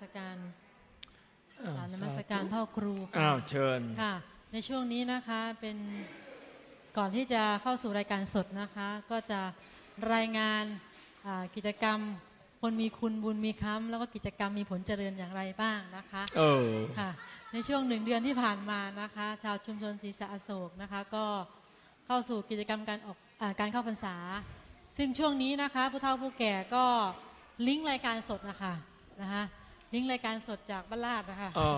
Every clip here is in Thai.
สการอ้าวกราบนมัสการสาธุพ่อครูอ้าวเชิญค่ะ ในช่วงนี้นะคะเป็นก่อนที่จะเข้าสู่รายการสดนะคะ ก็จะรายงานอ่ากิจกรรมคนมีคุณบุญมีค้ำแล้วก็กิจกรรมมีผลเจริญอย่างไรบ้างนะคะเออค่ะ ในช่วงหนึ่งเดือนที่ผ่านมานะคะ ชาวชุมชนศรีสะอโศกนะคะ ก็เข้าสู่กิจกรรมการออกอาการเข้าพรรษา ซึ่งช่วงนี้นะคะผู้เฒ่าผู้แก่ก็ลิงก์รายการสดนะคะนะคะ ลิงก์รายการสดจากบ้านลาดนะคะอ๋อ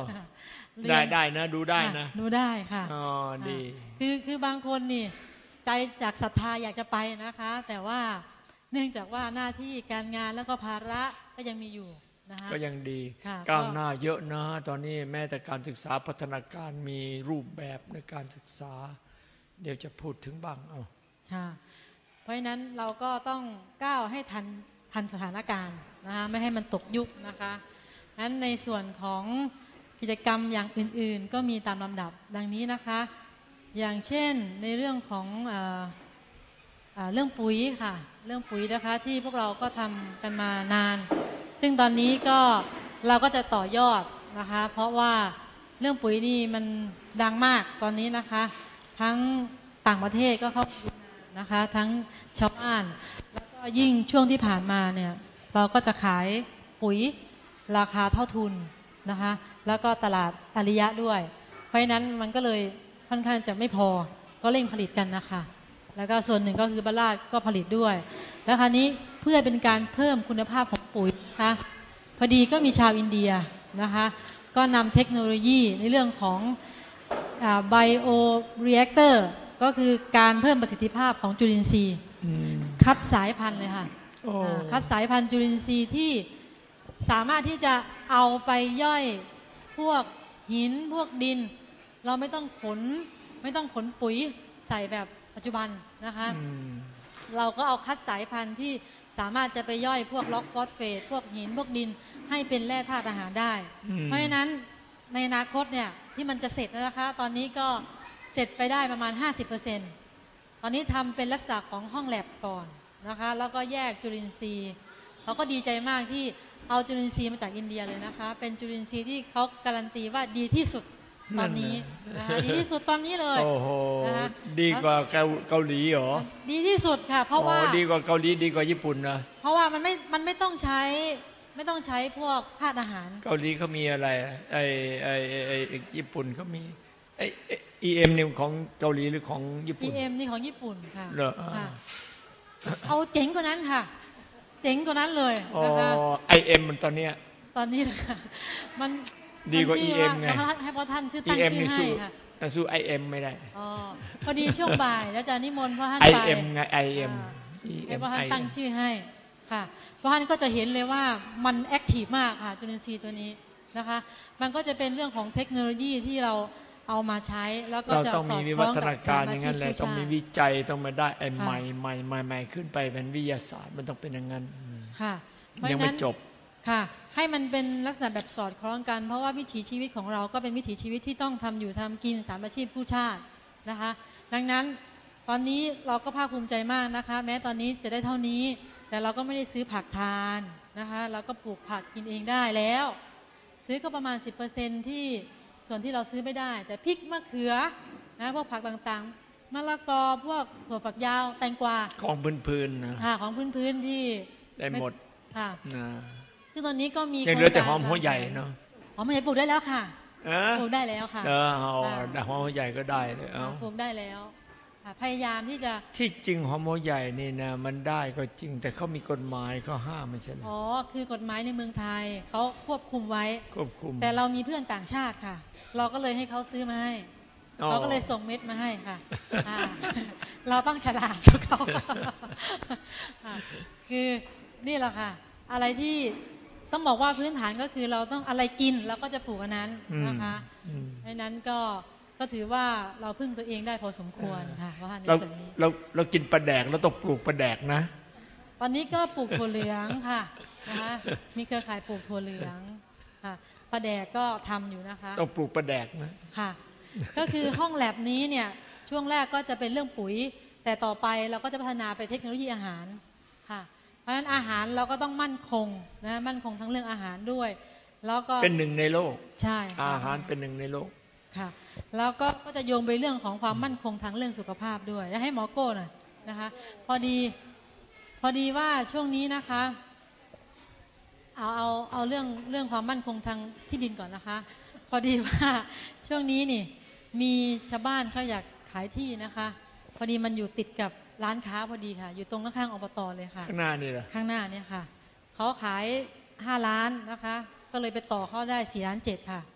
เรียนได้ได้นะ ดูได้นะค่ดูได้ค่ะอ๋อดีคือคือบางคนนี่ ใจจากศรัทธาอยากจะไปนะคะ แต่ว่าเนื่องจากว่าหน้าที่การงานแล้วก็ภาระก็ยังมีอยู่นะคะก็ยังดีค่ะก้าวก็หน้าเยอะนะ ตอนนี้แม้แต่การศึกษาพัฒนาการมีรูปแบบในการศึกษา เดี๋ยวจะพูดถึงบ้างเอาค่ะเพราะฉะนั้นเราก็ต้องก้าวให้ทันทันสถานการณ์นะคะไม่ให้มันตกยุคนะคะ นั้นในส่วนของกิจกรรมอย่างอื่นๆ ก็มีตามลำดับดังนี้นะคะ อย่างเช่นในเรื่องของเออเออเรื่องปุ๋ยค่ะ เรื่องปุ๋ยนะคะที่พวกเราก็ทำกันมานาน ซึ่งตอนนี้ก็เราก็จะต่อยอดนะคะ เพราะว่าเรื่องปุ๋ยนี่มันดังมากตอนนี้นะคะ ทั้งต่างประเทศก็เข้ามานะคะ ทั้งชาวบ้าน แล้วก็ยิ่งช่วงที่ผ่านมาเนี่ย เราก็จะขายปุ๋ย ราคาเท่าทุนนะคะ แล้วก็ตลาดอริยะด้วย เพราะฉะนั้นมันก็เลยค่อนข้างจะไม่พอก็เร่งผลิตกันนะคะแล้วก็ส่วนหนึ่งก็คือบาลาดก็ผลิตด้วย แล้วคราวนี้เพื่อเป็นการเพิ่มคุณภาพของปุ๋ยนะคะพอดีก็มีชาวอินเดียนะคะก็นำเทคโนโลยีในเรื่องของไบโอเร a เตอร์ก็คือการเพิ่มประสิทธิภาพของจุลินทรีย์อืมคัดสายพันธุ์เลยค่ะโอ้อ่าคัดสายพันธุ์จุลินทรีย์ที่ สามารถที่จะเอาไปย่อยพวกหินพวกดิน เราไม่ต้องขน ไม่ต้องขนปุ๋ยใส่แบบปัจจุบันนะคะอืมเราก็เอาคัดสายพันธุ์ที่สามารถจะไปย่อยพวกล็อกฟอสเฟตพวกหินพวกดินให้เป็นแร่ธาตุอาหารได้อืมเพราะฉะนั้นในอนาคตเนี่ยที่มันจะเสร็จแล้วนะคะ ตอนนี้ก็เสร็จไปได้ประมาณ 50%ตอนนี้ทำเป็นลักษณะของห้องแลบก่อนนะคะ แล้วก็แยกจุลินทรีย์เขาก็ดีใจมากที่ เอาจุลินทรีย์มาจากอินเดียเลยนะคะ เป็นจุลินทรีย์ที่เขาการันตีว่าดีที่สุดตอนนี้นะคะดีที่สุดตอนนี้เลยโอ้โหนะคะดีกว่าเกาเกาหลีเหรอดีที่สุดค่ะ เพราะว่าอ๋อดีกว่าเกาหลีดีกว่าญี่ปุ่นนะเพราะว่ามันไม่มันไม่ต้องใช้ไม่ต้องใช้พวกธาตุอาหาร เกาหลีเขามีอะไรไอไอไอ้ไอไอ้ญี่ปุ่นเขามีไอเอ็มเนี่ยของเกาหลีหรือของญี่ปุ่น PM นี่ของญี่ปุ่นค่ะเหรออ่าค่ะเอาเจ๋งกว่านั้นค่ะเจ๋งกว่านั้นเลยนะคะไอเอ็มมันตอนเนี้ยตอนนี้นะคะมันดีกว่านชื่ EM ไงให้พ่อท่านชื่อตั้งชื่อให้ค่ะสู้ไอเอ็มไม่ได้อ๋อพอดีช่วงบ่ายแล้วจะนิมนต์พ่อท่านไอไปเอ็มไงไอเอ็มให้พ่อท่านตั้งชื่อให้ค่ะพ่อท่านก็จะเห็นเลยว่ามันแอคทีฟมากค่ะจุลินทรีย์ตัวนี้นะคะ มันก็จะเป็นเรื่องของเทคโนโลยีที่เรา เอามาใช้แล้วก็เราจะต้องสอมีดวิคล้วัองฒกับนาสาการมออาย่างชีนั้พนแหละผู้ต้องมีชาติวิจัยต้องมาได้ไอ้ค่ะใหม่ใหม่ใหม่ใหม่ขึ้นไปเป็นวิทยาศาสตร์มันต้องเป็นอย่างนั้นอืมค่ะเพราะยังฉะไม่นั้นจบค่ะ ให้มันเป็นลักษณะแบบสอดคล้องกันเพราะว่าวิถีชีวิตของเราก็เป็นวิถีชีวิตที่ต้องทำอยู่ทำกินสามอาชีพผู้ชาตินะคะ ดังนั้นตอนนี้เราก็ภาคภูมิใจมากนะคะ แม้ตอนนี้จะได้เท่านี้ แต่เราก็ไม่ได้ซื้อผักทานนะคะ เราก็ปลูกผักกินเองได้แล้ว ซื้อก็ประมาณ 10%ที่ ส่วนที่เราซื้อไม่ได้ แต่พริกมะเขือนะพวกผักต่างๆมะละกอพวกถั่วฝักยาวแตงกวาของพื้นๆนะค่ะของพื้นๆที่ได้หมดค่ะนะซึ่งตอนนี้ก็มียังเหลือแต่หโคอรงมการหัวใหญ่เนาะหอมหัวใหญ่ปลูกได้แล้วค่ะเออปลูกได้แล้วค่ะเออเอาค่ะแต่หอมหัวใหญ่ก็ได้เลยเอาปลูกได้แล้วค่ะ พยายามที่จะที่จริงหอมหัวใหญ่นี่นะมันได้ก็จริง แต่เขามีกฎหมายเขาห้ามไม่ใช่เหรออ๋อคือกฎหมายในเมืองไทยเขาควบคุมไว้ควบคุม แต่เรามีเพื่อนต่างชาติค่ะ เราก็เลยให้เขาซื้อมาให้อ๋อเขาก็เลยส่งเม็ดมาให้ค่ะอ่าเราต้องฉลาดกับเขาอ่าคือนี่แหละค่ะ อะไรที่ต้องบอกว่าพื้นฐานก็คือเราต้องอะไรกินเราก็จะปลูกอันนั้นอืมนะคะอืมเพราะฉะนั้นก็ ก็ถือว่าเราพึ่งตัวเองได้พอสมควรค่ะว่าในเราส่วนนี้เราเรากินปลาแดกเราต้องปลูกปลาแดกนะ ตอนนี้ก็ปลูกถั่วเหลืองค่ะนะคะมีเครือข่ายปลูกถั่วเหลืองค่ะปลาแดกก็ทำอยู่นะคะต้องปลูกปลาแดกนะค่ะ ก็คือห้องแลบนี้เนี่ยช่วงแรกก็จะเป็นเรื่องปุ๋ย แต่ต่อไปเราก็จะพัฒนาไปเทคโนโลยีอาหารค่ะ เพราะฉะนั้นอาหารเราก็ต้องมั่นคงนะมั่นคงทั้งเรื่องอาหารด้วย แล้วก็เป็นหนึ่งในโลก ใช่ค่ะอาหารเป็นหนึ่งในโลกค่ะ แล้วก็ก็จะโยงไปเรื่องของความมั่นคงทางเรื่องสุขภาพด้วยแล้วให้หมอโก้หน่อยนะคะ พอดีพอดีว่าช่วงนี้นะคะเอาเอาเอาเรื่องเรื่องความมั่นคงทางที่ดินก่อนนะคะ พอดีว่าช่วงนี้นี่มีชาวบ้านเขาอยากขายที่นะคะ พอดีมันอยู่ติดกับร้านค้าพอดีค่ะ อยู่ตรงข้างๆอบตเลยค่ะ ข้างหน้านี่เหรอข้างหน้าเนี่ยค่ะเขาขายห้าล้านนะคะ ก็เลยไปต่อเขาได้สี่ล้านเจ็ดค่ะค่ะ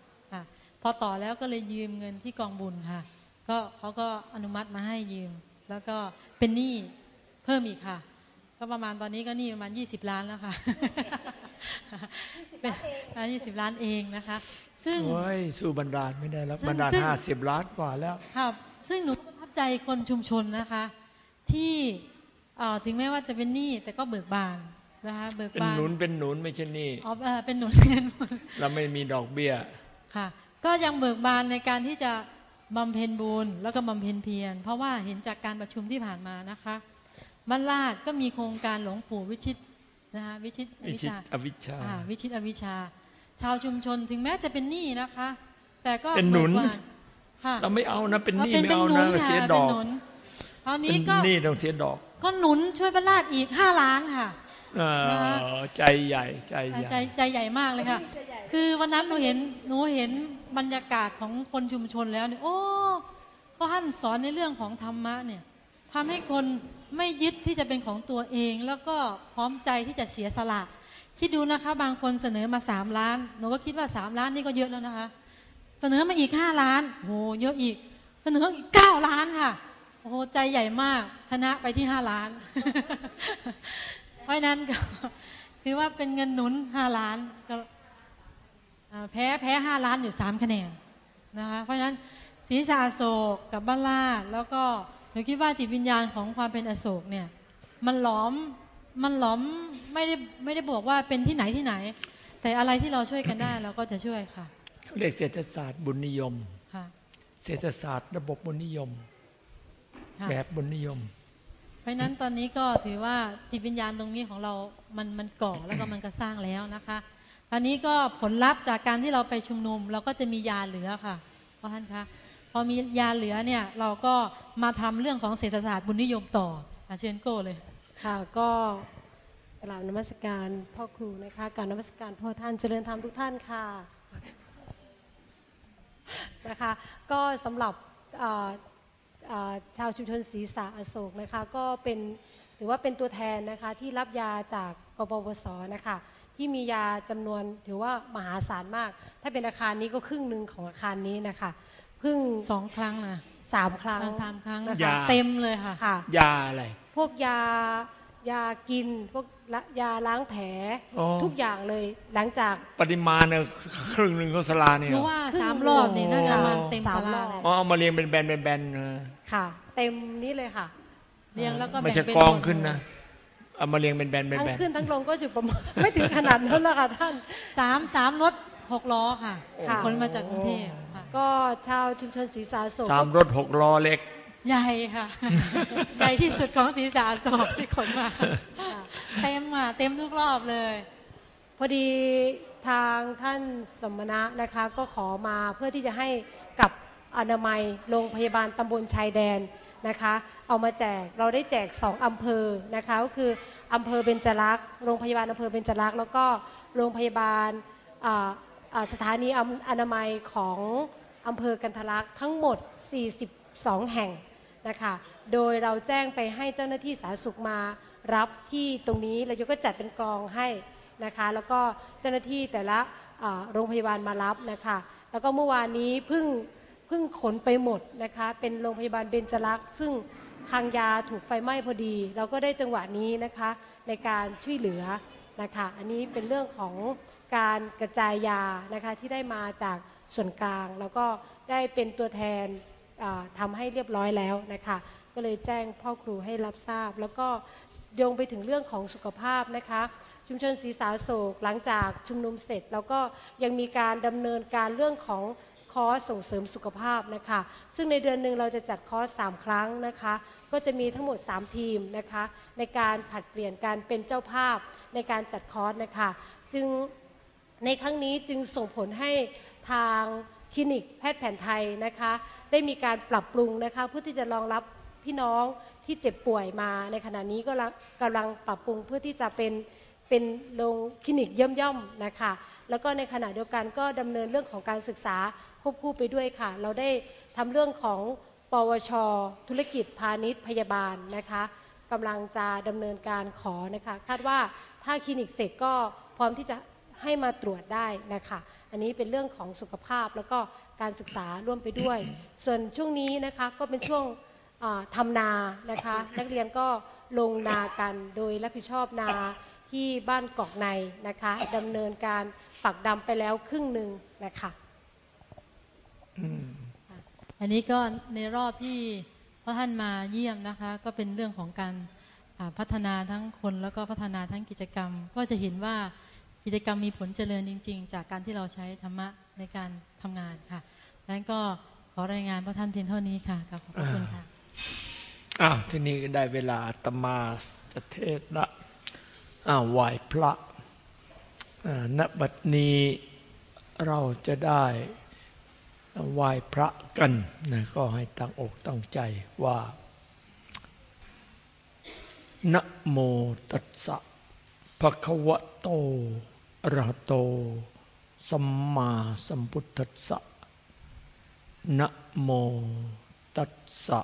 พอต่อแล้วก็เลยยืมเงินที่กองบุญค่ะ ก็เขาก็อนุมัติมาให้ยืม แล้วก็เป็นหนี้เพิ่มอีกค่ะ ก็ประมาณตอนนี้ก็หนี้ประมาณ 20 ล้านแล้วค่ะเป็นยี่สิบล้านเองนะคะ ซึ่งโอ้ยสู้บรรดาลไม่ได้แล้วซึ่งบรรดาลซึ่งห้าสิบล้านกว่าแล้วค่ะซึ่งหนูประทับใจคนชุมชนนะคะ ที่เอ่อถึงแม้ว่าจะเป็นหนี้แต่ก็เบิกบานนะคะเบิกเป็นบานหนุนเป็นหนุนไม่ใช่หนี่อ๋อเอ่อเป็นหนุนเงินเราไม่มีดอกเบี้ยค่ะ ก็ยังเบิกบานในการที่จะบำเพ็ญบุญแล้วก็บำเพ็ญเพียรเพราะว่าเห็นจากการประชุมที่ผ่านมานะคะบ้านลาดก็มีโครงการหลวงปู่วิชิตนะคะวิชิตอวิวิชิตชาอวิชชาอ่าวิชิตอวิชชา ชาวชุมชนถึงแม้จะเป็นหนี้นะคะ แต่ก็เป็นหนุนบิกบาค่ะเราไม่เอานะเป็นหนี้เป็ไม่เป็นเอาหนุนะนค่ะเสียดเป็อนกหนุนคราวเป็นี้นก็หนี้ต้องเสียดอก ก็หนุนช่วยบ้านลาดอีกห้าล้านค่ะเออนะคะ ใจใหญ่ใจใหญ่ใจใจใหญ่มากเลยค่ะ คือวันนั้นหนูเห็นหนูเห็นบรรยากาศของคนชุมชนแล้วเนี่ยโอ้พระท่านสอนในเรื่องของธรรมะเนี่ยทำให้คนไม่ยึดที่จะเป็นของตัวเอง แล้วก็พร้อมใจที่จะเสียสละคิดดูนะคะบางคนเสนอมาสามล้านหนูก็คิดว่าสามล้านนี่ก็เยอะแล้วนะคะ เสนอมาอีกห้าล้านโหเยอะอีก เสนออีกเก้าล้านค่ะโอ้โหใจใหญ่มากชนะไปที่ห้าล้าน ราะฉะนั้นก็ถือว่าเป็นเงินหนุนห้าล้านก็อ่าแพ้แพ้ห้าล้านอยู่สามคะแนนนะคะเพราะฉะนั้นศรีสาอโศกกับบ้านลาดแล้วก็หนูคิดว่าจิตวิญญาณของความเป็นอโศกเนี่ยมันหลอมมันหลอมไม่ได้ไม่ได้บอกว่าเป็นที่ไหนที่ไหน แต่อะไรที่เราช่วยกันได้เราก็จะช่วยค่ะเขาเรียกเศรษฐศาสตร์บุญนิยมค่ะเศรษฐศาสตร์ระบบบุญนิยมค่ะแบบบุญนิยม เพราะฉะนั้นตอนนี้ก็ถือว่าจิตวิญญาณตรงนี้ของเรา มันมันก่อแล้วก็มันก็สร้างแล้วนะคะอันนี้ก็ผลลัพธ์จากการที่เราไปชุมนุม เราก็จะมียาเหลือค่ะเพราะท่านคะพอมียาเหลือเนี่ยเราก็มาทำเรื่องของเศรษฐศาสตร์บุญนิยมต่ออาเชิญโก้เลยค่ะก็กราบนมัสการพ่อครูนะคะกาบนมัสการพ่อท่านเจริญธรรมทุกท่านค่ะนะคะก็สำหรับ ชาวชุมชนศรีสาอโศกนะคะก็เป็นถือว่าเป็นตัวแทนนะคะที่รับยาจากกปปสนะคะที่มียาจำนวนถือว่ามหาศาลมาก ถ้าเป็นอาคารนี้ก็ครึ่งหนึ่งของอาคารนี้นะคะเพิ่งสองครั้งนะสามครั้งอ่าสามครั้งนะคะยาเต็มเลยค่ะค่ะ ยาอะไร พวกยา ยากินพวกละยาล้างแผลอ๋อทุกอย่างเลย หลังจากปริมาณเนี่ยครึ่งหนึ่งของสลาเนี่ยหนูว่าสามรอบนี่น่าจะมันเต็มสามสรลาอบเลยอ๋อเอามาเรียงเป็นแบนเป็นแบนๆนะค่ะ เต็มนี้เลยค่ะเรียงแล้วก็ไม่แบ่งใช่เป็นกองหมวดขึ้นนะเอามาเรียงเป็นแบนเป็นทั้งแบนขึ้นทั้งลงก็อยู่ประมาณไม่ถึงขนาดนั้นแล้วค่ะท่านสามสามรถหกล้อค่ะค่ะคนมาจากกรุงเทพค่ะก็ชาวชุมชนศรีสาโศกสามรถหกล้อเล็ก ใหญ่ค่ะ ใหญ่ที่สุดของศรีสาสอบที่ขนมาค่ะเต็มอะเต็มทุกรอบเลย พอดีทางท่านสมณะนะคะ ก็ขอมาเพื่อที่จะให้กับอนามัยโรงพยาบาลตำบลชายแดนนะคะ เอามาแจกเราได้แจก2อำเภอนะคะก็คืออำเภอเบญจรักษ์โรงพยาบาลอำเภอเบญจรักษ์แล้วก็โรงพยาบาลอ่าอ่าสถานีอำอนามัยของอำเภอกันทะลักษณ์ทั้งหมด 42 แห่ง นะคะ โดยเราแจ้งไปให้เจ้าหน้าที่สาธารณสุขมารับที่ตรงนี้เราก็จัดเป็นกองให้นะคะ แล้วก็เจ้าหน้าที่แต่ละโรงพยาบาลมารับนะคะ แล้วก็เมื่อวานนี้เพิ่งเพิ่งขนไปหมดนะคะ เป็นโรงพยาบาลเบญจรักษ์ซึ่งคลังยาถูกไฟไหม้พอดี เราก็ได้จังหวะนี้นะคะในการช่วยเหลือนะคะ อันนี้เป็นเรื่องของการกระจายยานะคะที่ได้มาจากส่วนกลาง แล้วก็ได้เป็นตัวแทน อ่าทำให้เรียบร้อยแล้วนะคะก็เลยแจ้งพ่อครูให้รับทราบ แล้วก็โยงไปถึงเรื่องของสุขภาพนะคะชุมชนศรีสาโศกหลังจากชุมนุมเสร็จ แล้วก็ยังมีการดำเนินการเรื่องของคอร์สส่งเสริมสุขภาพนะคะ ซึ่งในเดือนหนึ่งเราจะจัดคอร์สสามครั้งนะคะ ก็จะมีทั้งหมด 3 ทีมนะคะ ในการผัดเปลี่ยนการเป็นเจ้าภาพในการจัดคอร์สนะคะ จึงในครั้งนี้จึงส่งผลให้ทางคลินิกแพทย์แผนไทยนะคะ ได้มีการปรับปรุงนะคะเพื่อที่จะรองรับพี่น้องที่เจ็บป่วยมาในขณะนี้ก็กำลังปรับปรุงเพื่อที่จะเป็นเป็นโรงคลินิกย่อมๆนะคะแล้วก็ในขณะเดียวกันก็ดำเนินเรื่องของการศึกษาควบคู่ไปด้วยค่ะ เราได้ทำเรื่องของปวช ธุรกิจพาณิชย์พยาบาลนะคะกำลังจะดำเนินการขอนะคะคาดว่าถ้าคลินิกเสร็จก็พร้อมที่จะให้มาตรวจได้นะคะ อันนี้เป็นเรื่องของสุขภาพแล้วก็ การศึกษาร่วมไปด้วย ส่วนช่วงนี้นะคะก็เป็นช่วงอ่าทำนานะคะ นักเรียนก็ลงนากันโดยรับผิดชอบนาที่บ้านกอกในนะคะดำเนินการปักดำไปแล้วครึ่งหนึ่งนะคะอันนี้ก็ในรอบที่พระท่านมาเยี่ยมนะคะ ก็เป็นเรื่องของการอ่าพัฒนาทั้งคนแล้วก็พัฒนาทั้งกิจกรรม ก็จะเห็นว่ากิจกรรมมีผลเจริญจริง ๆ จากการที่เราใช้ธรรมะ ในการทำงานค่ะดังนั้นก็ขอรายงานพระท่านเพียงเท่านี้ค่ะขอบพระคุณค่ะอ้าวทีนี้ได้เวลาตมาจะเทศละอ้าวไหวพระณบัดนี้เราจะได้ไหว้พระกันนะก็ให้ตั้งอกตั้งใจว่านะโมตัสสะภะคะวะโตอะระหะโต สัมมาสัมพุทธัสสะนะโมตัสสะ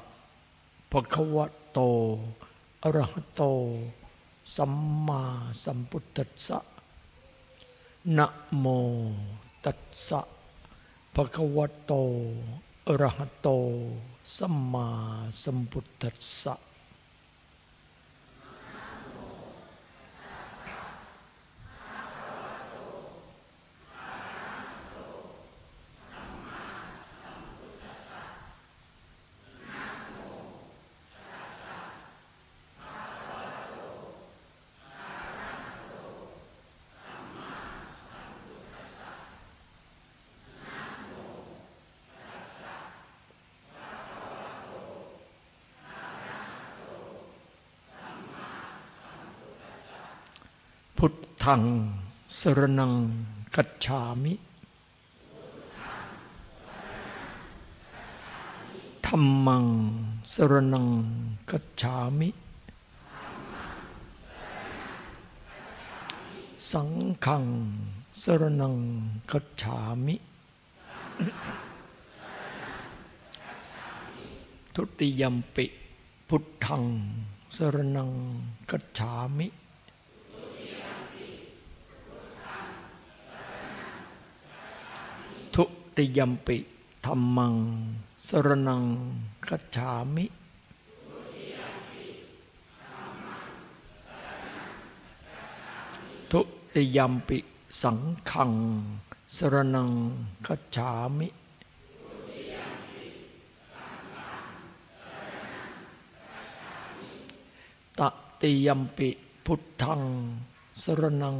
ภะคะวะโตอะระหะโต สัมมาสัมพุทธัสสะนะโมตัสสะภะคะวะโตอะระหะโต สัมมาสัมพุทธัสสะ พุท ธังสรนังกัจฉามิธรรมังสรนังกัจฉามิ สังฆังสรนังกัจฉามิ ทุติยมปิ พุทธังสรนังกัจฉามิ ทุ ติยมปิธรรมัง สรนังกัจฉามิ ทุติยมปิสังขัง สรนังกัจฉามิตติยมปิพุทธัง สรนัง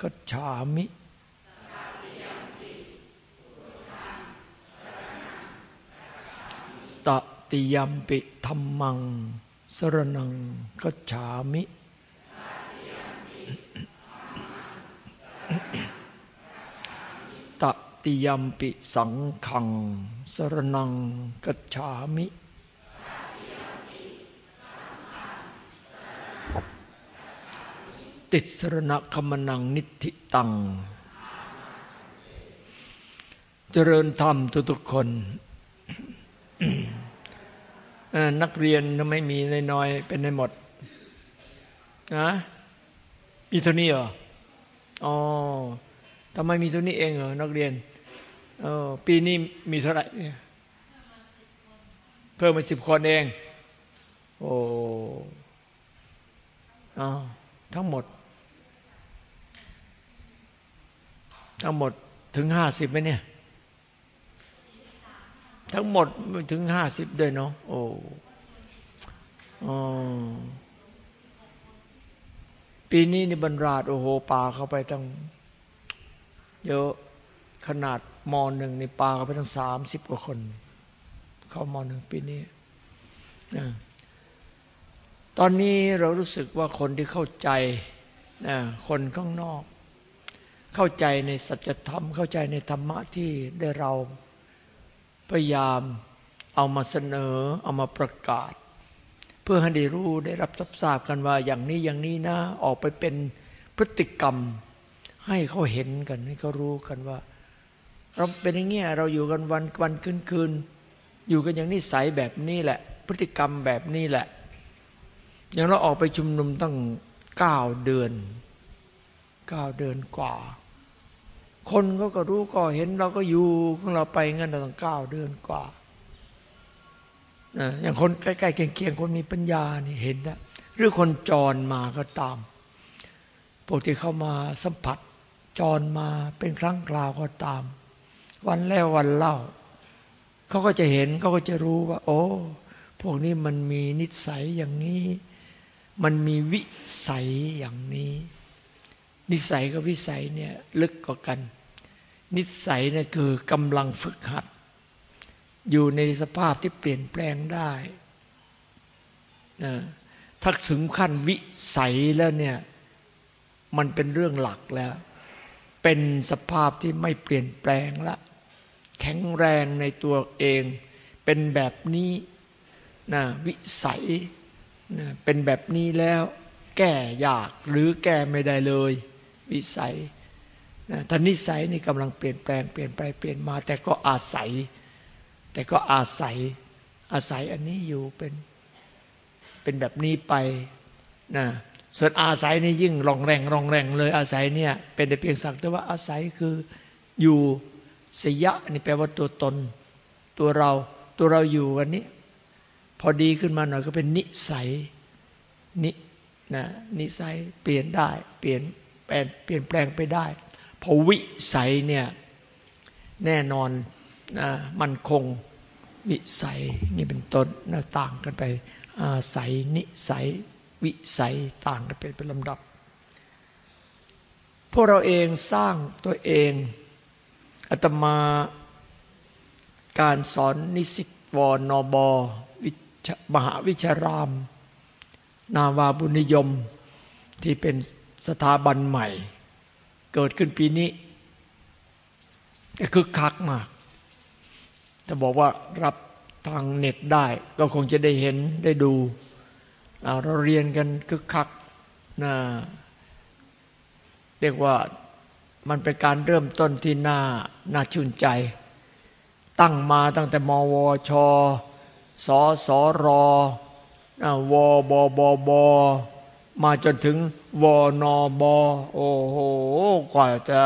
กัจฉามิ ตติยมปิธรรมัง สรนังกัจฉามิ ตติยมปิสังขัง สรนังกัจฉามิติสรณคมนังนิธิตัง เจริญธรรมทุกๆคน นักเรียนไม่มีน้อยๆเป็นในหมดนะมีเท่านี้เหรออ๋อทำไมมีเท่านี้เองเหรอนักเรียนเออปีนี้มีเท่าไหร่เพิ่มมาสิบคนเอง โอ้อ๋อทั้งหมด ทั้งหมดถึงห้าสิบไหมเนี่ย ทั้งหมดไม่ถึงห้าสิบด้วยเนาะโอ้อปีนี้นี่บรรดาโอ้โหปลาเข้าไปตั้งเยอะขนาดมหนึ่งในปลาเข้าไปตั้งสามสิบกว่าคน เข้ามหนึ่งปีนี้ตอนนี้เรารู้สึกว่าคนที่เข้าใจนะคนข้างนอก เข้าใจในสัจธรรม เข้าใจในธรรมะที่ได้เรา พยายามเอามาเสนอเอามาประกาศ เพื่อให้ได้รู้ได้รับทราบกันว่าอย่างนี้อย่างนี้นะออกไปเป็นพฤติกรรม ให้เขาเห็นกันให้เขารู้กันว่า เราเป็นอย่างเงี้ยเราอยู่กันวันวันคืนคืนอยู่กันอย่างนิสัยแบบนี้แหละ พฤติกรรมแบบนี้แหละ อย่างเราออกไปชุมนุมตั้งเก้าเดือนเก้าเดือนกว่า คนเขาก็รู้ก็เห็นเราก็อยู่ของเราไปงั้นตั้งเก้าเดือนกว่านะอย่างคนใกล้ๆเคียงๆคนมีปัญญานี่เห็นนะหรือคนจรมาก็ตามพวกที่เข้ามาสัมผัส จรมาเป็นครั้งคราวก็ตาม วันแล้ววันเล่าเขาก็จะเห็นเขาก็จะรู้ว่า โอ้ พวกนี้มันมีนิสัยอย่างนี้ มันมีวิสัยอย่างนี้ นิสัยกับวิสัยเนี่ยลึกกว่ากัน นิสัยเนี่ยคือกำลังฝึกหัด อยู่ในสภาพที่เปลี่ยนแปลงได้นะถ้าถึงขั้นวิสัยแล้วเนี่ยมันเป็นเรื่องหลักแล้ว เป็นสภาพที่ไม่เปลี่ยนแปลงละ แข็งแรงในตัวเอง เป็นแบบนี้นะวิสัยนะเป็นแบบนี้แล้ว แก้ยากหรือแก้ไม่ได้เลย วิสัยนะท่านิสัยนี่กำลังเปลี่ยนแปลงเปลี่ยนไปเปลี่ยนมา แต่ก็อาศัย แต่ก็อาศัยอาศัยอันนี้อยู่เป็นเป็นแบบนี้ไปนะส่วนอาศัยนี่ยิ่งรองแรงรองแรงเลยอาศัยเนี่ยเป็นแต่เพียงสักแต่ว่าอาศัยคืออยู่สยะนี่แปลว่าตัวตน ตัวเราตัวเราอยู่วันนี้ พอดีขึ้นมาหน่อยก็เป็นนิสัยนินะนิสัยเปลี่ยนได้เปลี่ยน แปลเปลี่ยนแปลงไปได้พอวิสัยเนี่ยแน่นอนนะมันคงวิสัยนี่เป็นต้นนะต่างกันไปอาศัยนิสัยวิสัยต่างกันไปเป็นลำดับ พวกเราเองสร้างตัวเองอาตมาการสอนนิสิตวอนอบมหาวิชาราม นาวาบุญนิยมที่เป็น สถาบันใหม่ เกิดขึ้นปีนี้คือคักมากถ้าบอกว่ารับทางเน็ตได้ ก็คงจะได้เห็นได้ดูเราเรียนกันคึกคักนะเรียกว่ามันเป็นการเริ่มต้นที่น่าน่าชื่นใจ ตั้งมาตั้งแต่มวชสสรวบบบมาจนถึง วนบโอ้โหกว่าจะ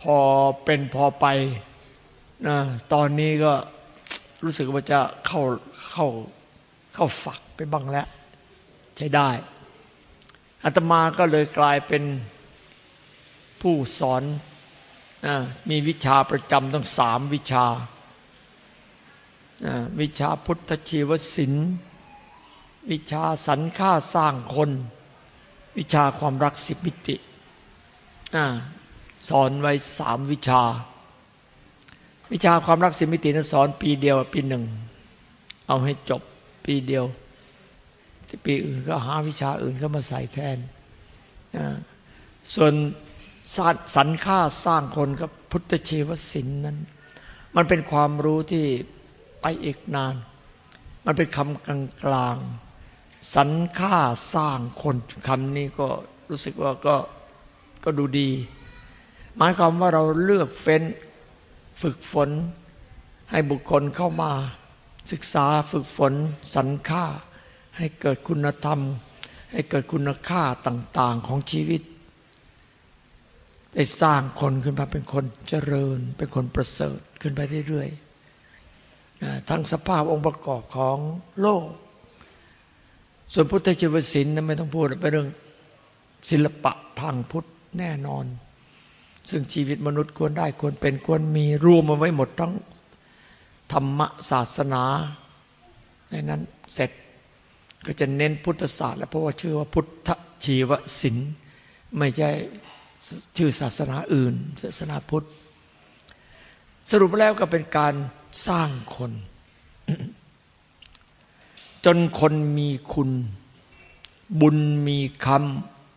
พอเป็นพอไปนะตอนนี้ก็รู้สึกว่าจะเข้าเข้าเข้าฝักไปบ้างแล้ว ใช้ได้อาตมาก็เลยกลายเป็นผู้สอนอมีวิชาประจำตั้งสามวิชา วิชาพุทธชีวศิลป์ วิชาสรรค่าสร้างคน วิชาความรักสิบมิติสอนไว้สามวิชา วิชาความรักสิบมิตินั้นสอนปีเดียวปีหนึ่ง เอาให้จบปีเดียวที่ปีอื่นก็หาวิชาอื่นเข้ามาใส่แทน ส่วนสรรค่าสร้างคนกับพุทธชีวศิลป์นั้น มันเป็นความรู้ที่ไปอีกนาน มันเป็นคำกลางกลาง สรรค่าสร้างคนคำนี้ก็รู้สึกว่าก็ก็ดูดี หมายความว่าเราเลือกเฟ้นฝึกฝน ให้บุคคลเข้ามา ศึกษาฝึกฝนสรรค่า ให้เกิดคุณธรรม ให้เกิดคุณค่าต่าง ๆของชีวิต ได้สร้างคนขึ้นมาเป็นคนเจริญ เป็นคนประเสริฐขึ้นไปเรื่อยๆทั้งสภาพองค์ประกอบของโลก ส่วนพุทธจิวศิลป์นั้นไม่ต้องพูดเป็นเรื่องศิลปะทางพุทธแน่นอน ซึ่งชีวิตมนุษย์ควรได้ควรเป็นควรมีรวมมาไว้หมดทั้งธรรมศาสนาในนั้นเสร็จก็จะเน้นพุทธศาสตร์ แล้วเพราะว่าชื่อว่าพุทธชีวศิลป์ไม่ใช่ชื่อศาสนาอื่น ศาสนาพุทธ สรุปแล้วก็เป็นการสร้างคน จนคนมีคุณ บุญมีค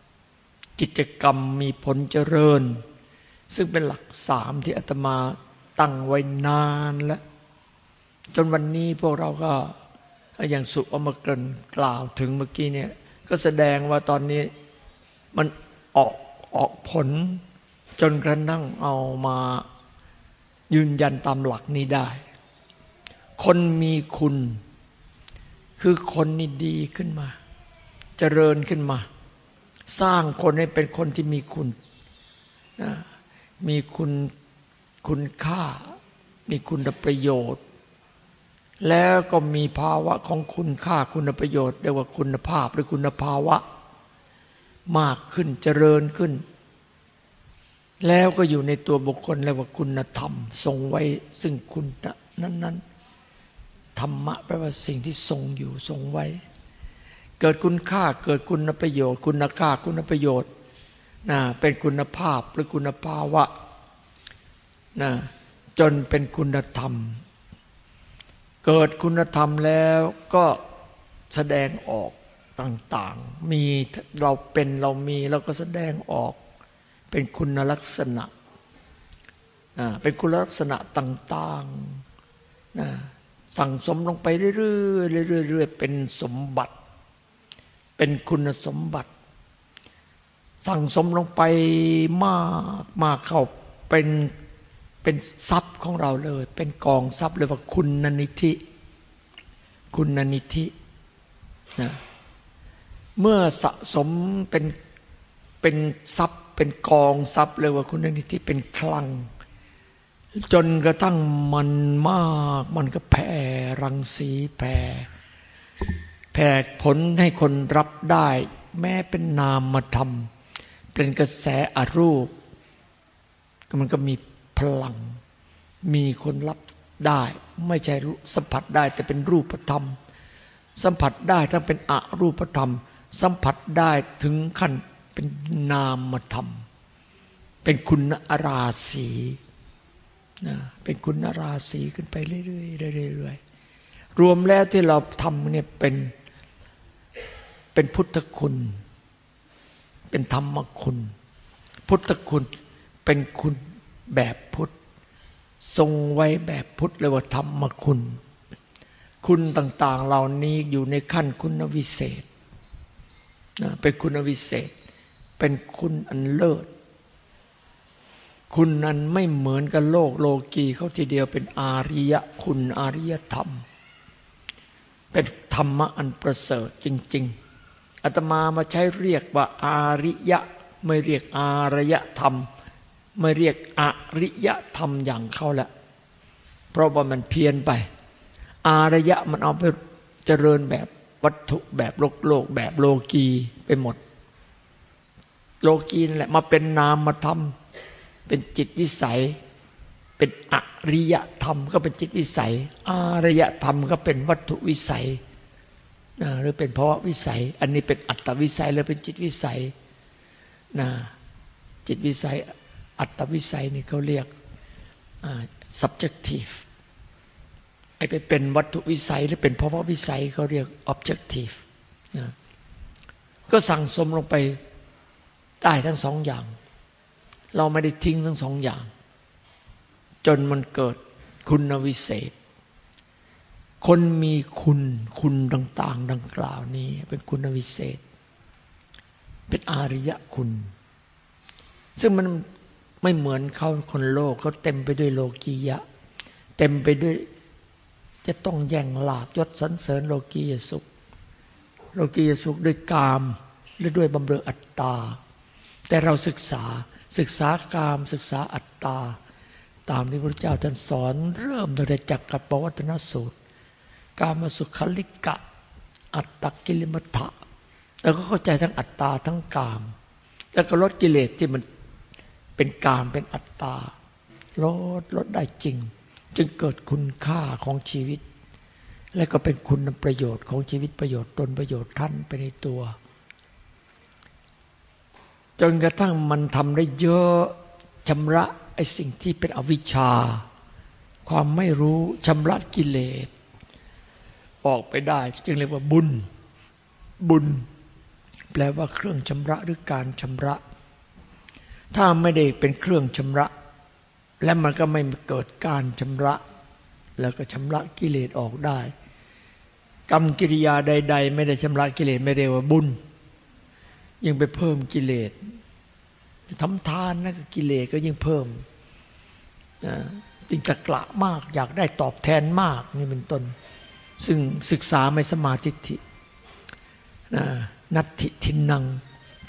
ำกิจกรรมมีผลเจริญ ซึ่งเป็นหลักสามที่อาตมาตั้งไว้นานแล้ว จนวันนี้พวกเราก็อย่างสุเอามาเกินกล่าวถึงเมื่อกี้เนี่ยก็แสดงว่าตอนนี้มันออกออกผล จนกระทั่งเอามายืนยันตามหลักนี้ได้ คนมีคุณ คือคนนี่ดีขึ้นมา เจริญขึ้นมา สร้างคนให้เป็นคนที่มีคุณนะมีคุณคุณค่า มีคุณประโยชน์ แล้วก็มีภาวะของคุณค่าคุณประโยชน์เรียกว่าคุณภาพหรือคุณภาวะ มากขึ้นเจริญขึ้น แล้วก็อยู่ในตัวบุคคลเรียกว่าคุณธรรม ทรงไว้ซึ่งคุณนั้นๆ ธรรมะแปลว่าสิ่งที่ทรงอยู่ทรงไว้ เกิดคุณค่าเกิดคุณประโยชน์ คุณค่าคุณประโยชน์นะเป็นคุณภาพหรือคุณภาวะนะจนเป็นคุณธรรม เกิดคุณธรรมแล้วก็แสดงออกต่างๆ มีเราเป็นเรามีเราก็แสดงออกเป็นคุณลักษณะนะเป็นคุณลักษณะต่างๆนะ สั่งสมลงไปเรื่อยๆเรื่อยๆเป็นสมบัติ เป็นคุณสมบัติ สั่งสมลงไปมากมากเข้าเป็นเป็นทรัพย์ของเราเลย เป็นกองทรัพย์เลยว่าคุณนนิธิ คุณนนิธินะเมื่อสะสมเป็นเป็นทรัพย์ เป็นกองทรัพย์เลยว่าคุณนนิธิเป็นคลัง จนกระทั่งมันมาก มันก็แผ่รังสีแผ่แผ่ผลให้คนรับได้ แม้เป็นนามธรรม เป็นกระแสอรูป มันก็มีพลัง มีคนรับได้ ไม่ใช่สัมผัสได้แต่เป็นรูปธรรม สัมผัสได้ทั้งเป็นอรูปธรรม สัมผัสได้ถึงขั้นเป็นนามธรรม เป็นคุณราศี เป็นคุณราศีขึ้นไปเรื่อยๆเรื่อยๆรวมแล้วที่เราทำเนี่ยเป็นเป็นพุทธคุณ เป็นธรรมคุณ พุทธคุณเป็นคุณแบบพุทธ ทรงไว้แบบพุทธเลยว่าธรรมคุณ คุณต่างๆเหล่านี้อยู่ในขั้นคุณวิเศษเป็นคุณวิเศษ เป็นคุณอันเลิศ คุณนั้นไม่เหมือนกับโลกโลกีเขาทีเดียวเป็นอาริยคุณอาริยธรรม เป็นธรรมะอันประเสริฐจริง ๆอาตมามาใช้เรียกว่าอาริยะ ไม่เรียกอารยธรรม ไม่เรียกอริยธรรมอย่างเขาละเพราะว่ามันเพี้ยนไป อารยะมันเอาไปเจริญแบบวัตถุแบบโลกโลกแบบโลกีไปหมด โลกีนั่นแหละมาเป็นนามธรรม เป็นจิตวิสัย เป็นอริยธรรมก็เป็นจิตวิสัย อารยธรรมก็เป็นวัตถุวิสัยนะหรือเป็นภาวะวิสัย อันนี้เป็นอัตตวิสัยหรือเป็นจิตวิสัยนะจิตวิสัย อัตตวิสัยนี่เขาเรียก subjective ไอ้ไปเป็นวัตถุวิสัยหรือเป็นภาวะวิสัยเขาเรียก objective นะก็สั่งสมลงไปได้ทั้งสองอย่าง เราไม่ได้ทิ้งทั้งสองอย่าง จนมันเกิดคุณวิเศษ คนมีคุณคุณต่าง ๆ ดังกล่าวนี้ เป็นคุณวิเศษ เป็นอาริยะคุณ ซึ่งมันไม่เหมือนเขาคนโลกเขาเต็มไปด้วยโลกียะ เต็มไปด้วย จะต้องแย่งลาบยศสันเสริญโลกียสุข โลกียสุขด้วยกามหรือด้วยบำเรออัตตา แต่เราศึกษา ศึกษากามศึกษาอัตตา ตามที่พระเจ้าท่านสอนเริ่มตั้งแต่จักรปวัตนสูตร กามสุขลิกะ อัตตกิลมัฏฐะแล้วก็เข้าใจทั้งอัตตาทั้งกาม แล้วก็ลดกิเลสที่มันเป็นกามเป็นอัตตาลดลดได้จริง จึงเกิดคุณค่าของชีวิต และก็เป็นคุณประโยชน์ของชีวิตประโยชน์ตนประโยชน์ท่านไปในตัว จนกระทั่งมันทำได้เยอะชำระไอ้สิ่งที่เป็นอวิชชา ความไม่รู้ชำระกิเลส ออกไปได้ จึงเรียกว่าบุญ บุญ แปลว่าเครื่องชำระหรือการชำระ ถ้าไม่ได้เป็นเครื่องชำระ และมันก็ไม่เกิดการชำระ แล้วก็ชำระกิเลสออกได้ กรรมกิริยาใด ๆ ไม่ได้ชำระกิเลสไม่เรียกว่าบุญ ยังไปเพิ่มกิเลสทำทานนะกิเลสก็ยิ่งเพิ่มจึงตะกละมาก อยากได้ตอบแทนมากนี่เป็นต้น ซึ่งศึกษาไม่สมาธิินะนัตถิทินัง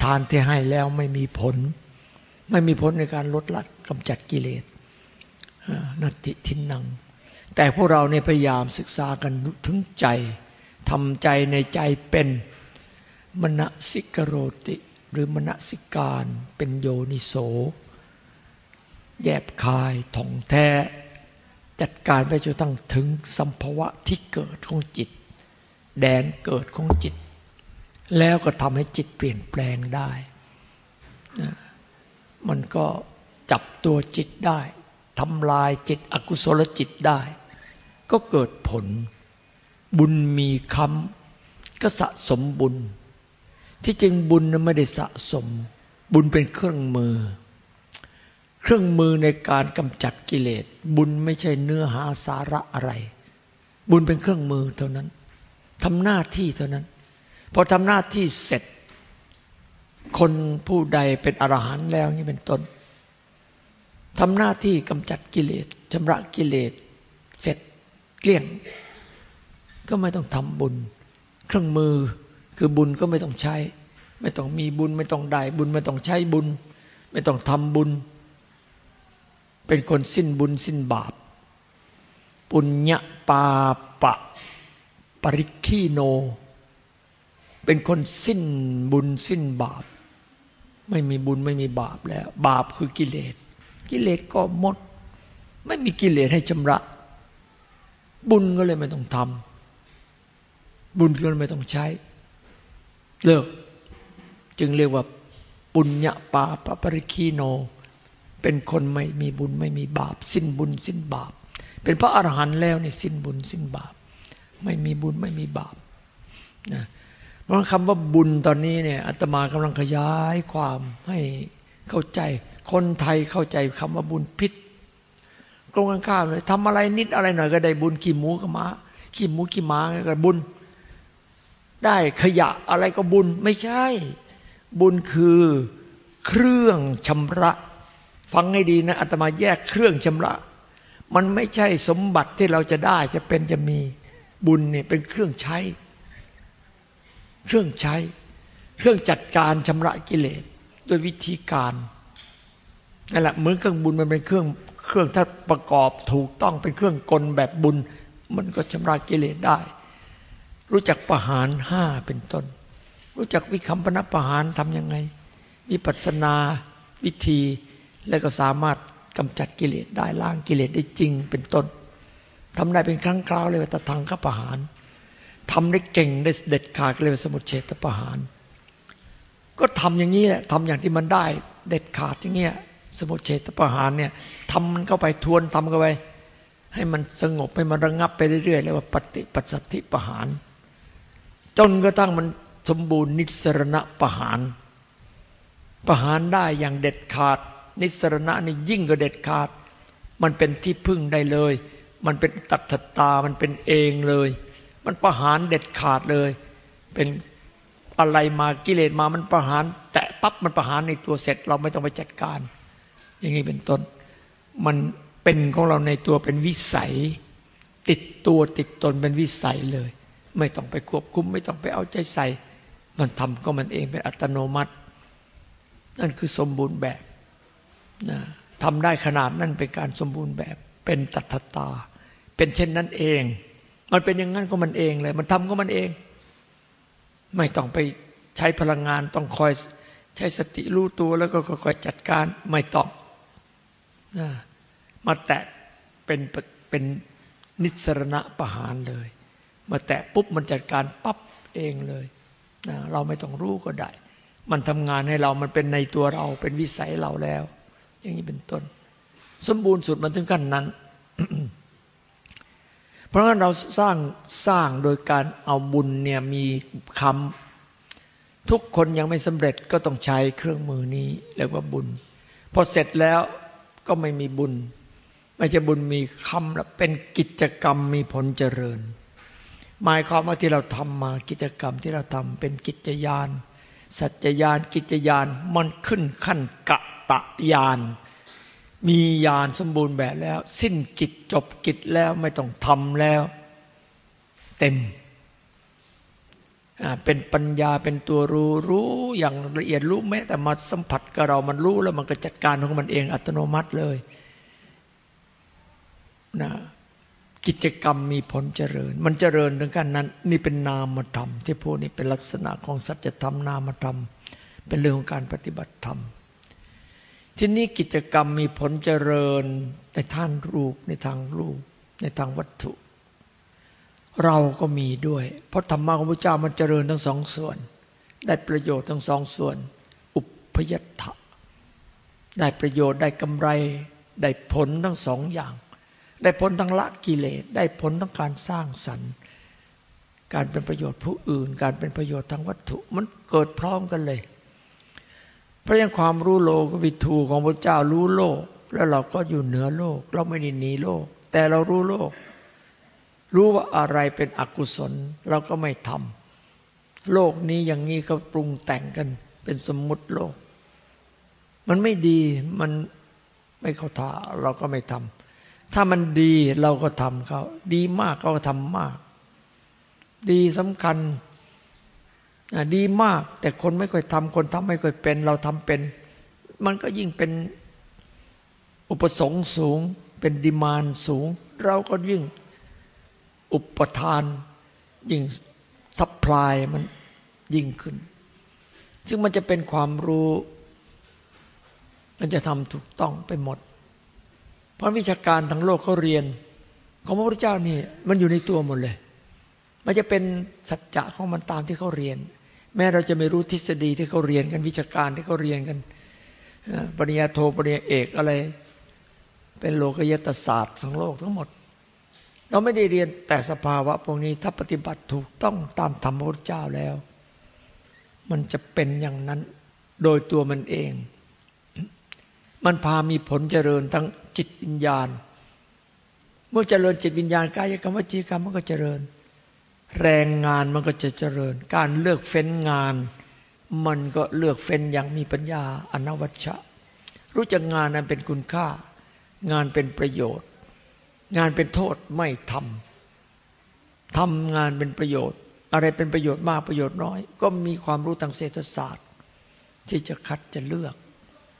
ทานที่ให้แล้วไม่มีผล ไม่มีผลในการลดละกำจัดกิเลสนัตถิทินัง แต่พวกเราเนี่ยพยายามศึกษากันถึงใจทำใจในใจเป็น มณสิกโรติ หรือมณสิการเป็นโยนิโส แยบคายท่องแท้ จัดการไปจนตั้งถึงสัมภวะที่เกิดของจิต แดนเกิดของจิต แล้วก็ทำให้จิตเปลี่ยนแปลงได้ มันก็จับตัวจิตได้ทำลายจิตอกุศลจิตได้ ก็เกิดผล บุญมีคำก็สะสมบุญ ที่จริงบุญนั้นไม่ได้สะสม บุญเป็นเครื่องมือ เครื่องมือในการกำจัดกิเลส บุญไม่ใช่เนื้อหาสาระอะไร บุญเป็นเครื่องมือเท่านั้นทำหน้าที่เท่านั้นพอทำหน้าที่เสร็จ คนผู้ใดเป็นอรหันต์แล้วนี่เป็นต้นทำหน้าที่กำจัดกิเลสชำระกิเลส เสร็จเกลี้ยง ก็ไม่ต้องทำบุญ เครื่องมือ คือบุญก็ไม่ต้องใช้ ไม่ต้องมีบุญ ไม่ต้องได้บุญไม่ต้องใช้บุญ ไม่ต้องทำบุญ เป็นคนสิ้นบุญสิ้นบาป ปุญญาปาปะปริคีโน เป็นคนสิ้นบุญสิ้นบาป ไม่มีบุญไม่มีบาปแล้ว บาปคือกิเลส กิเลสก็หมด ไม่มีกิเลสให้ชำระ บุญก็เลยไม่ต้องทำบุญก็เลยไม่ต้องใช้ เลิก จึงเรียกว่าปุญญาปาปปริคีโน เป็นคนไม่มีบุญไม่มีบาป สิ้นบุญสิ้นบาป เป็นพระอรหันต์แล้วนี่สิ้นบุญสิ้นบาป ไม่มีบุญไม่มีบาปนะเพราะคำว่าบุญตอนนี้เนี่ยอาตมากำลังขยายความให้เข้าใจคนไทยเข้าใจคำว่าบุญพิษตรงกันข้ามเลยทำอะไรนิดอะไรหน่อยก็ได้บุญขี้หมูก็มาขี้หมูขี้หมาก็บุญ ได้ขยะอะไรก็บุญไม่ใช่ บุญคือเครื่องชำระ ฟังให้ดีนะอาตมาแยกเครื่องชำระ มันไม่ใช่สมบัติที่เราจะได้จะเป็นจะมีบุญเนี่ยเป็นเครื่องใช้ เครื่องใช้ เครื่องจัดการชำระกิเลสด้วยวิธีการนั่นแหละเหมือนเครื่องบุญมันเป็นเครื่องเครื่องถ้าประกอบถูกต้องเป็นเครื่องกลแบบบุญ มันก็ชำระกิเลสได้ รู้จักประหารห้าเป็นต้น รู้จักวิคัมปนประหารทำยังไงมีปัสนาวิธีแล้วก็สามารถกำจัดกิเลสได้ล้างกิเลสได้จริงเป็นต้นทำได้เป็นครั้งคราวเลยว่าตะทางขประหารทำได้เก่งได้เด็ดขาดเลยว่าสมุทเฉตประหาร ก็ทำอย่างนี้แหละทำอย่างที่มันได้เด็ดขาดอย่างเงี้ยสมุทเฉตประหารเนี่ยทำมันเข้าไปทวนทำเข้าไปให้มันสงบให้มันระงับไปเรื่อยๆเรียกว่าปฏิปัสสติประหาร จนกระทั่งมันสมบูรณ์นิสรณะประหาร ประหารได้อย่างเด็ดขาด นิสรณะนี่ยิ่งกว่าเด็ดขาด มันเป็นที่พึ่งได้เลย มันเป็นตัทตา มันเป็นเองเลย มันประหารเด็ดขาดเลย เป็นอะไรมากิเลสมามันประหาร แตะปั๊บมันประหารในตัวเสร็จ เราไม่ต้องไปจัดการ อย่างนี้เป็นต้น มันเป็นของเราในตัวเป็นวิสัย ติดตัวติดตนเป็นวิสัยเลย ไม่ต้องไปควบคุม ไม่ต้องไปเอาใจใส่ มันทำก็มันเองเป็นอัตโนมัติ นั่นคือสมบูรณ์แบบนะทำได้ขนาดนั้นเป็นการสมบูรณ์แบบ เป็นตัทตา เป็นเช่นนั้นเอง มันเป็นอย่างนั้นก็มันเองเลย มันทำก็มันเอง ไม่ต้องไปใช้พลังงานต้องคอยใช้สติรู้ตัวแล้วก็คอยจัดการไม่ต้องมาแตะเป็นเป็นนิสรณะประหารเลย มาแตะปุ๊บมันจัดการปั๊บเองเลยนะเราไม่ต้องรู้ก็ได้ มันทำงานให้เรามันเป็นในตัวเราเป็นวิสัยเราแล้ว อย่างนี้เป็นต้น สมบูรณ์สุดมันถึงขั้นนั้น เพราะงั้นเราสร้างสร้างโดยการเอาบุญเนี่ยมีคำทุกคนยังไม่สำเร็จก็ต้องใช้เครื่องมือนี้เรียกว่าบุญ พอเสร็จแล้วก็ไม่มีบุญ ไม่ใช่บุญมีคำแล้วเป็นกิจกรรมมีผลเจริญ หมายความว่าที่เราทำมากิจกรรมที่เราทำเป็นกิจยาน สัจยานกิจยานมันขึ้นขั้นกะตะยานมียานสมบูรณ์แบบแล้ว สิ้นกิจจบกิจแล้วไม่ต้องทำแล้ว เต็มอ่าเป็นปัญญาเป็นตัวรู้รู้อย่างละเอียดรู้แม้แต่มาสัมผัสกับเรามันรู้แล้วมันก็จัดการของมันเองอัตโนมัติเลยนะ กิจกรรมมีผลเจริญ มันเจริญถึงกันนั้น นี่เป็นนามธรรม ที่พูดนี่เป็นลักษณะของสัจธรรมนามธรรม เป็นเรื่องของการปฏิบัติธรรม ที่นี่กิจกรรมมีผลเจริญในท่านรูปในทางรูป ในทางวัตถุ เราก็มีด้วย เพราะธรรมะของพระเจ้ามันเจริญทั้งสองส่วน ได้ประโยชน์ทั้งสองส่วน อุปยัตถะได้ประโยชน์ได้กำไรได้ผลทั้งสองอย่าง ได้ผลทั้งละกิเลส ได้ผลทั้งการสร้างสรรค์ การเป็นประโยชน์ผู้อื่น การเป็นประโยชน์ทางวัตถุ มันเกิดพร้อมกันเลย เพราะยังความรู้โลกวิทูของพระเจ้ารู้โลก แล้วเราก็อยู่เหนือโลก เราไม่ได้หนีโลก แต่เรารู้โลก รู้ว่าอะไรเป็นอกุศลเราก็ไม่ทำโลกนี้อย่างนี้ก็ปรุงแต่งกัน เป็นสมมุติโลก มันไม่ดีมันไม่เข้าท่าเราก็ไม่ทำ ถ้ามันดีเราก็ทำเขาดีมากเราก็ทำมาก ดีสำคัญดีมาก แต่คนไม่ค่อยทำคนทำไม่ค่อยเป็น เราทำเป็น มันก็ยิ่งเป็นอุปสงค์สูง เป็นดิมานสูง เราก็ยิ่งอุปทาน ยิ่งซัพพลายมันยิ่งขึ้น ซึ่งมันจะเป็นความรู้ มันจะทำถูกต้องไปหมด เพราะวิชาการทั้งโลกเขาเรียน ของพระพุทธเจ้านี่มันอยู่ในตัวหมดเลย มันจะเป็นสัจจะของมันตามที่เขาเรียน แม้เราจะไม่รู้ทฤษฎีที่เขาเรียนกันวิชาการที่เขาเรียนกันปริญญาโทปริญญาเอกอะไร เป็นโลกยตศาสตร์ทั้งโลกทั้งหมด เราไม่ได้เรียนแต่สภาวะพวกนี้ถ้าปฏิบัติถูกต้องตามธรรมพระพุทธเจ้าแล้ว มันจะเป็นอย่างนั้นโดยตัวมันเอง มันพามีผลเจริญทั้ง จิตวิญญาณ เมื่อเจริญจิตวิญญาณกายกรรมวจีกรรมมันก็เจริญ แรงงานมันก็จะเจริญ การเลือกเฟ้นงาน มันก็เลือกเฟ้นอย่างมีปัญญาอนวัชชะ รู้จักงานนั้นเป็นคุณค่า งานเป็นประโยชน์ งานเป็นโทษไม่ทำทำงานเป็นประโยชน์ อะไรเป็นประโยชน์มากประโยชน์น้อย ก็มีความรู้ทางเศรษฐศาสตร์ ที่จะคัดจะเลือก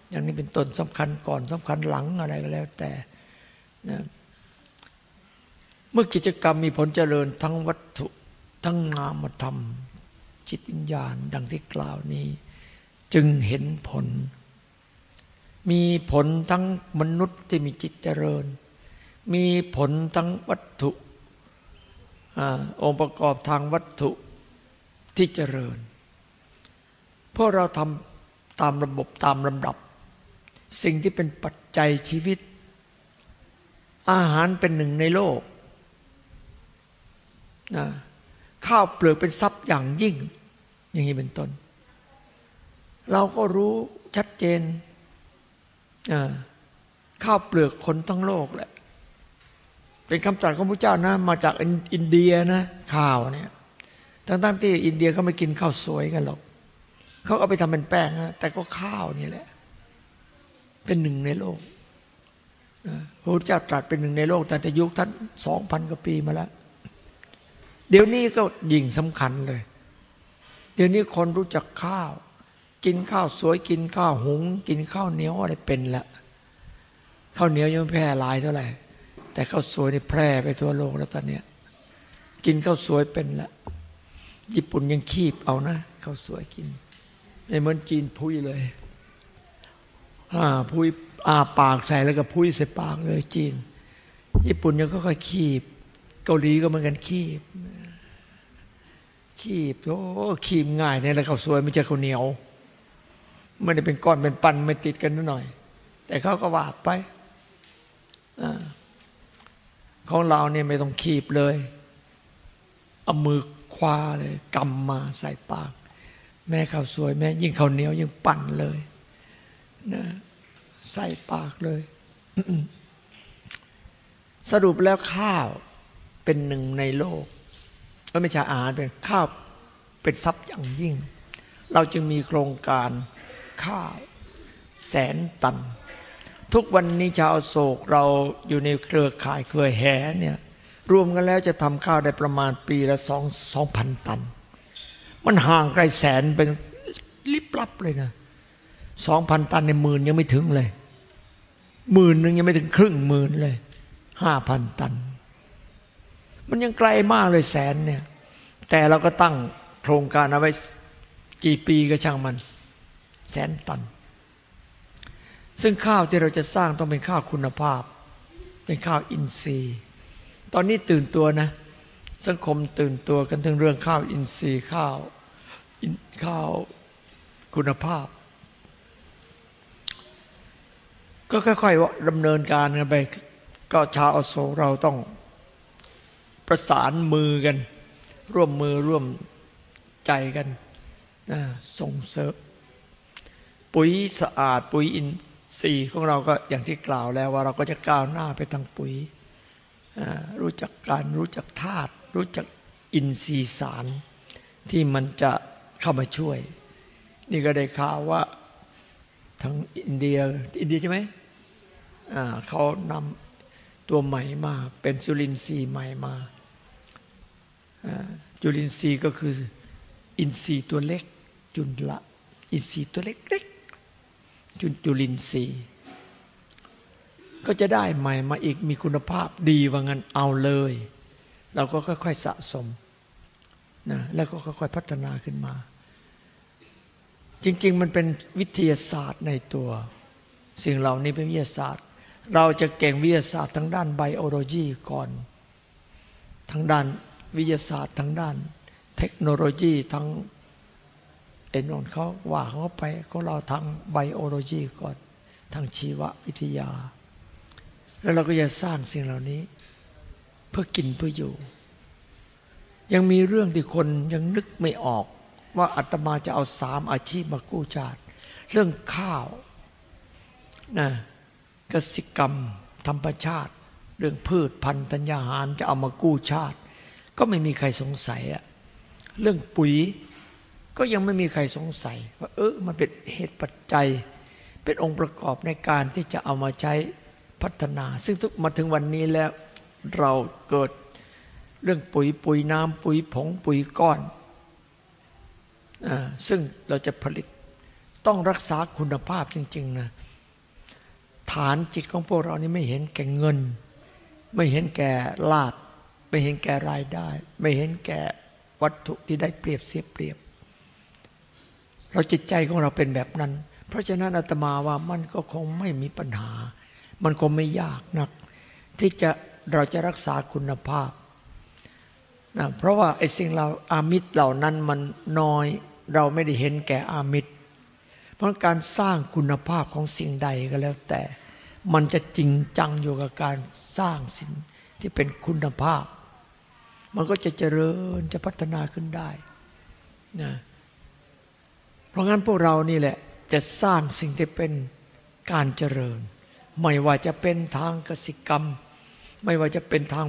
อย่างนี้เป็นต้นสำคัญก่อนสำคัญหลังอะไรก็แล้วแต่นะเมื่อกิจกรรมมีผลเจริญทั้งวัตถุทั้งนามธรรม จิตวิญญาณ ดังที่กล่าวนี้ จึงเห็นผล มีผลทั้งมนุษย์ที่มีจิตเจริญ มีผลทั้งวัตถุอองค์ประกอบทางวัตถุที่เจริญเพราะเราทำตามระบบตามลำดับ สิ่งที่เป็นปัจจัยชีวิต อาหารเป็นหนึ่งในโลกนะข้าวเปลือกเป็นทรัพย์อย่างยิ่ง อย่างนี้เป็นต้น เราก็รู้ชัดเจนข้าวเปลือกคนทั้งโลกแหละ เป็นคำตรัสของพระเจ้านะ มาจากอินเดียนะ ข้าวเนี่ยทั้งๆที่อินเดียเขาไม่กินข้าวสวยกันหรอกเขาเอาไปทำเป็นแป้งนะแต่ก็ข้าวนี่แหละ เป็นหนึ่งในโลกพระพุทธเจ้าตรัสเป็นหนึ่งในโลก แต่แต่ยุคท่านสองพันกว่าปีมาแล้ว เดี๋ยวนี้ก็ยิ่งสำคัญเลย เดี๋ยวนี้คนรู้จักข้าว กินข้าวสวยกินข้าวหุง กินข้าวเหนียวอะไรเป็นละข้าวเหนียวยังแพร่หลายเท่าไหร่ แต่ข้าวสวยนี่แพร่ไปทั่วโลกแล้วตอนเนี้ยกินข้าวสวยเป็นละญี่ปุ่นยังคีบเอานะข้าวสวยกินในเหมือนจีนพุยเลย พุยอาปากใส่แล้วก็พุยใส่ปากเลยจีน ญี่ปุ่นยังค่อยๆคีบ เกาหลีก็เหมือนกันคีบ คีบโอ้คีบง่ายเนี่ยแล้วข้าวสวยไม่ใช่ข้าวเหนียวไม่ได้เป็นก้อนเป็นปันไม่ติดกันนิดหน่อย แต่เขาก็ว่าไปอของเราเนี่ยไม่ต้องคีบเลยเอามือคว้าเลยกำมาใส่ปาก แม่ข้าวสวยแม่ยิ่งข้าวเหนียวยิ่งปั่นเลย นะใส่ปากเลย สรุปแล้วข้าวเป็นหนึ่งในโลกก็ไม่ใช่อาหารเป็นข้าวเป็นทรัพย์อย่างยิ่ง เราจึงมีโครงการข้าวแสนตัน ทุกวันนี้ชาวโศกเราอยู่ในเครือข่ายเครือแห่เนี่ยรวมกันแล้วจะทำข้าวได้ประมาณปีละสองสองพันตัน มันห่างไกลแสนเป็นลิบลับเลยนะ สองพันตันในหมื่นยังไม่ถึงเลยหมื่นหนึ่งยังไม่ถึงครึ่งหมื่นเลยห้าพันตัน มันยังไกลมากเลยแสนเนี่ย แต่เราก็ตั้งโครงการเอาไว้กี่ปีก็ช่างมัน แสนตัน ซึ่งข้าวที่เราจะสร้างต้องเป็นข้าวคุณภาพ เป็นข้าวอินทรีย์ ตอนนี้ตื่นตัวนะ สังคมตื่นตัวกันถึงเรื่องข้าวอินทรีย์ข้าวข้าวคุณภาพ ก็ค่อยๆดำเนินการกันไป ก็ชาวอโศกเราต้องประสานมือกัน ร่วมมือร่วมใจกันส่งเสริมปุ๋ยสะอาดปุ๋ยอินทรีย์ของเราก็อย่างที่กล่าวแล้วว่าเราก็จะก้าวหน้าไปทางปุ๋ยรู้จักการรู้จักธาตุรู้จักอินทรีย์สาร ที่มันจะเข้ามาช่วย นี่ก็ได้ข่าวว่าทั้งอินเดียอินเดียใช่ไหม เขานำตัวใหม่มา เป็นจุลินทรีย์ใหม่มา จุลินทรีย์ก็คืออินทรีย์ตัวเล็ก จุลละอินทรีย์ตัวเล็กๆจุจุลินทรีย์ก็จะได้ใหม่มาอีกมีคุณภาพดีว่างั้นเอาเลย เราก็ค่อยๆสะสมนะแล้วก็ค่อยๆพัฒนาขึ้นมา จริง ๆ มันเป็นวิทยาศาสตร์ในตัว สิ่งเหล่านี้เป็นวิทยาศาสตร์ เราจะเก่งวิทยาศาสตร์ทางด้านไบโอโลจีก่อนทางด้านวิทยาศาสตร์ทางด้าน เทคโนโลยีทั้งเอ็นนเขาว่าเขาไปเขาเราทางไบโอโลจีก่อนทางชีววิทยา แล้วเราก็จะสร้างสิ่งเหล่านี้ เพื่อกินเพื่ออยู่ ยังมีเรื่องที่คนยังนึกไม่ออกว่าอาตมาจะเอาสามอาชีพมากู้ชาติ เรื่องข้าวนะ กสิกรรมธรรมชาติ เรื่องพืชพันธุ์ธัญญาหารจะเอามากู้ชาติ ก็ไม่มีใครสงสัยอะเรื่องปุ๋ยก็ยังไม่มีใครสงสัย ว่าเออมันเป็นเหตุปัจจัย เป็นองค์ประกอบในการที่จะเอามาใช้พัฒนา ซึ่งทุกมาถึงวันนี้แล้วเราเกิดเรื่องปุ๋ยปุ๋ยน้ำปุ๋ยผงปุ๋ยก้อนอซึ่งเราจะผลิตต้องรักษาคุณภาพจริง ๆ นะ ฐานจิตของพวกเรานี่ไม่เห็นแก่เงิน ไม่เห็นแก่ลาภไม่เห็นแก่รายได้ ไม่เห็นแก่วัตถุที่ได้เปรียบเสียเปรียบ เราจิตใจของเราเป็นแบบนั้น เพราะฉะนั้นอาตมาว่ามันก็คงไม่มีปัญหา มันคงไม่ยากนัก ที่จะเราจะรักษาคุณภาพนะเพราะว่าไอ้สิ่งเราอามิตรเหล่านั้นมันน้อยเราไม่ได้เห็นแก่อามิตร เพราะการสร้างคุณภาพของสิ่งใดก็แล้วแต่ มันจะจริงจังอยู่กับการสร้างสิ่งที่เป็นคุณภาพ มันก็จะเจริญจะพัฒนาขึ้นได้นะเพราะงั้นพวกเรานี่แหละจะสร้างสิ่งที่เป็นการเจริญ ไม่ว่าจะเป็นทางกสิกรรม ไม่ว่าจะเป็นทาง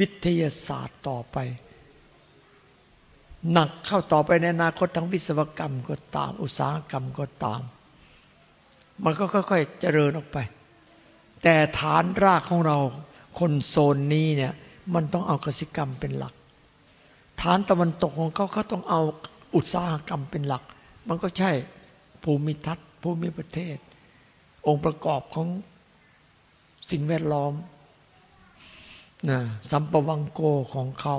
วิทยาศาสตร์ต่อไป หนักเข้าต่อไปในอนาคตทางวิศวกรรมก็ตาม อุตสาหกรรมก็ตาม มันก็ค่อยๆเจริญออกไป แต่ฐานรากของเรา คนโซนนี้เนี่ยมันต้องเอากสิกรรมเป็นหลัก ฐานตะวันตกของเขาเขาต้องเอาอุตสาหกรรมเป็นหลัก มันก็ใช่ภูมิทัศน์ภูมิประเทศ องค์ประกอบของสิ่งแวดล้อมนะสัมปวังโกของเขา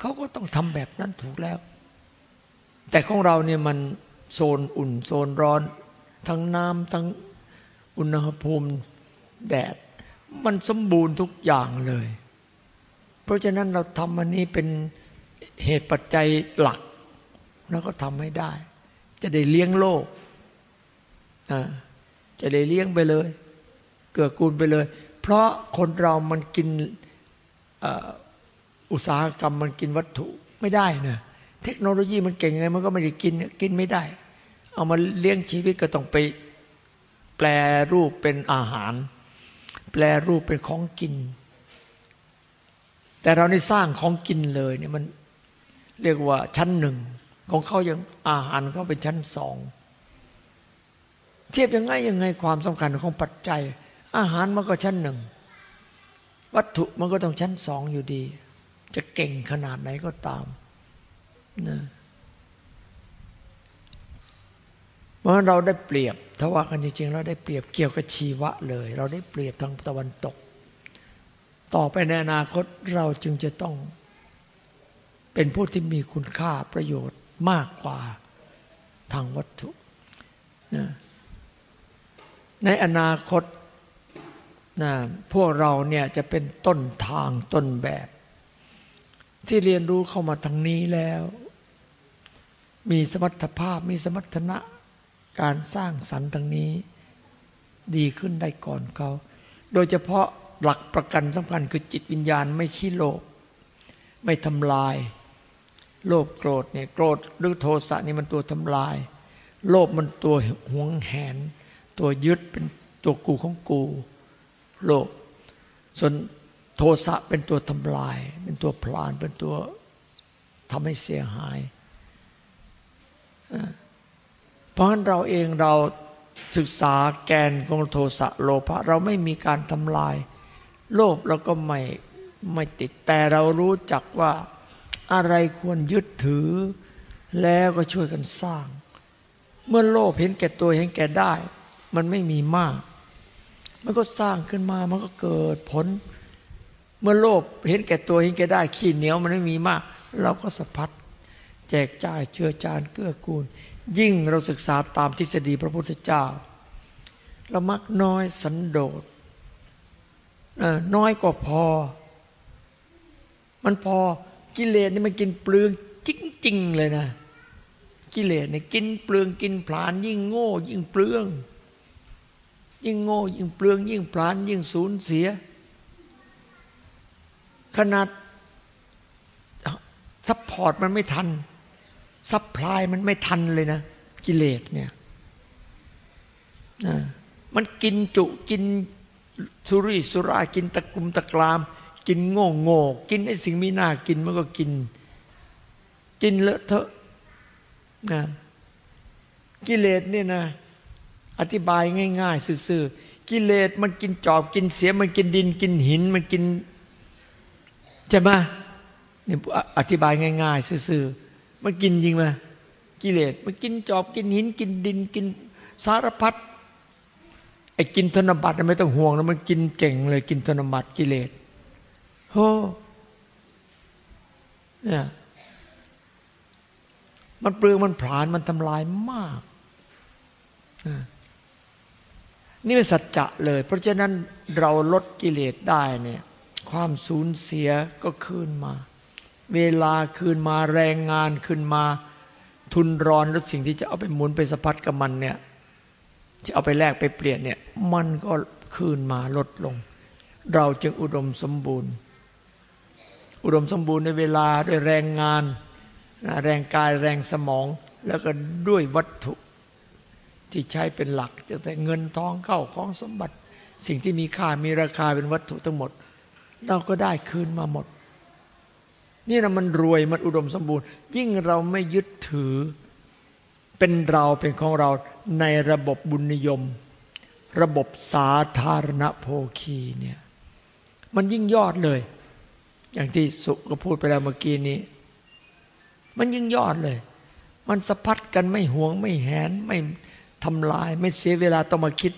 เขาก็ต้องทำแบบนั้นถูกแล้ว แต่ของเราเนี่ยมันโซนอุ่นโซนร้อน ทั้งน้ำทั้งอุณหภูมิ แดด มันสมบูรณ์ทุกอย่างเลย เพราะฉะนั้นเราทำอันนี้เป็นเหตุปัจจัยหลัก แล้วก็ทำให้ได้ จะได้เลี้ยงโลกจะได้เลี้ยงไปเลย เกื้อกูลไปเลย เพราะคนเรามันกินอุตสาหกรรมมันกินวัตถุไม่ได้นะเทคโนโลยีมันเก่งไงมันก็ไม่ได้กินกินไม่ได้ เอามาเลี้ยงชีวิตก็ต้องไปแปลรูปเป็นอาหาร แปลรูปเป็นของกิน แต่เราได้สร้างของกินเลยเนี่ยมันเรียกว่าชั้นหนึ่ง ของเขายังอาหารเขาเป็นชั้นสอง เทียบยังไงยังไงความสำคัญของปัจจัย อาหารมันก็ชั้นหนึ่ง วัตถุมันก็ต้องชั้นสองอยู่ดี จะเก่งขนาดไหนก็ตามนะเพราะเราได้เปรียบ ถ้าว่ากันจริงๆเราได้เปรียบเกี่ยวกับชีวะเลย เราได้เปรียบทางตะวันตก ต่อไปในอนาคตเราจึงจะต้อง เป็นผู้ที่มีคุณค่าประโยชน์มากกว่าทางวัตถุนะในอนาคตนะพวกเราเนี่ยจะเป็นต้นทางต้นแบบ ที่เรียนรู้เข้ามาทางนี้แล้ว มีสมรรถภาพมีสมรรถนะ การสร้างสรรค์ทางนี้ ดีขึ้นได้ก่อนเขา โดยเฉพาะหลักประกันสำคัญคือจิตวิญญาณไม่ขี้โลภไม่ทำลาย โลภโกรธเนี่ยโกรธหรือโทสะนี่มันตัวทำลาย โลภมันตัวหวงแหน ตัวยึดเป็นตัวกูของกู โลภส่วนโทสะเป็นตัวทำลาย เป็นตัวพลานเป็นตัวทำให้เสียหาย เพราะฉะนั้นเราเองเราศึกษาแกนของโทสะโลภะเราไม่มีการทำลาย โลภเราก็ไม่ไม่ติดแต่เรารู้จักว่าอะไรควรยึดถือ แล้วก็ช่วยกันสร้าง เมื่อโลภเห็นแก่ตัวเห็นแก่ได้ มันไม่มีมาก มันก็สร้างขึ้นมามันก็เกิดผล เมื่อโลภเห็นแก่ตัวเห็นแก่ได้ ขี้เหนียวมันไม่มีมาก เราก็สะพัด แจกจ่ายเชื้อจานเกื้อกูล ยิ่งเราศึกษาตามทฤษฎีพระพุทธเจ้าเรามักน้อยสันโดษน้อยก็พอ มันพอกิเลสนี่มันกินเปลืองจริงๆเลยนะ กิเลสเนี่ยกินเปลืองกินผลาน ยิ่งโง่ ยิ่งเปลือง ยิ่งโง่ ยิ่งเปลือง ยิ่งผลาน ยิ่งสูญเสีย ขนาด support มันไม่ทัน supply มันไม่ทันเลยนะ กิเลสเนี่ยมันกินจุกินสุริสุรากินตะกรุมตะกราม กินโง่โง่กินไอ้สิ่งมีหน้ากินมันก็กิน กินเลอะเทอะนะกิเลสเนี่ยนะ อธิบายง่าย ๆซื่อๆกิเลสมันกินจอบกินเสียมันกินดินกินหินมันกินใช่ไหมนี่อธิบายง่าย ๆซื่อๆ มันกินจริงไหมกิเลสมันกินจอบกินหินกินดินกินสารพัดไอ้กินธนบัตรไม่ต้องห่วงนะมันกินเก่งเลยกินธนบัตรกิเลสโอ้เนี่ยมันเปลืองมันผลาญมันทำลายมาก นี่เป็นสัจจะเลย เพราะฉะนั้นเราลดกิเลสได้เนี่ย ความสูญเสียก็คืนมา เวลาคืนมาแรงงานคืนมา ทุนร้อนแล้วสิ่งที่จะเอาไปหมุนไปสะพัดกับมันเนี่ยจะเอาไปแลกไปเปลี่ยนเนี่ยมันก็คืนมาลดลง เราจึงอุดมสมบูรณ์ อุดมสมบูรณ์ในเวลาด้วยแรงงาน แรงกายแรงสมองแล้วก็ด้วยวัตถุที่ใช้เป็นหลักจะแต่เงินทองเข้าของสมบัติ สิ่งที่มีค่ามีราคาเป็นวัตถุทั้งหมด เราก็ได้คืนมาหมด นี่นะมันรวยมันอุดมสมบูรณ์ ยิ่งเราไม่ยึดถือ เป็นเราเป็นของเราในระบบบุญนิยม ระบบสาธารณโภคีเนี่ยมันยิ่งยอดเลย อย่างที่สุก็พูดไปแล้วเมื่อกี้นี้ มันยิ่งยอดเลย มันสะพัดกันไม่หวงไม่แหนไม่ทำลาย ไม่เสียเวลาต้องมาคิด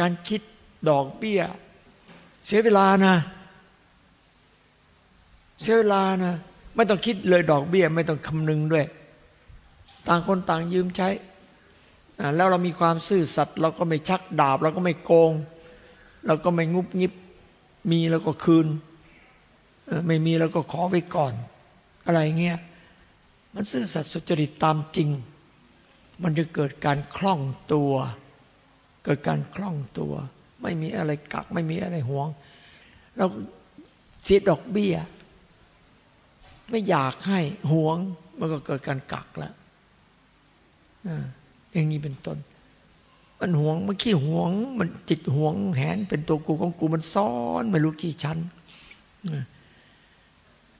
การคิดดอกเบี้ย เสียเวลานะ เสียเวลานะ ไม่ต้องคิดเลยดอกเบี้ย ไม่ต้องคำนึงด้วย ต่างคนต่างยืมใช้ แล้วเรามีความซื่อสัตย์เราก็ไม่ชักดาบ เราก็ไม่โกง เราก็ไม่งุบงิบ มีเราก็คืน ไม่มีเราก็ขอไว้ก่อน อะไรเงี้ย มันซื่อสัตย์สุจริตตามจริง มันจะเกิดการคล่องตัว เกิดการคล่องตัว ไม่มีอะไรกัก ไม่มีอะไรห่วง เราเสียดอกเบี้ย ไม่อยากให้ห่วง มันก็เกิดการกักแล้วอย่างนี้เป็นต้น มันหวงมันขี้หวง มันจิตหวงแหน เป็นตัวกูของกูมันซ้อนไม่รู้กี่ชั้น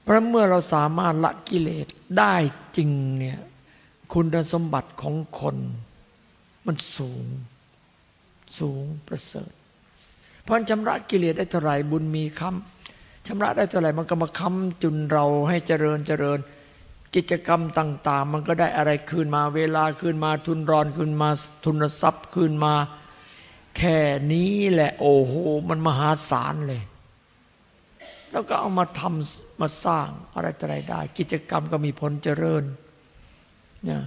เพราะเมื่อเราสามารถละกิเลสได้จริงเนี่ย คุณสมบัติของคน มันสูง สูงประเสริฐ เพราะชำระกิเลสได้เท่าไหร่บุญมีคำ ชำระได้เท่าไหร่มันก็มาค้ำจุนเราให้เจริญเจริญ กิจกรรมต่าง ๆ มันก็ได้อะไรคืนมาเวลาคืนมาทุนรอนคืนมาทุนทรัพย์คืนมา แค่นี้แหละโอ้โหมันมหาศาลเลย แล้วก็เอามาทำมาสร้างอะไรต่ออะไรได้ กิจกรรมก็มีผลเจริญเนี่ย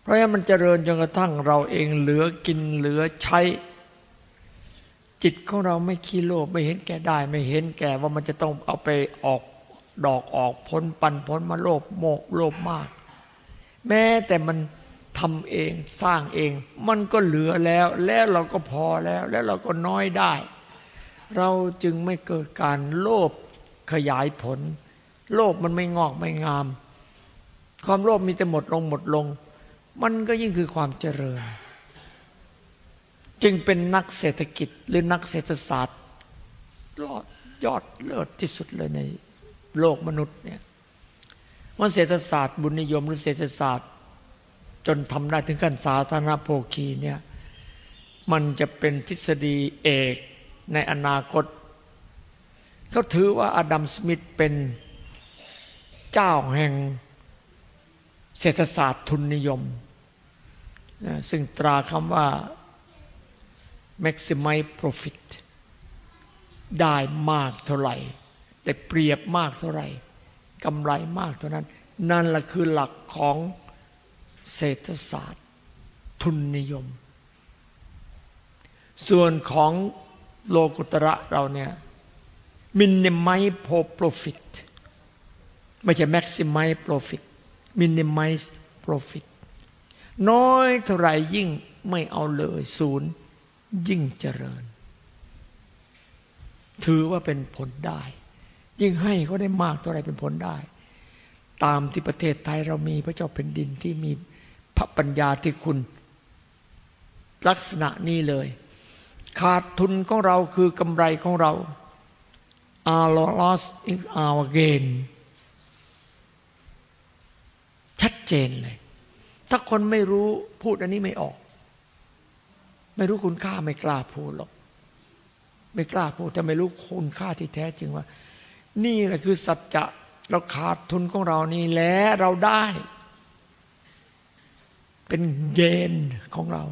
เพราะฉะนั้นมันเจริญจนกระทั่งเราเองเหลือกินเหลือใช้ จิตของเราไม่ขี้โลภไม่เห็นแก่ได้ ไม่เห็นแก่ว่ามันจะต้องเอาไปออกดอกออกผลปันผลมาโลภโมกโลภมาก แม้แต่มันทำเองสร้างเอง มันก็เหลือแล้ว แล้วเราก็พอแล้ว แล้วเราก็น้อยได้ เราจึงไม่เกิดการโลภขยายผล โลภมันไม่งอกไม่งาม ความโลภมีแต่หมดลงหมดลง มันก็ยิ่งคือความเจริญ จึงเป็นนักเศรษฐกิจหรือนักเศรษฐศาสตร์ยอดเลิศที่สุดเลยในโลกมนุษย์เนี่ยมันเศรษฐศาสตร์บุญนิยมหรือเศรษฐศาสตร์ จนทำได้ถึงขั้นสาธารณโภคีเนี่ยมันจะเป็นทฤษฎีเอกในอนาคต เขาถือว่าอดัมสมิธเป็นเจ้าแห่งเศรษฐศาสตร์ทุนนิยม ซึ่งตราคำว่า maximize profit ได้มากเท่าไหร่ แต่เปรียบมากเท่าไหร่กำไรมากเท่านั้น นั่นแหละคือหลักของเศรษฐศาสตร์ ทุนนิยม ส่วนของโลกุตระเราเนี่ยมินิมัยโปรฟิตไม่ใช่แม็กซิมัยโปรฟิตมินิมัยโปรฟิตน้อยเท่าไรยิ่งไม่เอาเลยศูนย์ ยิ่งเจริญ ถือว่าเป็นผลได้ ยิ่งให้ก็ได้มากเท่าไรเป็นผลได้ ตามที่ประเทศไทยเรามีพระเจ้าแผ่นดินที่มีพระปัญญาที่คุณ ลักษณะนี้เลย ขาดทุนของเราคือกำไรของเรา our loss is our gain ชัดเจนเลย ถ้าคนไม่รู้พูดอันนี้ไม่ออก ไม่รู้คุณค่าไม่กล้าพูดหรอก ไม่กล้าพูดจะไม่รู้คุณค่าที่แท้จริงว่า นี่แหละคือสัจจะเราขาดทุนของเรานี่แล้วเราได้ เป็นเกณฑ์ของเรา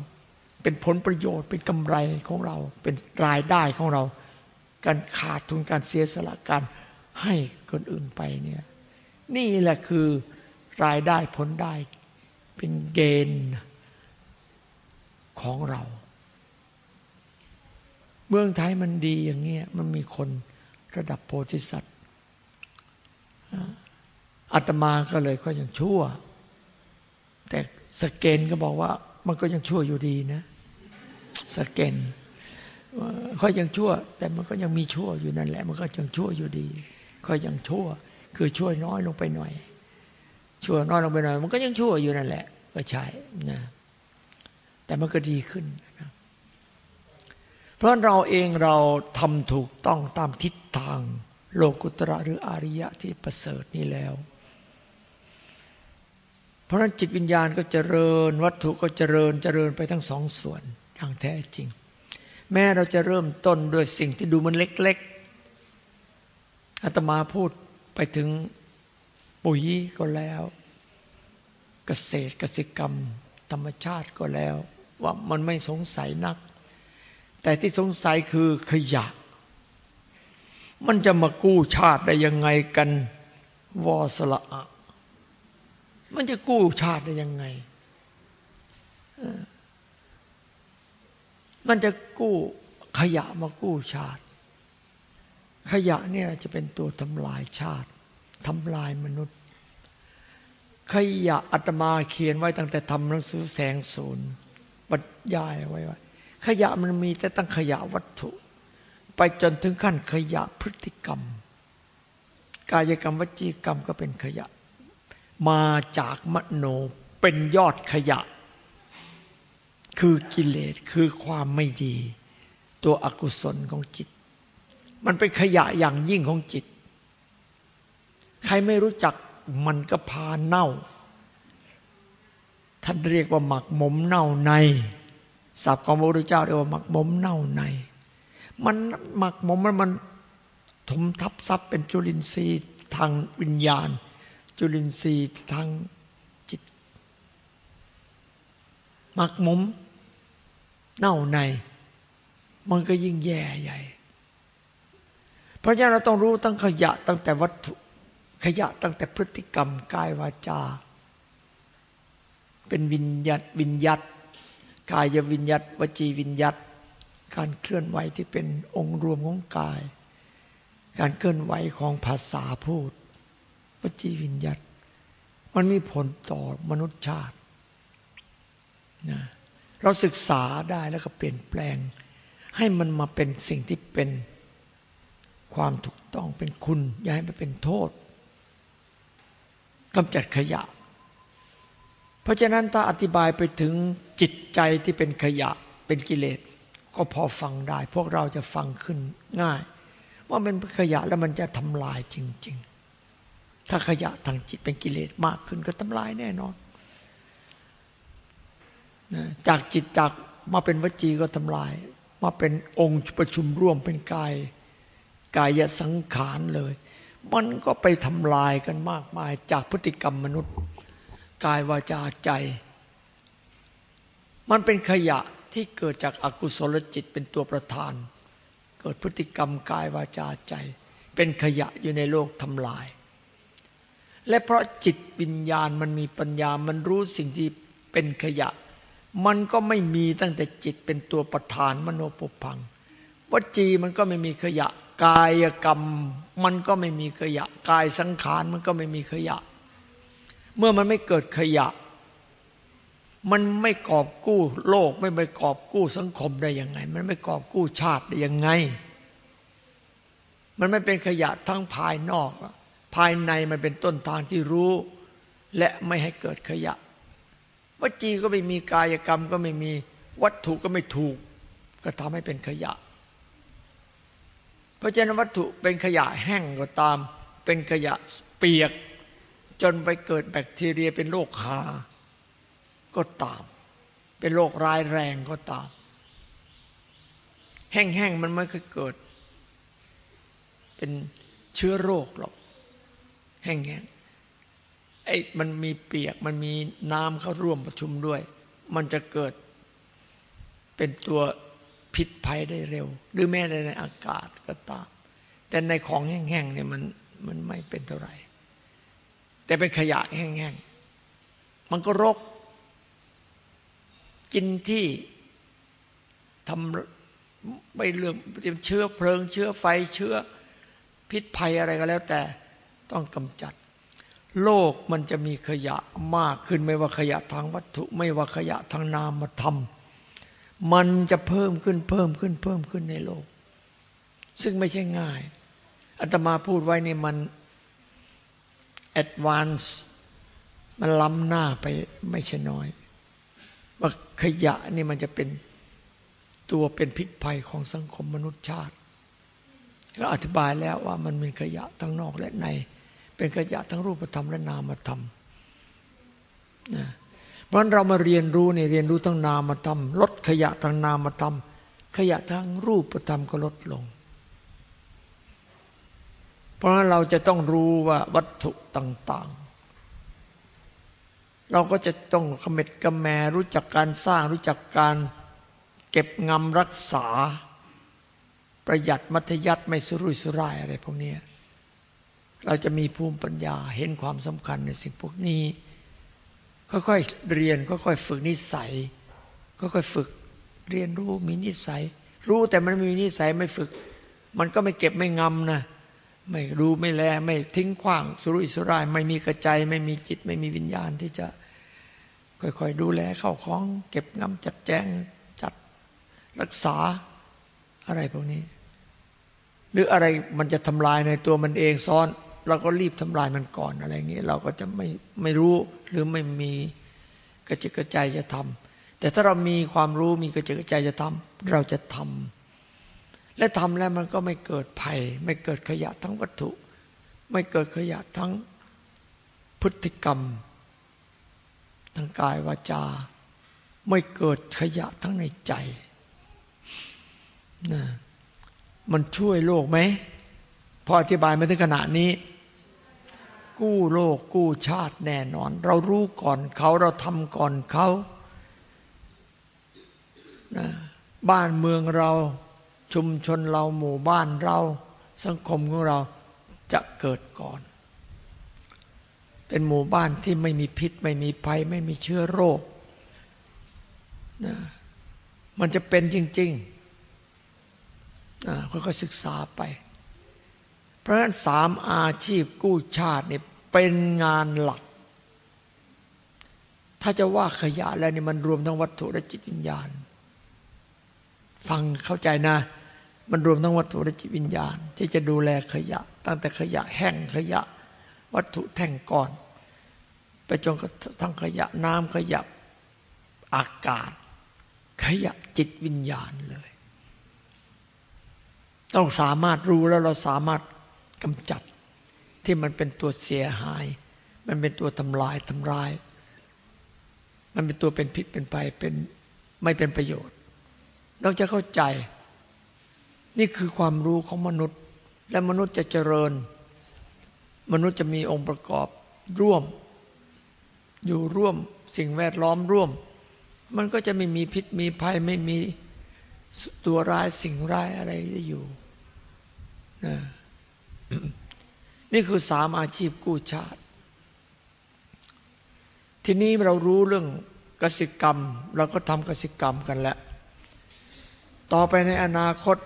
เป็นผลประโยชน์ เป็นกำไรของเรา เป็นรายได้ของเรา การขาดทุนการเสียสละการให้คนอื่นไปเนี่ย นี่แหละคือรายได้ผลได้ เป็นเกณฑ์ของเรา เมืองไทยมันดีอย่างเงี้ยมันมีคนระดับโพธิสัตว์อาตมาก็เลยก็ยังชั่ว แต่สเกนก็บอกว่ามันก็ยังชั่วอยู่ดีนะสเกนก็ยังชั่ว แต่มันก็ยังมีชั่วอยู่นั่นแหละ มันก็ยังชั่วอยู่ดีก็ยังชั่ว คือช่วยน้อยลงไปหน่อย ชั่วน้อยลงไปหน่อย มันก็ยังชั่วอยู่นั่นแหละ ก็ใช่นะแต่มันก็ดีขึ้น เพราะเราเองเราทำถูกต้องตามทิศทาง โลกุตระหรืออริยะที่ประเสริฐนี้แล้ว เพราะนั้นจิตวิญญาณก็เจริญ วัตถุก็เจริญเจริญไปทั้งสองส่วนอย่างแท้จริง แม้เราจะเริ่มต้นด้วยสิ่งที่ดูมันเล็กๆอาตมาพูดไปถึงปุ๋ยก็แล้ว เกษตรกสิกรรม ธรรมชาติก็แล้ว ว่ามันไม่สงสัยนัก แต่ที่สงสัยคือขยะ มันจะมากู้ชาติได้ยังไงกันวอสละอะ มันจะกู้ชาติได้ยังไง มันจะกู้ขยะมากู้ชาติ ขยะเนี่ยจะเป็นตัวทำลายชาติทำลายมนุษย์ ขยะอาตมาเขียนไว้ตั้งแต่ทำหนังสือแสงศูนย์บรรยายไว้ว่า ขยะมันมีแต่ตั้งขยะวัตถุ ไปจนถึงขั้นขยะพฤติกรรม กายกรรมวจีกรรมก็เป็นขยะ มาจากมโนเป็นยอดขยะ คือกิเลสคือความไม่ดี ตัวอกุศลของจิต มันเป็นขยะอย่างยิ่งของจิต ใครไม่รู้จักมันก็พาเน่า ท่านเรียกว่าหมักหมมเน่าใน ศัพท์ของพระพุทธเจ้าเรียกว่าหมักหมมเน่าใน มันหมักหมมมันมันถมทับซับเป็นจุลินทรีย์ทางวิญญาณ จุลินทรีย์ทางจิตหมักหมมเน่าใน มันก็ยิ่งแย่ใหญ่ เพราะฉะนั้นเราต้องรู้ตั้งขยะตั้งแต่วัตถุขยะตั้งแต่พฤติกรรมกายวาจา เป็นวิญญาตวิญญาต กายวิญญาตวจีวิญญาตการเคลื่อนไหวที่เป็นองค์รวมของกาย การเคลื่อนไหวของภาษาพูดวจีวิญญาตมันมีผลต่อมนุษยชาตินะเราศึกษาได้แล้วก็เปลี่ยนแปลง ให้มันมาเป็นสิ่งที่เป็นความถูกต้องเป็นคุณ อย่าให้มันเป็นโทษกำจัดขยะ เพราะฉะนั้นถ้าอธิบายไปถึงจิตใจที่เป็นขยะเป็นกิเลส ก็พอฟังได้ พวกเราจะฟังขึ้นง่าย ว่ามันเป็นขยะแล้วมันจะทำลายจริง ๆ ถ้าขยะทางจิตเป็นกิเลสมากขึ้นก็ทำลายแน่นอนจากจิตจากมาเป็นวจีก็ทำลาย มาเป็นองค์ประชุมร่วมเป็นกายกายสังขารเลย มันก็ไปทำลายกันมากมายจากพฤติกรรมมนุษย์ กายวาจาใจ มันเป็นขยะที่เกิดจากอากุศลจิตเป็นตัวประธาน เกิดพฤติกรรมกายวาจาใจ เป็นขยะอยู่ในโลกทำลาย และเพราะจิตวิญญาณมันมีปัญญามันรู้สิ่งที่เป็นขยะ มันก็ไม่มีตั้งแต่จิตเป็นตัวประธานมโนปพังวจีมันก็ไม่มีขยะ กายกรรม มันก็ไม่มีขยะ กายสังขารมันก็ไม่มีขยะ เมื่อมันไม่เกิดขยะ มันไม่กอบกู้โลก ไม่ไปกอบกู้สังคมได้ยังไง มันไม่กอบกู้ชาติได้ยังไง มันไม่เป็นขยะทั้งภายนอก ภายในมันเป็นต้นทางที่รู้ และไม่ให้เกิดขยะวจีก็ไม่มีกายกรรมก็ไม่มีวัตถุก็ไม่ถูก ก็ทำให้เป็นขยะ เพราะฉะนั้นวัตถุเป็นขยะแห้งก็ตาม เป็นขยะเปียก จนไปเกิดแบคทีเรียเป็นโรคหา ก็ตาม เป็นโรคร้ายแรงก็ตาม แห้งๆมันไม่เคยเกิด เป็นเชื้อโรคหรอก แห้งๆไอ้มันมีเปียกมันมีน้ำเข้าร่วมประชุมด้วย มันจะเกิดเป็นตัวผิดภัยได้เร็ว หรือแม้ในอากาศก็ตาม แต่ในของแห้งๆเนี่ยมันมันไม่เป็นเท่าไหร่ แต่เป็นขยะแห้งๆ มันก็รก กินที่ทำไม่เรื่องเชื้อเพลิง เชื้อไฟเชื้อพิษภัยอะไรก็แล้วแต่ต้องกำจัด โลกมันจะมีขยะมากขึ้นไม่ว่าขยะทางวัตถุ ไม่ว่าขยะทางนามธรรมามันจะเพิ่มขึ้นเพิ่มขึ้นเพิ่มขึ้นในโลก ซึ่งไม่ใช่ง่ายอาตมาพูดไว้ในมัน แอดวานซ์มันล้ำหน้าไปไม่ใช่น้อย ว่าขยะนี่มันจะเป็นตัวเป็นพิษภัยของสังคมมนุษยชาติเราอธิบายแล้วว่ามันมีขยะทั้งนอกและใน เป็นขยะทั้งรูปธรรมและนามธรรมนะเพราะเรามาเรียนรู้ในเรียนรู้ทั้งนามธรรมลดขยะทางนามธรรมขยะทางรูปธรรมก็ลดลง เพราะเราจะต้องรู้ว่าวัตถุต่าง ๆ เราก็จะต้องขมิดกระแมรู้จักการสร้างรู้จักการเก็บงำรักษา ประหยัดมัธยัติไม่สุรุ่ยสุร่ายอะไรพวกนี้เราจะมีภูมิปัญญาเห็นความสำคัญในสิ่งพวกนี้ ค่อยๆเรียนค่อยๆฝึกนิสัยค่อยๆฝึกเรียนรู้มีนิสัย รู้แต่มันมีนิสัยไม่ฝึก มันก็ไม่เก็บไม่งำนะ ไม่รู้ไม่แลไม่ทิ้งขว้าง สุรุ่ยสุร่ายไม่มีกระใจไม่มีจิตไม่มีวิญญาณที่จะค่อยๆดูแลเข้าของ เก็บงำจัดแจงจัดรักษาอะไรพวกนี้ หรืออะไรมันจะทำลายในตัวมันเองซ้อน เราก็รีบทำลายมันก่อนอะไรเงี้ยเราก็จะไม่ไม่รู้หรือไม่มีกระจิกกระใจจะทำแต่ถ้าเรามีความรู้มีกระจิตกระใจจะทำเราจะทำ และทำแล้วมันก็ไม่เกิดภัย ไม่เกิดขยะทั้งวัตถุ ไม่เกิดขยะทั้งพฤติกรรมทางกายวาจา ไม่เกิดขยะทั้งในใจนะมันช่วยโลกไหมพออธิบายมาถึงขณะนี้ กู้โลกกู้ชาติแน่นอน เรารู้ก่อนเขาเราทำก่อนเขานะบ้านเมืองเรา ชุมชนเราหมู่บ้านเราสังคมของเราจะเกิดก่อน เป็นหมู่บ้านที่ไม่มีพิษ ไม่มีภัย ไม่มีเชื้อโรคนะมันจะเป็นจริงๆนะค่อยๆศึกษาไป เพราะฉะนั้นสามอาชีพกู้ชาตินี่เป็นงานหลัก ถ้าจะว่าขยะแล้วนี่มันรวมทั้งวัตถุและจิตวิญญาณ ฟังเข้าใจนะ มันรวมทั้งวัตถุและจิตวิญญาณ ที่จะดูแลขยะ ตั้งแต่ขยะแห้งขยะ วัตถุแท่งก่อน ไปจนกระทั่งขยะน้ำขยะอากาศ ขยะจิตวิญญาณเลย ต้องสามารถรู้แล้วเราสามารถกำจัดที่มันเป็นตัวเสียหาย มันเป็นตัวทำลายทำลาย มันเป็นตัวเป็นพิษเป็นภัยเป็นไม่เป็นประโยชน์ เราจะเข้าใจ นี่คือความรู้ของมนุษย์ และมนุษย์จะเจริญ มนุษย์จะมีองค์ประกอบร่วม อยู่ร่วมสิ่งแวดล้อมร่วม มันก็จะไม่มีพิษมีภัยไม่มีตัวร้ายสิ่งร้ายอะไรจะอยู่นะนี่คือสามอาชีพกู้ชาติ ทีนี้เรารู้เรื่องกสิกรรม เราก็ทำกสิกรรมกันแล้ว ต่อไปในอนาคต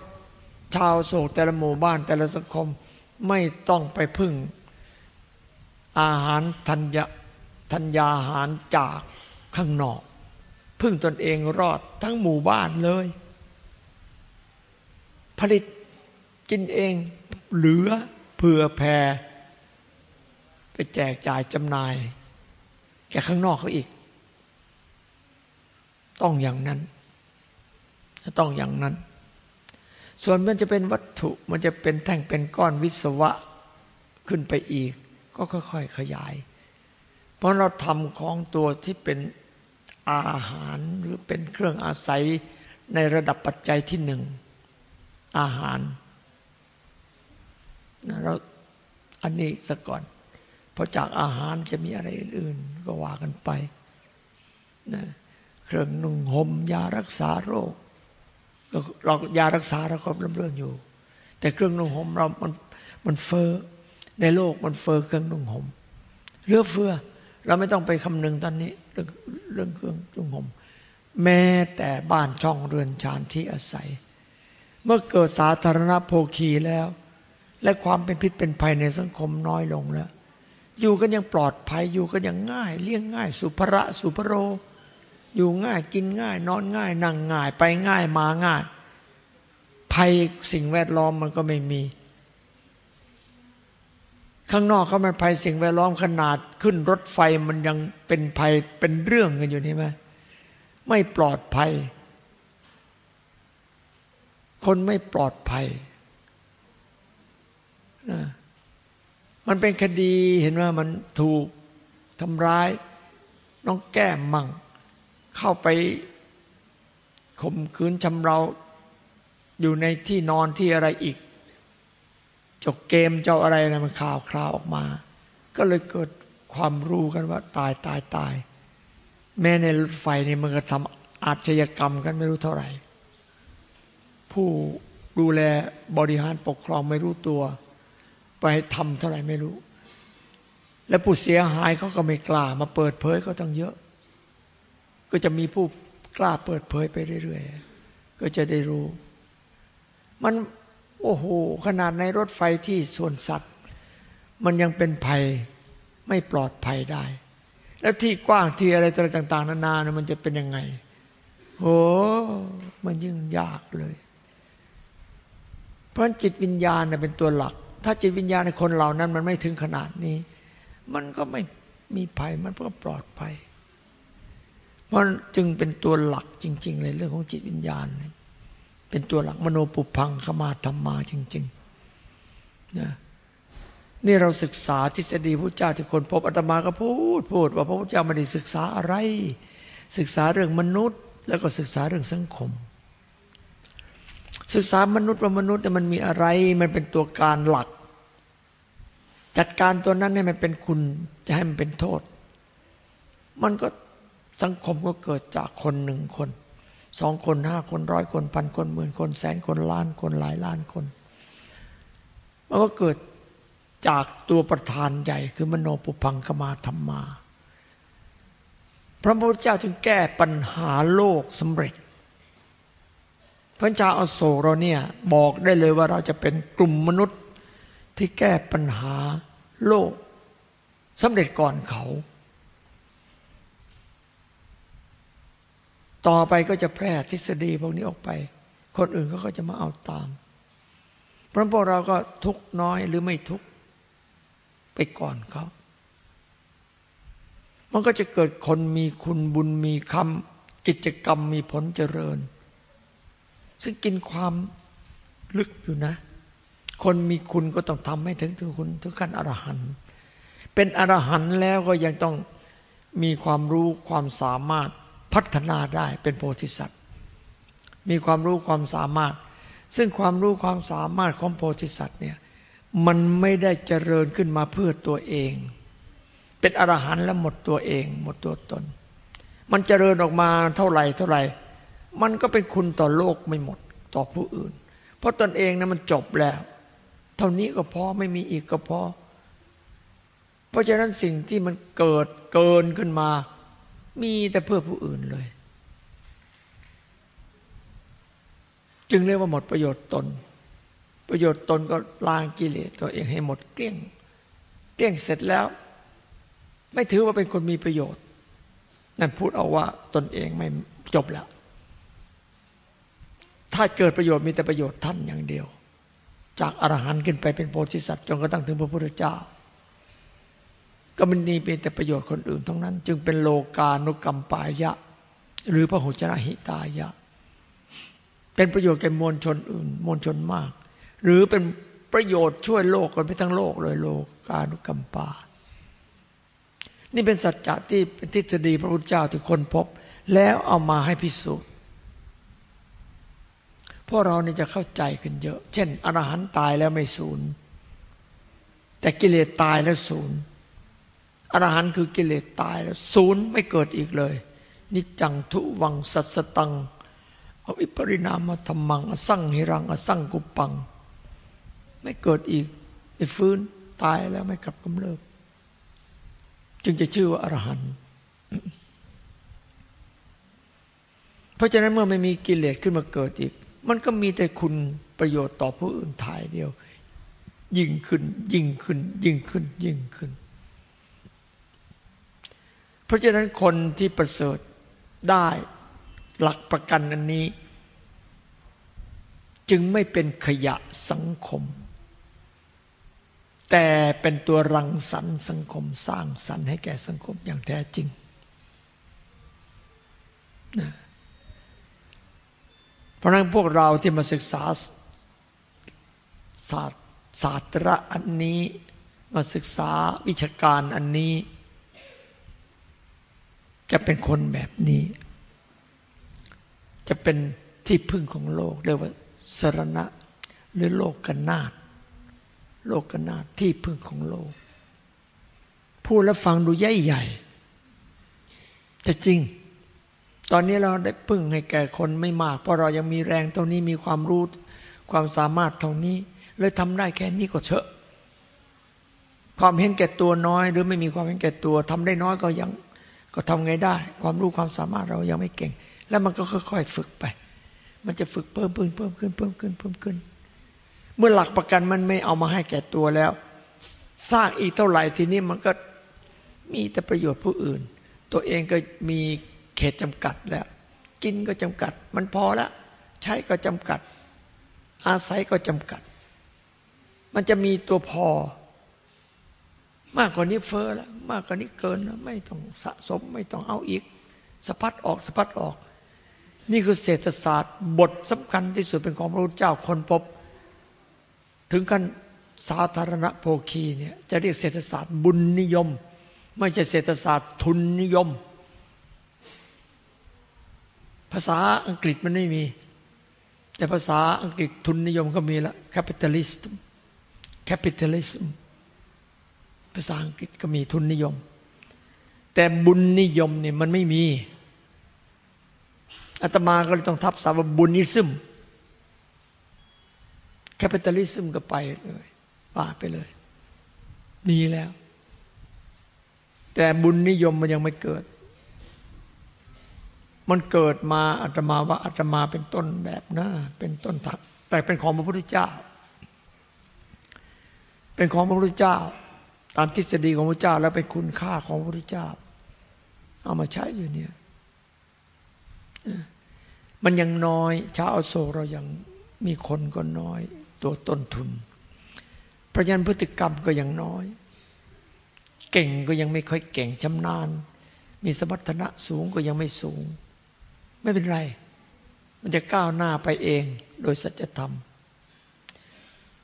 ชาวโศกแต่ละหมู่บ้านแต่ละสังคมไม่ต้องไปพึ่ง อาหารธัญญาธัญญาหารจากข้างนอก พึ่งตนเองรอดทั้งหมู่บ้านเลย ผลิตกินเองเหลือเผื่อแผ่ไปแจกจ่ายจำหน่าย แก่ข้างนอกเขาอีก ต้องอย่างนั้น ต้องอย่างนั้น ส่วนมันจะเป็นวัตถุมันจะเป็นแท่งเป็นก้อนวิศวะขึ้นไปอีก ก็ค่อยๆขยาย เพราะเราทำของตัวที่เป็นอาหารหรือเป็นเครื่องอาศัยในระดับปัจจัยที่หนึ่งอาหารนะเราอันนี้ซะก่อน เพราะจากอาหารจะมีอะไรอื่นๆ ก็ว่ากันไปนะเครื่องนุ่งห่มยารักษาโรค เรายารักษาเราก็ลำเรื่องอยู่ แต่เครื่องนุ่งห่มเรา มันมันเฟอ้อในโลกมันเฟอ้อเครื่องนุ่งห่มเลือเฟือ เราไม่ต้องไปคำนึงตอนนี้เรื่องเรื่องเครื่องนุ่งห่มแม้แต่บ้านช่องเรือนชานที่อาศัย เมื่อเกิดสาธารณโภคีแล้ว และความเป็นพิษเป็นภัยในสังคมน้อยลงแล้ว อยู่กันยังปลอดภัยอยู่กันยังง่าย เลี้ยงง่าย สุภระสุภโร อยู่ง่ายกินง่าย นอนง่าย นั่งง่าย ไปง่ายมาง่าย ภัยสิ่งแวดล้อมมันก็ไม่มี ข้างนอกเขามันภัยสิ่งแวดล้อมขนาดขึ้นรถไฟมันยังเป็นภัยเป็นเรื่องกันอยู่นี่ไหมไม่ปลอดภัย คนไม่ปลอดภัยมันเป็นคดีเห็นว่ามันถูกทำร้าย น้องแก้มมั่ง เข้าไปข่มขืนชำเราอยู่ในที่นอนที่อะไรอีกจกเกมเจ้าอะไรนะมันข่าวคราวออกมา ก็เลยเกิดความรู้กันว่า ตายตายตาย แม้ในรถไฟนี่มันก็ทำอาชญากรรมกันไม่รู้เท่าไหร่ ผู้ดูแลบริหารปกครองไม่รู้ตัว ไปทำเท่าไหร่ไม่รู้ และผู้เสียหายเขาก็ไม่กล้ามาเปิดเผยก็ต้องเยอะ ก็จะมีผู้กล้าเปิดเผยไปเรื่อยๆ ก็จะได้รู้ มันโอ้โหขนาดในรถไฟที่ส่วนสัตว์ มันยังเป็นภัยไม่ปลอดภัยได้ แล้วที่กว้างที่อะไรต่าง ๆ นานานะมันจะเป็นยังไงโอ้มันยิ่งยากเลย เพราะจิตวิญญาณเป็นตัวหลัก ถ้าจิตวิญญาณในคนเหล่านั้น มันไม่ถึงขนาดนี้ มันก็ไม่มีภัยมันก็ปลอดภัย เพราะจึงเป็นตัวหลักจริง ๆ เลยเรื่องของจิตวิญญาณ เป็นตัวหลักมโนปุพังขมาธรรมาจริงๆนะนี่เราศึกษาทฤษฎีพระเจ้าที่คนพบอาตมาก็พูดพูดว่าพระพุทธเจ้าไม่ได้ศึกษาอะไร ศึกษาเรื่องมนุษย์ แล้วก็ศึกษาเรื่องสังคม ศึกษามนุษย์ว่ามนุษย์แต่มันมีอะไรมันเป็นตัวการหลัก จัดการตัวนั้นให้มันเป็นคุณจะให้มันเป็นโทษ มันก็ สังคมก็เกิดจากคนหนึ่งคนสองคนห้าคนร้อยคนพันคนหมื่นคนแสนคนล้านคนหลายล้านคนมันก็เกิดจากตัวประธานใหญ่คือมโนปุพังคมาธรรมา พระพุทธเจ้าจึงแก้ปัญหาโลกสำเร็จ พระเจ้าอโศกเราเนี่ยบอกได้เลยว่าเราจะเป็นกลุ่มมนุษย์ที่แก้ปัญหาโลกสำเร็จก่อนเขา ต่อไปก็จะแพร่ทฤษฎีพวกนี้ออกไป คนอื่นเขาก็จะมาเอาตาม เพราะพวกเราก็ทุกน้อยหรือไม่ทุกไปก่อนเขา มันก็จะเกิดคนมีคุณบุญมีคำกิจกรรมมีผลเจริญ ซึ่งกินความลึกอยู่นะ คนมีคุณก็ต้องทำให้ถึงถึงคุณถึงขั้นอรหันต์ เป็นอรหันต์แล้วก็ยังต้องมีความรู้ความสามารถ พัฒนาได้เป็นโพธิสัตว์ มีความรู้ความสามารถ ซึ่งความรู้ความสามารถของโพธิสัตว์เนี่ยมันไม่ได้เจริญขึ้นมาเพื่อตัวเอง เป็นอรหันต์แล้วหมดตัวเอง หมดตัวตน มันเจริญออกมาเท่าไหร่เท่าไหร่ มันก็เป็นคุณต่อโลกไม่หมดต่อผู้อื่น เพราะตนเองนะมันจบแล้ว เท่านี้ก็พอไม่มีอีกก็พอเพราะฉะนั้นสิ่งที่มันเกิดเกินขึ้นมา มีแต่เพื่อผู้อื่นเลย จึงเรียกว่าหมดประโยชน์ตน ประโยชน์ตนก็ล้างกิเลสตัวเองให้หมดเกลี้ยง เกลี้ยงเสร็จแล้ว ไม่ถือว่าเป็นคนมีประโยชน์ นั่นพูดเอาว่าตนเองไม่จบแล้ว ถ้าเกิดประโยชน์มีแต่ประโยชน์ท่านอย่างเดียว จากอรหันต์ขึ้นไปเป็นโพธิสัตว์จนกระทั่งถึงพระพุทธเจ้า ก็มันนีเป็นแต่ประโยชน์คนอื่นทั้งนั้น จึงเป็นโลกานุกรรมปายะ หรือพระหุจนะหิตายะ เป็นประโยชน์แก่มวลชนอื่น มวลชนมาก หรือเป็นประโยชน์ช่วยโลกกันไปทั้งโลกเลยโลกานุกรรมปา นี่เป็นสัจจะที่เป็นทฤษฎีพระพุทธเจ้าที่คนพบ แล้วเอามาให้พิสูจน์พวกเรานี่จะเข้าใจกันเยอะ เช่น อรหันต์ตายแล้วไม่สูญแต่กิเลสตายแล้วสูญ อรหันต์คือกิเลสตายแล้วศูนย์ไม่เกิดอีกเลย นิจังทุวังสัสตังอวิปริณามธรรมังอสั่งหิรังอสั่งกุปัง ไม่เกิดอีกไม่ฟื้นตายแล้วไม่กลับกำเริบจึงจะชื่อว่าอรหันต์เพราะฉะนั้นเมื่อไม่มีกิเลสขึ้นมาเกิดอีก มันก็มีแต่คุณประโยชน์ต่อผู้อื่นถ่ายเดียว ยิ่งขึ้น ยิ่งขึ้น ยิ่งขึ้น ยิ่งขึ้น เพราะฉะนั้นคนที่ประเสริฐได้หลักประกันอันนี้ จึงไม่เป็นขยะสังคม แต่เป็นตัวรังสรรค์สังคมสร้างสรรค์ให้แก่สังคมอย่างแท้จริงนะเพราะนั้นพวกเราที่มาศึกษาศาสตร์ศาสตระอันนี้ มาศึกษาวิชาการอันนี้ จะเป็นคนแบบนี้ จะเป็นที่พึ่งของโลกเรียกว่าสรณะ หรือโลกกนาฏโลกกนาที่พึ่งของโลก พูดแล้วฟังดูใหญ่ใหญ่แต่จริง ตอนนี้เราได้พึ่งให้แก่คนไม่มาก เพราะเรายังมีแรงเท่านี้มีความรู้ความสามารถเท่านี้เลยทำได้แค่นี้ก็เชอะ ความเห็นแก่ตัวน้อย หรือไม่มีความเห็นแก่ตัวทำได้น้อยก็ยัง ก็ทำไงได้ ความรู้ความสามารถเรายังไม่เก่ง แล้วมันก็ค่อย ๆ ฝึกไป มันจะฝึกเพิ่มขึ้นเพิ่มขึ้นเพิ่มขึ้นเพิ่มขึ้น เมื่อหลักประกันมันไม่เอามาให้แก่ตัวแล้ว สร้างอีกเท่าไหร่ทีนี้มันก็มีแต่ประโยชน์ผู้อื่น ตัวเองก็มีเขตจำกัดแล้ว กินก็จำกัด มันพอแล้วใช้ก็จำกัด อาศัยก็จำกัด มันจะมีตัวพอ มากกว่านี้เฟอ้อแล้ว มากกว่านี้เกินแล้ว ไม่ต้องสะสมไม่ต้องเอาอีกสะพัดออกสะพัดออก นี่คือเศรษฐศาสตร์บทสำคัญที่สุดเป็นของพระพุทธเจ้าคนพบ ถึงกันสาธารณโภคีเนี่ยจะเรียกเศรษฐศาสตร์บุญนิยม ไม่ใช่เศรษฐศาสตร์ทุนนิยม ภาษาอังกฤษมันไม่มี แต่ภาษาอังกฤษทุนนิยมก็มีละ capitalist capitalism ภาษาอังกฤษก็มีทุนนิยม แต่บุญนิยมเนี่ยมันไม่มีอาตมาก็เลยต้องทับศัพท์ว่าบุญนิซึม capitalism ก็ไปเลยว่าไปเลย มีแล้ว แต่บุญนิยมมันยังไม่เกิด มันเกิดมาอาตมาว่าอาตมาเป็นต้นแบบหน้า เป็นต้นถักแต่เป็นของพระพุทธเจ้า เป็นของพระพุทธเจ้า ตามทฤษฎีของพระเจ้า แล้วเป็นคุณค่าของพระพุทธเจ้า เอามาใช้อยู่เนี่ย มันยังน้อย ชาวอโศกเรายังมีคนก็น้อย ตัวต้นทุนพราะฉะนั้นพฤติกรรมก็ยังน้อย เก่งก็ยังไม่ค่อยเก่งชำนาญ มีสมรรถนะสูงก็ยังไม่สูง ไม่เป็นไร มันจะก้าวหน้าไปเองโดยสัจธรรม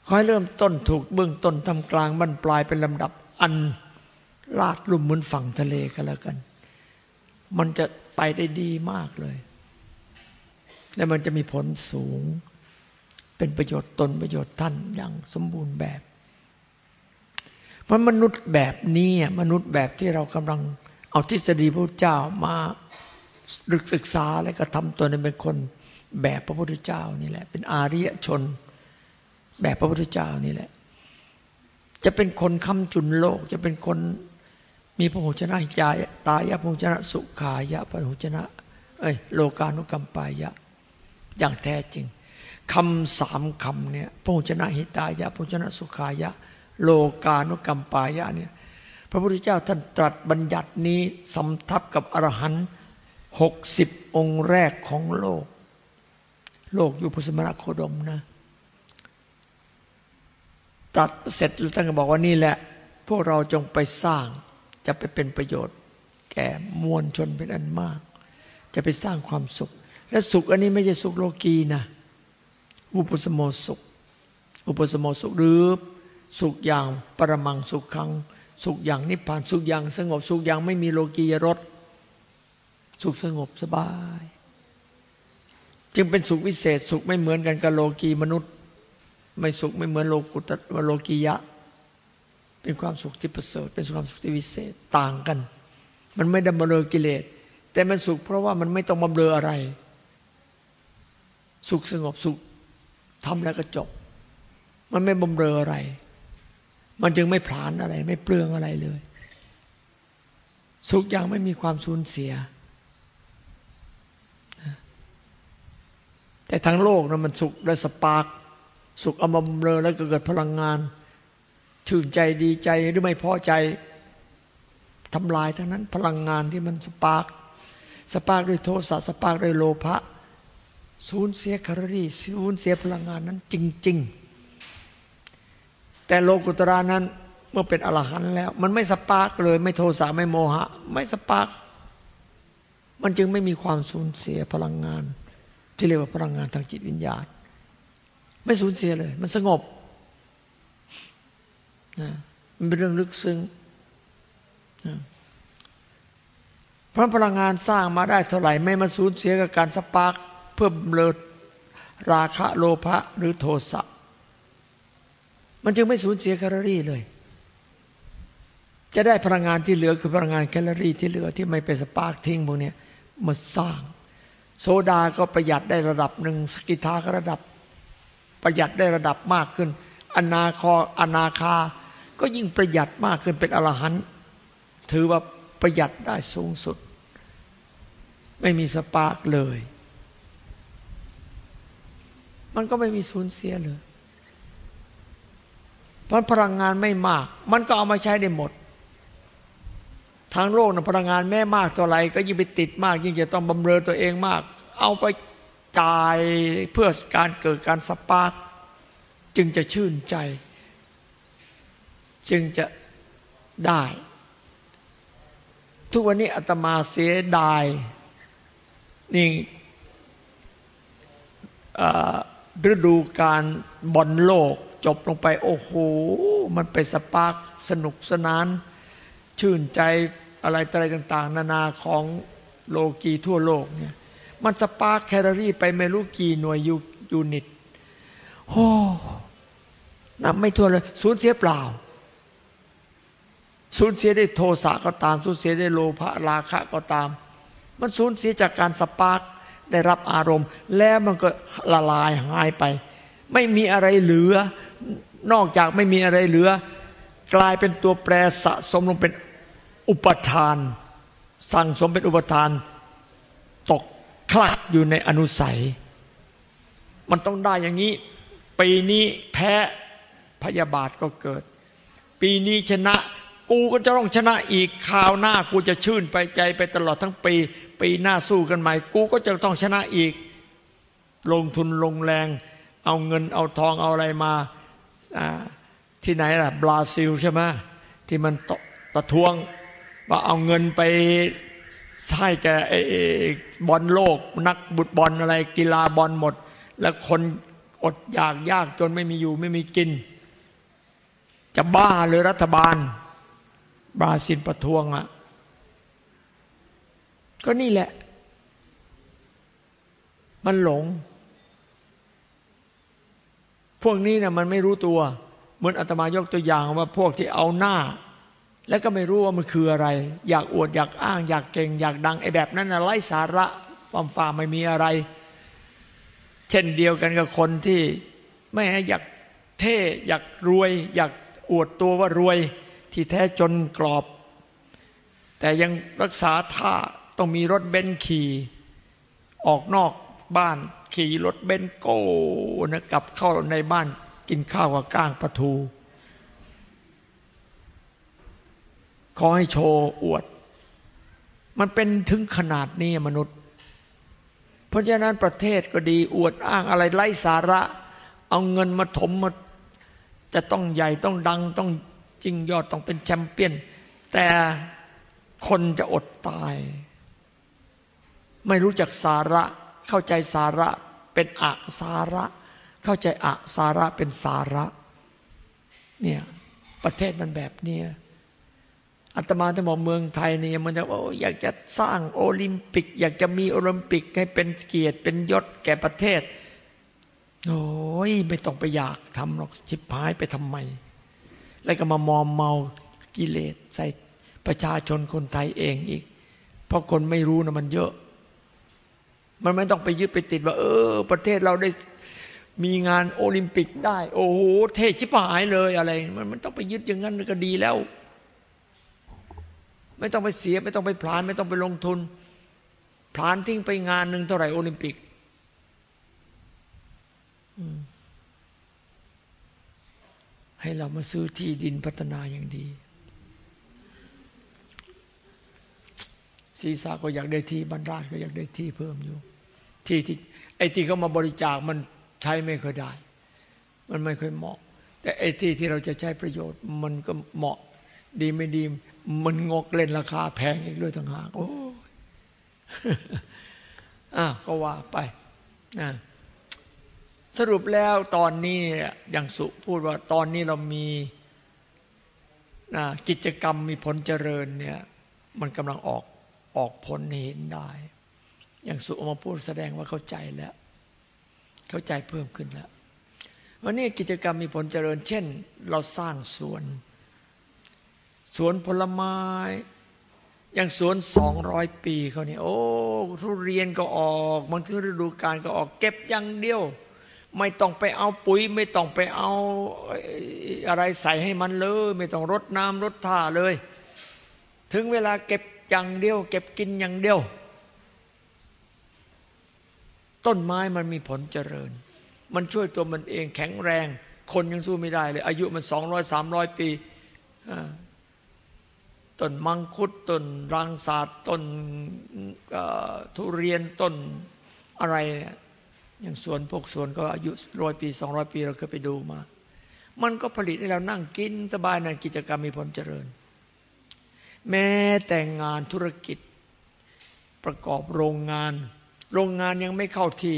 ขอให้เริ่มต้นถูกเบื้องต้นทำกลางบรรปลายเป็นลำดับ อันลาดลุ่มเหมือนฝั่งทะเลกันแล้วกัน มันจะไปได้ดีมากเลย และมันจะมีผลสูง เป็นประโยชน์ตนประโยชน์ท่านอย่างสมบูรณ์แบบ เพราะมนุษย์แบบนี้มนุษย์แบบที่เรากำลังเอาทฤษฎีพระเจ้ามาศึกษาและก็ทำตัวนี้เป็นคนแบบพระพุทธเจ้านี่แหละ เป็นอาริยชนแบบพระพุทธเจ้านี่แหละ จะเป็นคนคำจุนโลก จะเป็นคนมีพระโหชนะจายตายะพระโหชนะสุขายะพระโหชนะ เอ้ยโลกานุกรรมปายะ อย่างแท้จริงคำสามคำเนี่ยพระโหชนะหิตายะพระโหชนะสุขายะ โลกานุกรรมปายะเนี่ยพระพุทธเจ้าท่านตรัสบัญญัตินี้สำทับกับอรหันต์หกสิบองค์แรกของโลก โลกอยู่พุทธมรโคดมนะ ตัดเสร็จแล้วท่านก็บอกว่านี่แหละ พวกเราจงไปสร้าง จะไปเป็นประโยชน์ แก่มวลชนเป็นอันมาก จะไปสร้างความสุข และสุขอันนี้ไม่ใช่สุขโลกีนะอุปสมโมสุข อุปสมโมสุขหรือสุขอย่างปรมังสุขขัง สุขอย่างนิพพานสุขอย่างสงบสุขอย่างไม่มีโลกียรสสุขสงบสบาย จึงเป็นสุขวิเศษสุขไม่เหมือนกันกับโลกีมนุษย์ ไม่สุขไม่เหมือนโลกุตโลกียะ เป็นความสุขที่ประเสริฐ เป็นความสุขที่วิเศษต่างกัน มันไม่ด้บำเรอกิเลส แต่มันสุขเพราะว่ามันไม่ต้องบำเรออะไร สุขสงบสุขทำแล้วก็จบ มันไม่บำเรออะไร มันจึงไม่ผลาญอะไร ไม่เปลืองอะไรเลย สุขอย่างไม่มีความสูญเสียแต่ทั้งโลกนะมันสุขได้ spark สุขสมบำเรอแล้วก็เกิดพลังงาน ชื่นใจดีใจหรือไม่พอใจทำลายทั้งนั้นพลังงานที่มัน spark spark ด้วยโทสะ spark ด้วยโลภะสูญเสียแคลอรี่สูญเสียพลังงานนั้นจริง ๆ แต่โลกุตระนั้นเมื่อเป็นอรหันต์แล้ว มันไม่ spark เลย ไม่โทสะไม่โมหะ ไม่ sparkมันจึงไม่มีความสูญเสียพลังงาน ที่เรียกว่าพลังงานทางจิตวิญญาณ ไม่สูญเสียเลย มันสงบนะมันเป็นเรื่องลึกซึ้งนะเพราะพลังงานสร้างมาได้เท่าไหร่ ไม่มาสูญเสียกับการสปาร์กเพื่อเลิดราคะโลภะหรือโทสะมันจึงไม่สูญเสียแคลอรี่เลย จะได้พลังงานที่เหลือคือพลังงานแคลอรี่ที่เหลือที่ไม่ไป spark ทิ้งพวกนี้มาสร้าง โซดาก็ประหยัดได้ระดับหนึ่งสกิทาก็ระดับ ประหยัดได้ระดับมากขึ้น อนาคออนาคา ก็ยิ่งประหยัดมากขึ้นเป็นอรหันต์ถือว่าประหยัดได้สูงสุด ไม่มี spark เลย มันก็ไม่มีสูญเสียเลยเพราะพลังงานไม่มาก มันก็เอามาใช้ได้หมดทางโลกนะพลังงานแม่มากตัวไรก็ยิ่งไปติดมาก ยิ่งจะต้องบำเรอตัวเองมาก เอาไป จายเพื่อการเกิดการสปาร์กจึงจะชื่นใจ จึงจะได้ ทุกวันนี้อาตมาเสียดายนี่ฤดูกาลบอลโลกจบลงไป โอ้โห มันไป spark สนุกสนาน ชื่นใจอะไรอะไรต่าง ๆ นานาของโลกีทั่วโลกเนี่ย มัน spark แคลอรี่ไปไม่รู้กี่หน่วยยู unit โอ้นับไม่ถ้วนเลยสูญเสียเปล่า สูญเสียได้โทสะก็ตาม สูญเสียได้โลภะราคะก็ตาม มันสูญเสียจากการสปาร์กได้รับอารมณ์ แล้วมันก็ละลายหายไป ไม่มีอะไรเหลือ นอกจากไม่มีอะไรเหลือ กลายเป็นตัวแปรสะสมลงเป็นอุปทาน สั่งสมเป็นอุปทาน คลักอยู่ในอนุสัย มันต้องได้อย่างนี้ ปีนี้แพ้พยาบาทก็เกิด ปีนี้ชนะ กูก็จะต้องชนะอีกคราวหน้ากูจะชื่นไปใจไปตลอดทั้งปี ปีหน้าสู้กันใหม่ กูก็จะต้องชนะอีก ลงทุนลงแรง เอาเงินเอาทองเอาอะไรมาที่ไหนล่ะบราซิลใช่ไหมที่มันตประท้วงว่าเอาเงินไป ให้แกไอ้บอลโลก นักบุตบอลอะไรกีฬาบอลหมด แล้วคนอดอยากยากจนไม่มีอยู่ไม่มีกิน จะบ้าเลยรัฐบาล บราซิลประท้วงอะ่ะ ก็นี่แหละ มันหลง พวกนี้นี่ยมันไม่รู้ตัว เหมือนอาตมายกตัวอย่างว่าพวกที่เอาหน้า แล้วก็ไม่รู้ว่ามันคืออะไร อยากอวดอยากอ้าง อยากเก่ง อยากดังไอ้แบบนั้นนะไร้สาระความฝ่าไม่มีอะไร เช่นเดียวกันกับคนที่ไม่อยากเท่อยากรวย อยากอวดตัวว่ารวย ที่แท้จนกรอบ แต่ยังรักษาท่าต้องมีรถเบนซ์ขี่ ออกนอกบ้านขี่รถเบนซ์โก้นะกลับเข้าในบ้านกินข้าวกับก้างปลาทู ขอให้โชว์อวด มันเป็นถึงขนาดนี้มนุษย์ เพราะฉะนั้นประเทศก็ดีอวดอ้างอะไรไร้สาระ เอาเงินมาถมมาจะต้องใหญ่ต้องดังต้องจริงยอดต้องเป็นแชมเปี้ยน แต่คนจะอดตาย ไม่รู้จักสาระเข้าใจสาระเป็นอะสาระ เข้าใจอะสาระเป็นสาระ เนี่ย ประเทศมันแบบเนี้ย อาตมาจะบอกเมืองไทยเนี่ยมันจะว่าอยากจะสร้างโอลิมปิก อยากจะมีโอลิมปิกให้เป็นเกียรติเป็นยศแก่ประเทศโอ้ยไม่ต้องไปอยากทำหรอกชิบหายไปทำไม แล้วก็มามอมเมากิเลสใส่ประชาชนคนไทยเองอีก เพราะคนไม่รู้นะมันเยอะ มันไม่ต้องไปยึดไปติดว่า เออ ประเทศเราได้มีงานโอลิมปิกได้ โอ้โหเท่ชิบหายเลยอะไร มันมันต้องไปยึดอย่างนั้นก็ดีแล้ว ไม่ต้องไปเสีย ไม่ต้องไปพลาน ไม่ต้องไปลงทุนพลานทิ้งไปงานหนึ่งเท่าไหร่โอลิมปิกให้เรามาซื้อที่ดินพัฒนาอย่างดีศีรษะก็อยากได้ที่บรรดาก็อยากได้ที่เพิ่มอยู่ ที่ที่ไอ้ที่เขามาบริจาคมันใช้ไม่เคยได้ มันไม่เคยเหมาะ แต่ไอ้ที่ที่เราจะใช้ประโยชน์ มันก็เหมาะ ดีไม่ดี มันงกเล่นราคาแพงอีกด้วยต่างหากโอ้ยอะก็ว่าไปนะสรุปแล้วตอนนี้อย่างสุพูดว่าตอนนี้เรามีนะกิจกรรมมีผลเจริญเนี่ย มันกำลังออกออกผลเห็นได้ อย่างสุออกมาพูดแสดงว่าเข้าใจแล้ว เข้าใจเพิ่มขึ้นแล้ววันนี้กิจกรรมมีผลเจริญ เช่น เราสร้างสวน สวนผลไม้ อย่างสวนสองร้อยปีเขาเนี่ยโอ้ทุเรียนก็ออกบางทีฤดูกาลก็ออกเก็บอย่างเดียว ไม่ต้องไปเอาปุ๋ย ไม่ต้องไปเอาอะไรใส่ให้มันเลย ไม่ต้องรดน้ำรดท่าเลย ถึงเวลาเก็บอย่างเดียว เก็บกินอย่างเดียว ต้นไม้มันมีผลเจริญ มันช่วยตัวมันเองแข็งแรง คนยังสู้ไม่ได้เลย อายุมันสองร้อยสามร้อยปี ต้นมังคุดต้นรังสาดต้นทุเรียนต้นอะไรเนี่ยอย่างสวนพวกสวนก็อายุร้อยปีสองร้อยปีเราเคยไปดูมา มันก็ผลิตให้เรานั่งกินสบายนั่นกิจกรรมมีผลเจริญ แม้แต่งานธุรกิจประกอบโรงงาน โรงงานยังไม่เข้าที่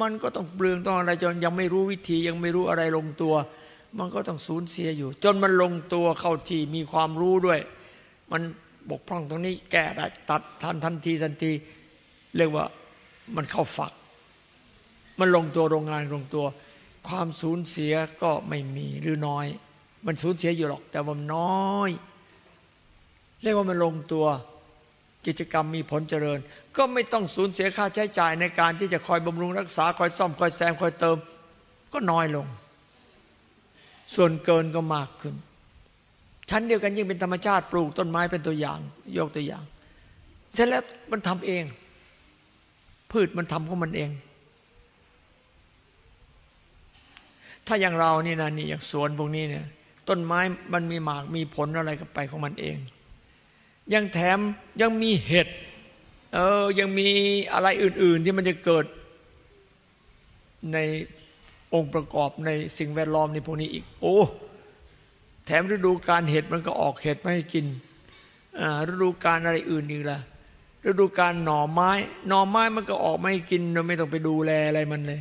มันก็ต้องเปลืองต้องอะไรจนยังไม่รู้วิธียังไม่รู้อะไรลงตัว มันก็ต้องสูญเสียอยู่ จนมันลงตัวเข้าที่มีความรู้ด้วย มันบกพร่องตรงนี้แก้ได้ตัดทันทันทีทันที เรียกว่ามันเข้าฝัก มันลงตัวโรงงานลงตัว ความสูญเสียก็ไม่มีหรือน้อย มันสูญเสียอยู่หรอก แต่ว่ามันน้อย เรียกว่ามันลงตัวกิจกรรมมีผลเจริญ ก็ไม่ต้องสูญเสียค่าใช้จ่ายในการที่จะคอยบำรุงรักษา คอยซ่อม คอยแซม คอยเติม ก็น้อยลง ส่วนเกินก็มากขึ้น ชั้นเดียวกันยิ่งเป็นธรรมชาติปลูกต้นไม้เป็นตัวอย่าง ยกตัวอย่าง เสร็จแล้วมันทำเอง พืชมันทำของมันเอง ถ้าอย่างเรานี่นะนี่อย่างสวนพวกนี้เนี่ยต้นไม้มันมีหมากมีผลอะไรก็ไปของมันเอง ยังแถมยังมีเห็ดเออยังมีอะไรอื่น ๆ ที่มันจะเกิดในองค์ประกอบในสิ่งแวดล้อมในพวกนี้อีก โอ้ แถมฤดูการเห็ดมันก็ออกเห็ดมาให้กินอ่าฤดูการอะไรอื่นอีกล่ะฤดูการหน่อไม้ หน่อไม้มันก็ออกมาให้กินเราไม่ต้องไปดูแลอะไรมันเลย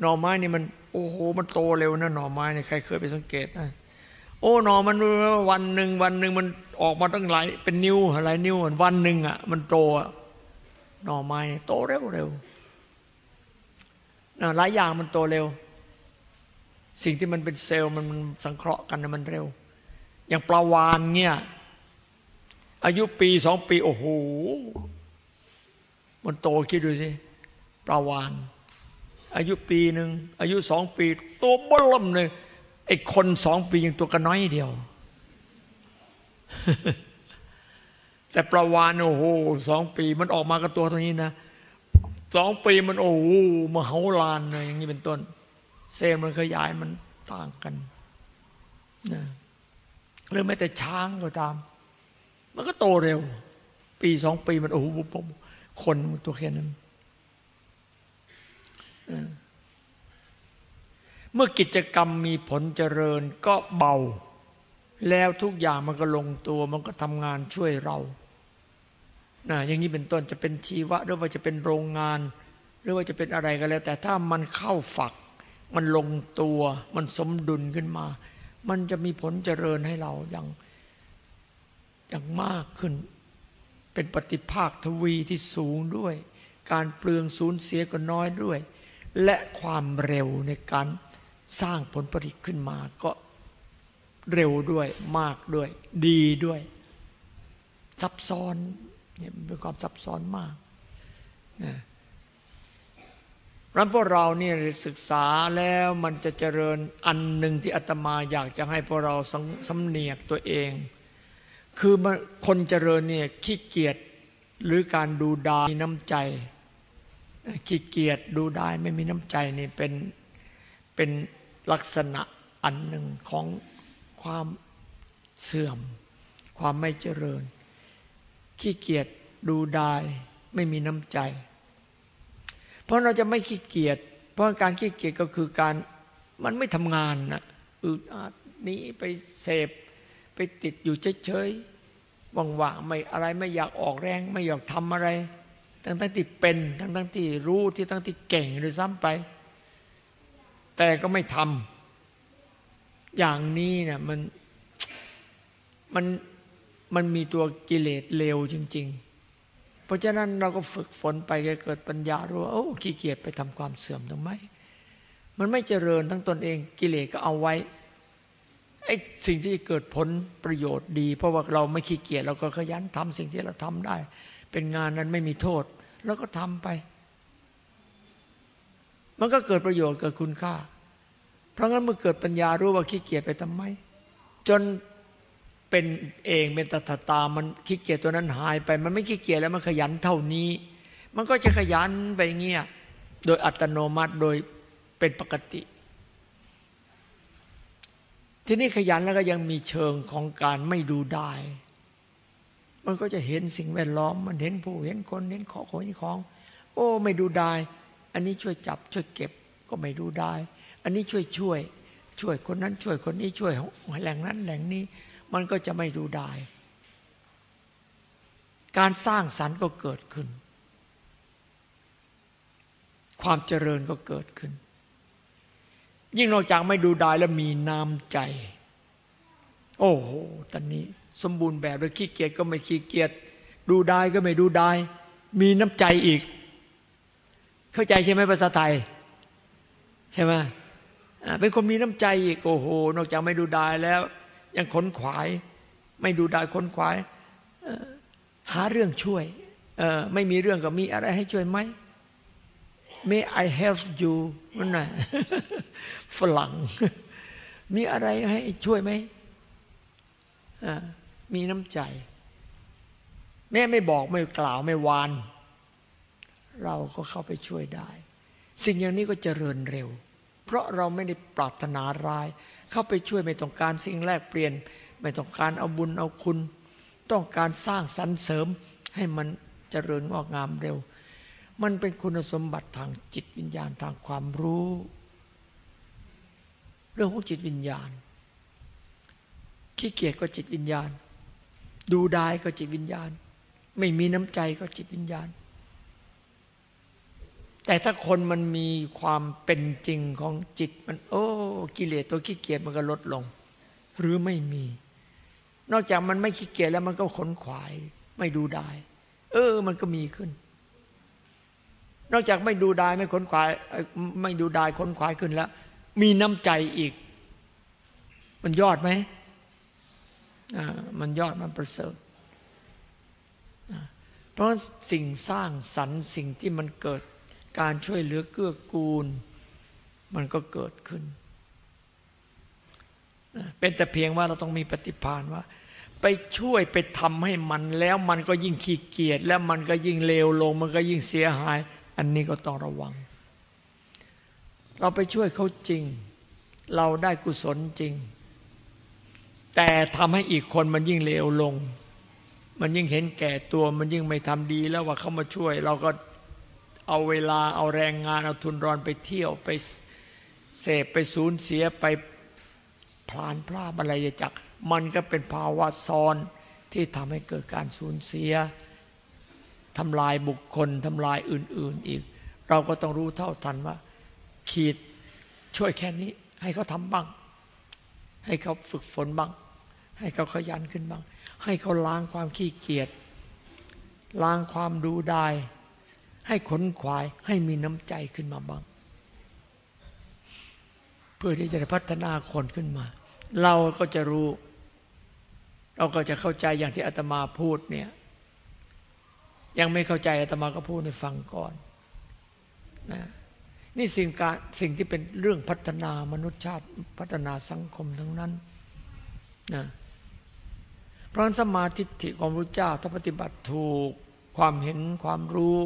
หน่อไม้นี่มัน โอ้โหมันโตเร็วนะหน่อไม้เนี่ยใครเคยไปสังเกตนะโอ้หน่อมันวันหนึ่งวันหนึ่งมันออกมาตั้งหลายเป็นนิ้วหลายนิ้ววันหนึ่งอะ มันโตอะหน่อไม้เนี่ยโตเร็วเร็วนะหลายอย่างมันโตเร็ว สิ่งที่มันเป็นเซลล์มันสังเคราะห์กันนะมันเร็ว อย่างปลาวานเนี่ย อายุปีสองปีโอ้โหมันโตคิดดูสิปลาวาน อายุปีหนึ่งอายุสองปี ตัวบล่มเลยไอ้คนสองปียังตัวกระน้อยเดียว แต่ปลาวานโอ้โหสองปีมันออกมากับตัวเท่านี้นะสองปีมันโอ้โหมโหฬารเลยอย่างนี้เป็นต้น เซลล์มันขยายมันต่างกันนะหรือแม้แต่ช้างก็ตาม มันก็โตเร็ว ปีสองปีมันโอ้โหคนมันตัวแค่นั้นเมื่อกิจกรรมมีผลเจริญก็เบา แล้วทุกอย่างมันก็ลงตัว มันก็ทำงานช่วยเรานะอย่างนี้เป็นต้นจะเป็นชีวะ หรือว่าจะเป็นโรงงาน หรือว่าจะเป็นอะไรก็แล้ว แต่ถ้ามันเข้าฝัก มันลงตัวมันสมดุลขึ้นมา มันจะมีผลเจริญให้เราอย่างอย่างมากขึ้น เป็นปฏิภาคทวีที่สูงด้วย การเปลืองสูญเสียก็น้อยด้วย และความเร็วในการสร้างผลผลิตขึ้นมาก็เร็วด้วยมากด้วย ดีด้วย ซับซ้อนเนี่ยเป็นความซับซ้อนมากนะ รันพวกเราเนี่ยศึกษาแล้วมันจะเจริญอันหนึ่งที่อาตมาอยากจะให้พวกเราสำเนียกตัวเอง คือคนเจริญเนี่ยขี้เกียจหรือการดูดายมีน้ำใจขี้เกียจดูได้ไม่มีน้ำใจนี่เป็นเป็นลักษณะอันหนึ่งของความเสื่อม ความไม่เจริญขี้เกียจดูได้ไม่มีน้ำใจ เพราะเราจะไม่ขี้เกียจเพราะการขี้เกียจก็คือการมันไม่ทำงานนะอึดอัดนี้ไปเสพไปติดอยู่เฉยๆว่างๆไม่อะไรไม่อยากออกแรง ไม่อยากทำอะไร ทั้งทั้งที่เป็นทั้งทั้งที่รู้ที่ทั้งที่เก่งเลยซ้ำไป แต่ก็ไม่ทำอย่างนี้เนี่ยมันมันมันมีตัวกิเลสเลวจริง ๆ เพราะฉะนั้นเราก็ฝึกฝนไปเกิดปัญญารู้ว่าโอ้ขี้เกียจไปทำความเสื่อมทำไมมันไม่เจริญทั้งตนเองกิเลสก็เอาไว้ไอ้สิ่งที่เกิดผลประโยชน์ดี เพราะว่าเราไม่ขี้เกียจเราก็ขยันทำสิ่งที่เราทำได้ เป็นงานนั้นไม่มีโทษ แล้วก็ทำไป มันก็เกิดประโยชน์เกิดคุณค่า เพราะงั้นเมื่อเกิดปัญญารู้ว่าขี้เกียจไปทำไม จน เป็นเองเป็นตถาตา มันขี้เกียจตัวนั้นหายไป มันไม่ขี้เกียจแล้วมันขยันเท่านี้ มันก็จะขยันไปเงี้ยโดยอัตโนมัติโดยเป็นปกติ ทีนี้ขยันแล้วก็ยังมีเชิงของการไม่ดูได้ มันก็จะเห็นสิ่งแวดล้อม มันเห็นผู้เห็นคนเห็นของเห็นของ โอ้ ไม่ดูได้ อันนี้ช่วยจับช่วยเก็บก็ไม่ดูได้ อันนี้ช่วยช่วยช่วยคนนั้นช่วยคนนี้ช่วยแหล่งนั้นแหล่งนี้ มันก็จะไม่ดูได้ การสร้างสรรค์ก็เกิดขึ้น ความเจริญก็เกิดขึ้น ยิ่งนอกจากไม่ดูดายแล้วมีน้ำใจ โอ้โหตอนนี้สมบูรณ์แบบเลยขี้เกียจก็ไม่ขี้เกียจดูดายก็ไม่ดูดาย มีน้ำใจอีก เข้าใจใช่ไหมภาษาไทย ใช่ไหมเป็นคนมีน้ำใจอีกโอ้โห นอกจากไม่ดูดายแล้ว ยังขนขวาย ไม่ดูดายขนขวายหาเรื่องช่วยไม่มีเรื่องก็มีอะไรให้ช่วยไหม May I help you มันน่ะฝรั่ง มีอะไรให้ช่วยไหมมีน้ำใจ แม่ไม่บอกไม่กล่าวไม่วาน เราก็เข้าไปช่วยได้ สิ่งอย่างนี้ก็เจริญเร็ว เพราะเราไม่ได้ปรารถนาร้าย เข้าไปช่วยไม่ต้องการสิ่งแลกเปลี่ยน ไม่ต้องการเอาบุญเอาคุณ ต้องการสร้างสรรเสริมให้มันเจริญงอกงามเร็ว มันเป็นคุณสมบัติทางจิตวิญญาณทางความรู้ เรื่องของจิตวิญญาณ ขี้เกียจก็จิตวิญญาณ ดูดายก็จิตวิญญาณ ไม่มีน้ำใจก็จิตวิญญาณ แต่ถ้าคนมันมีความเป็นจริงของจิตมัน โอ้กิเลสตัวขี้เกียจมันก็ลดลง หรือไม่มี นอกจากมันไม่ขี้เกียจแล้วมันก็ขนขวาย ไม่ดูดายเออ มันก็มีขึ้น นอกจากไม่ดูดายไม่ขนขวาย ไม่ดูดายขนขวายขึ้นแล้ว มีน้ำใจอีก มันยอดไหมอ่ามันยอดมันประเสริฐเพราะสิ่งสร้างสรรค์สิ่งที่มันเกิด การช่วยเหลือเกื้อกูล มันก็เกิดขึ้น เป็นแต่เพียงว่าเราต้องมีปฏิภาณว่า ไปช่วยไปทำให้มันแล้วมันก็ยิ่งขี้เกียจแล้วมันก็ยิ่งเลวลง มันก็ยิ่งเสียหาย อันนี้ก็ต้องระวัง เราไปช่วยเขาจริง เราได้กุศลจริง แต่ทำให้อีกคนมันยิ่งเลวลง มันยิ่งเห็นแก่ตัวมันยิ่งไม่ทำดีแล้วว่าเขามาช่วยเราก็ เอาเวลาเอาแรงงานเอาทุนรอนไปเที่ยวไปเสพไปสูญเสียไปพลานพลาดอะไรจัก มันก็เป็นภาวะซ้อนที่ทำให้เกิดการสูญเสียทำลายบุคคลทำลายอื่น ๆอีก เราก็ต้องรู้เท่าทันว่า ขีดช่วยแค่นี้ ให้เขาทำบ้าง ให้เขาฝึกฝนบ้าง ให้เขาขยันขึ้นบ้าง ให้เขาล้างความขี้เกียจล้างความดูได้ ให้ขนขวายให้มีน้ำใจขึ้นมาบ้าง เพื่อที่จะพัฒนาคนขึ้นมา เราก็จะรู้ เราก็จะเข้าใจอย่างที่อาตมาพูดเนี่ย ยังไม่เข้าใจอาตมาก็พูดให้ฟังก่อนนะนี่สิ่งการสิ่งที่เป็นเรื่องพัฒนามนุษยชาติพัฒนาสังคมทั้งนั้นนะเพราะสมาธิฐิของพระเจ้าถ้าปฏิบัติถูกความเห็นความรู้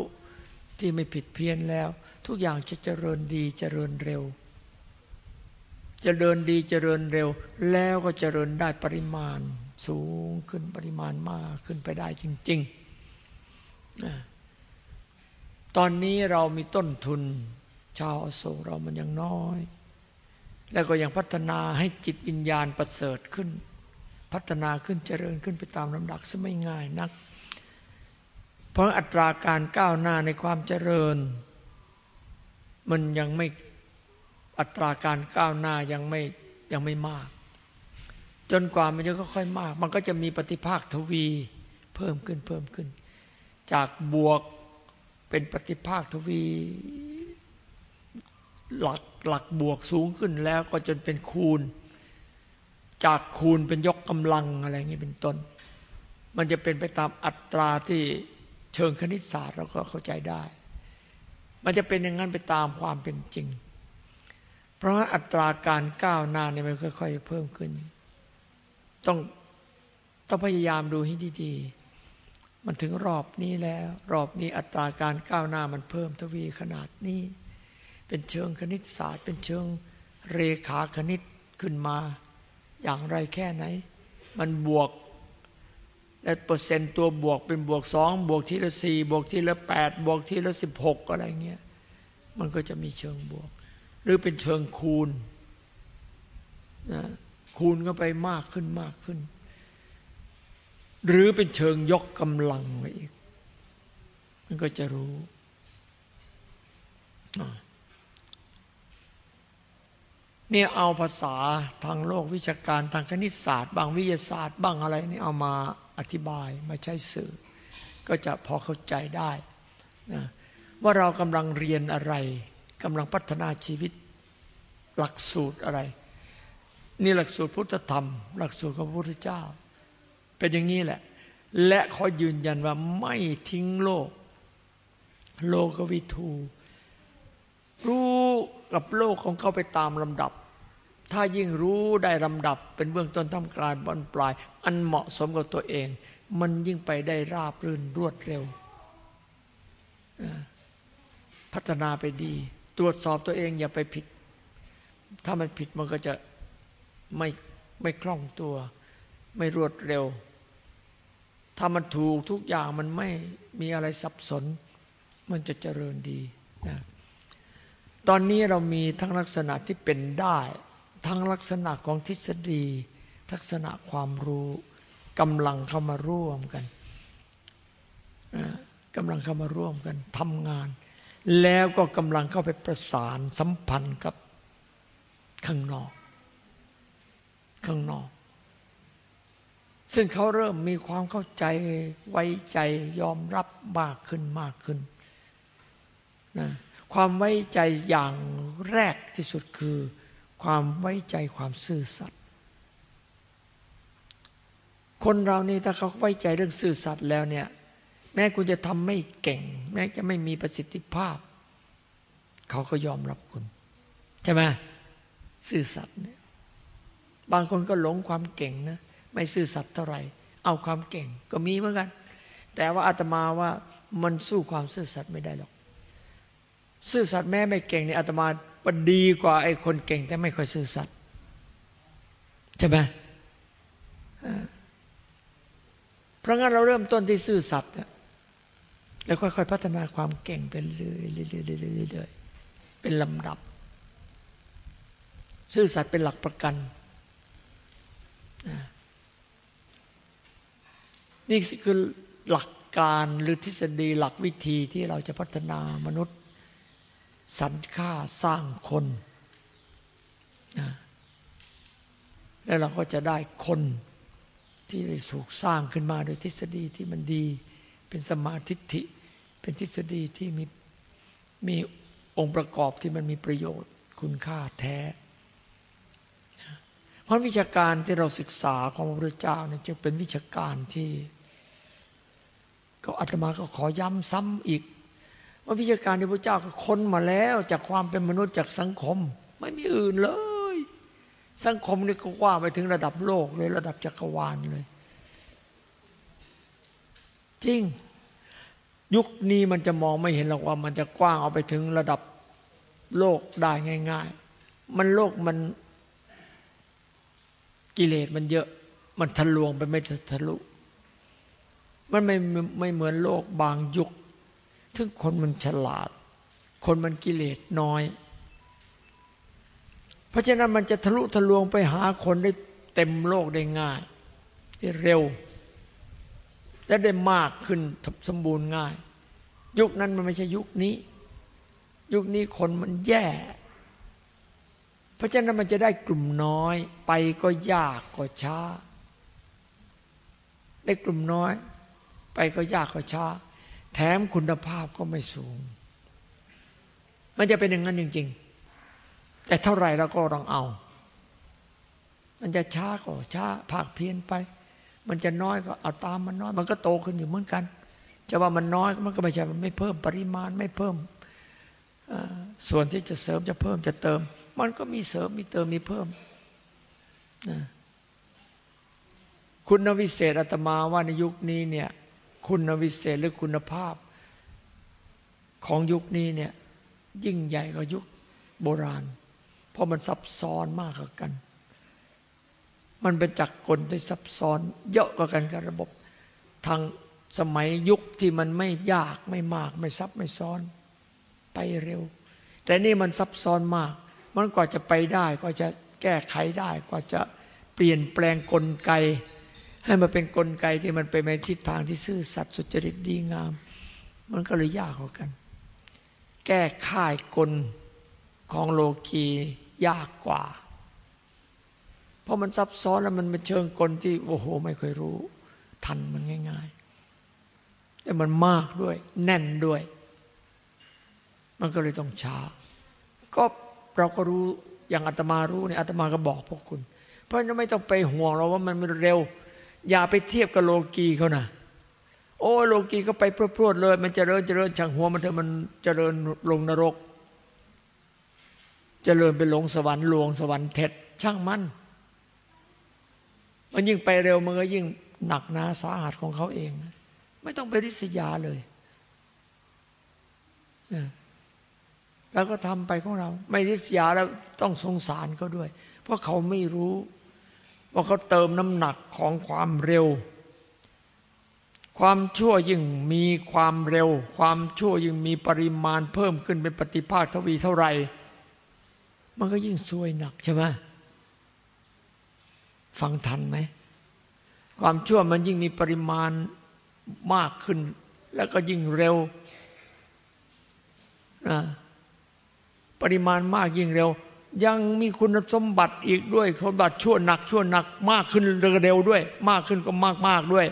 ที่ไม่ผิดเพี้ยนแล้ว ทุกอย่างจะเจริญดีเจริญเร็วเจริญดีเจริญเร็ว แล้วก็เจริญได้ปริมาณ สูงขึ้นปริมาณมากขึ้นไปได้จริงๆ ตอนนี้เรามีต้นทุน ชาวอโศกเรามันยังน้อย แล้วก็ยังพัฒนาให้จิตวิญญาณประเสริฐขึ้น พัฒนาขึ้นเจริญขึ้นไปตามลำดับซะไม่ง่ายนัก ราะอัตราการก้าวหน้าในความเจริญ มันยังไม่อัตราการก้าวหน้ายังไม่ยังไม่มาก จนกว่ามันจะค่อยๆมาก มันก็จะมีปฏิภาคทวีเพิ่มขึ้นเพิ่มขึ้น จากบวกเป็นปฏิภาคทวีหลักหลักบวกสูงขึ้นแล้วก็จนเป็นคูณ จากคูณเป็นยกกำลังอะไรอย่างนี้เป็นต้น มันจะเป็นไปตามอัตราที่ เชิงคณิตศาสตร์เราก็เข้าใจได้ มันจะเป็นอย่างนั้นไปตามความเป็นจริง เพราะอัตราการก้าวหน้าเนี่ยมันค่อยๆเพิ่มขึ้น ต้องต้องพยายามดูให้ดีๆ มันถึงรอบนี้แล้ว รอบนี้อัตราการก้าวหน้ามันเพิ่มทวีขนาดนี้ เป็นเชิงคณิตศาสตร์ เป็นเชิงเรขาคณิตขึ้นมา อย่างไรแค่ไหน มันบวก และเปอร์เซ็นต์ตัวบวกเป็นบวกสองบวกทีละสี่บวกทีละแปดบวกทีละสิบหกอะไรเงี้ยมันก็จะมีเชิงบวก หรือเป็นเชิงคูณนะคูณก็ไปมากขึ้นมากขึ้น หรือเป็นเชิงยกกำลังไว้อีก มันก็จะรู้ เนี่ยเอาภาษาทางโลกวิชาการทางคณิตศาสตร์ บางวิทยาศาสตร์ บ้างอะไรนี่เอามา อธิบายมาใช้สื่อ ก็จะพอเข้าใจได้นะว่าเรากำลังเรียนอะไรกำลังพัฒนาชีวิตหลักสูตรอะไร นี่หลักสูตรพุทธธรรม หลักสูตรของพระพุทธเจ้า เป็นอย่างนี้แหละ และขอยืนยันว่าไม่ทิ้งโลก โลกวิทูรู้กับโลกของเขาไปตามลำดับ ถ้ายิ่งรู้ได้ลำดับเป็นเบื้องต้นทำกลางบรรปลาย อันเหมาะสมกับตัวเอง มันยิ่งไปได้ราบรื่นรวดเร็ว พัฒนาไปดี ตรวจสอบตัวเองอย่าไปผิด ถ้ามันผิดมันก็จะไม่ไม่คล่องตัว ไม่รวดเร็ว ถ้ามันถูกทุกอย่างมันไม่มีอะไรสับสน มันจะเจริญดีนะตอนนี้เรามีทั้งลักษณะที่เป็นได้ ทั้งลักษณะของทฤษฎี ลักษณะความรู้กำลังเข้ามาร่วมกันกำลังเข้ามาร่วมกันทำงาน แล้วก็กำลังเข้าไปประสานสัมพันธ์กับข้างนอก ข้างนอก ซึ่งเขาเริ่มมีความเข้าใจไว้ใจยอมรับมากขึ้นมากขึ้นนะความไว้ใจอย่างแรกที่สุดคือ ความไว้ใจความซื่อสัตย์คนเรานี่ถ้าเขาไว้ใจเรื่องซื่อสัตย์แล้วเนี่ย แม้คุณจะทำไม่เก่ง แม้จะไม่มีประสิทธิภาพ เขาก็ยอมรับคุณ ใช่ไหมซื่อสัตย์เนี่ยบางคนก็หลงความเก่งนะไม่ซื่อสัตย์เท่าไหร่ เอาความเก่งก็มีเหมือนกัน แต่ว่าอาตมาว่ามันสู้ความซื่อสัตย์ไม่ได้หรอก ซื่อสัตย์แม้ไม่เก่งเนี่ยอาตมา ว่าดีกว่าไอ้คนเก่งแต่ไม่ค่อยซื่อสัตย์ใช่ไหมเพราะงั้นเราเริ่มต้นที่ซื่อสัตย์แล้วค่อยๆพัฒนาความเก่งไปเรื่อยๆๆเป็นลำดับ ซื่อสัตย์เป็นหลักประกัน นี่คือหลักการหรือทฤษฎีหลักวิธีที่เราจะพัฒนามนุษย์ สรรค่าสร้างคนนะแล้วเราก็จะได้คนที่ถูกสร้างขึ้นมาโดยทฤษฎีที่มันดี เป็นสมาธิิเป็นทฤษฎีที่มีมีองค์ประกอบที่มันมีประโยชน์คุณค่าแท้ เพราะวิชาการที่เราศึกษาของพระพุทธเจ้าเนี่ยจะเป็นวิชาการที่ ก็อาตมาก็ขอย้ำซ้ำอีก ว่าวิชาการที่พระเจ้าก็ค้นมาแล้วจากความเป็นมนุษย์จากสังคม ไม่มีอื่นเลย สังคมนี่ก็ว่าไปถึงระดับโลกเลยระดับจักรวาลเลย จริง ยุคนี้มันจะมองไม่เห็นหรอกว่ามันจะกว้างเอาไปถึงระดับโลกได้ง่าย ๆ มันโลกมันกิเลสมันเยอะ มันทะลวงไปไม่ทะลุ มันไม่ไม่เหมือนโลกบางยุค ถึงคนมันฉลาด คนมันกิเลสน้อย เพราะฉะนั้นมันจะทะลุทะลวงไปหาคนได้เต็มโลกได้ง่ายได้เร็ว และได้มากขึ้นสมบูรณ์ง่าย ยุคนั้นมันไม่ใช่ยุคนี้ ยุคนี้คนมันแย่ เพราะฉะนั้นมันจะได้กลุ่มน้อย ไปก็ยากก็ช้า ได้กลุ่มน้อย ไปก็ยากก็ช้า แถมคุณภาพก็ไม่สูง มันจะเป็นอย่างนั้นจริง ๆ แต่เท่าไหร่เราก็ต้องเอา มันจะช้าก็ช้าภาคเพียนไป มันจะน้อยก็เอาตามมันน้อย มันก็โตขึ้นอยู่เหมือนกันจะว่ามันน้อยมันก็ไม่ใช่มันไม่เพิ่มปริมาณไม่เพิ่มส่วนที่จะเสริมจะเพิ่มจะเติม มันก็มีเสริมมีเติมมีเพิ่มคุณวิเศษอาตมาว่าในยุคนี้เนี่ย คุณวิเศษหรือคุณภาพ ของยุคนี้เนี่ยยิ่งใหญ่กว่ายุคโบราณ เพราะมันซับซ้อนมากกว่ากัน มันเป็นจักรกลที่ซับซ้อน เยอะกว่ากันกับระบบ ทางสมัยยุคที่มันไม่ยากไม่มาก ไม่ซับไม่ซ้อนไปเร็ว แต่นี่มันซับซ้อนมาก มันกว่าจะไปได้ก็จะแก้ไขได้กว่าจะเปลี่ยนแปลงกลไก ให้มันเป็นนกลไกที่มันไปในทิศทางที่ซื่อสัตย์สุจริตดีงาม มันก็เลยยากกว่ากัน แก้ข่ายกลของโลกียากกว่า เพราะมันซับซ้อนแล้วมันเป็นเชิงกลที่โอ้โหไม่เคยรู้ ทันมันง่าย ๆ แต่มันมากด้วย แน่นด้วย มันก็เลยต้องช้า ก็เราก็รู้อย่างอาตมารู้เนี่ยอาตมาก็บอกพวกคุณ เพราะฉะนั้นไม่ต้องไปห่วงเราว่ามันเร็ว อย่าไปเทียบกับโลกีเขานะโอ้โลกีก็ไปพรวดเลย มันเจริญเจริญช่างหัวมันเถอะมันเจริญลงนรกเจริญไปลงสวรรค์ลวงสวรรค์เท็จช่างมัน มันยิ่งไปเร็วมันก็ยิ่งหนักหนาสาหัสของเขาเอง ไม่ต้องไปริษยาเลยเออเราก็ทำไปของเรา ไม่ริษยาแล้วต้องสงสารเขาด้วย เพราะเขาไม่รู้ ว่าเขาเติมน้ำหนักของความเร็ว ความชั่วยิ่งมีความเร็ว ความชั่วยิ่งมีปริมาณเพิ่มขึ้นเป็นปฏิภาคทวีเท่าไหร่ มันก็ยิ่งซวยหนักใช่ไหมฟังทันไหมความชั่วมันยิ่งมีปริมาณมากขึ้น แล้วก็ยิ่งเร็วนะปริมาณมากยิ่งเร็ว ยังมีคุณสมบัติอีกด้วยคุณสมบัติชั่วหนักชั่วหนักมากขึ้นเร็วด้วย มากขึ้นก็มากมากด้วย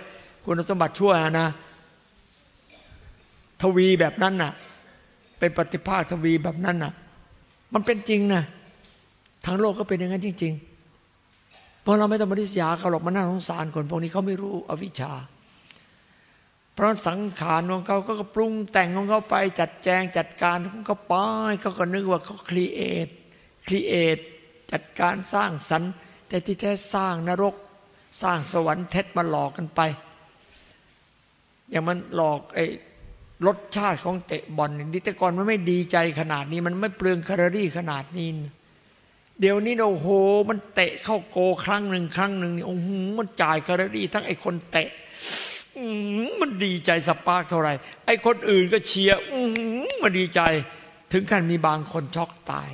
คุณสมบัติชั่วนะ ทวีแบบนั้นน่ะ เป็นปฏิภาคทวีแบบนั้นน่ะ มันเป็นจริงนะทางโลกก็เป็นอย่างนั้นจริง ๆ เพราะเราไม่ต้องมาดิษยาเขาหรอกมาน่าสงสารคนพวกนี้เขาไม่รู้อวิชชา เพราะสังขารของเขาก็ปรุงแต่งของเขาไปจัดแจงจัดการของเขาไปเขาก็นึกว่าเขา create create จัดการสร้างสรรค์ แต่ที่แท้สร้างนรก สร้างสวรรค์เท็จมาหลอกกันไป อย่างมันหลอกไอ้รสชาติของเตะบอลนี่แต่ก่อนมันไม่ดีใจขนาดนี้ มันไม่เปลืองแคลอรี่ขนาดนี้เดี๋ยวนี้โอ้โห มันเตะเข้า goal ครั้งหนึ่งครั้งหนึ่งโอ้โหมันจ่ายแคลอรี่ ทั้งไอ้คนเตะมันดีใจ spark เท่าไหร่ไอ้คนอื่นก็เชียร์มันดีใจ ถึงขั้นมีบางคนช็อกตาย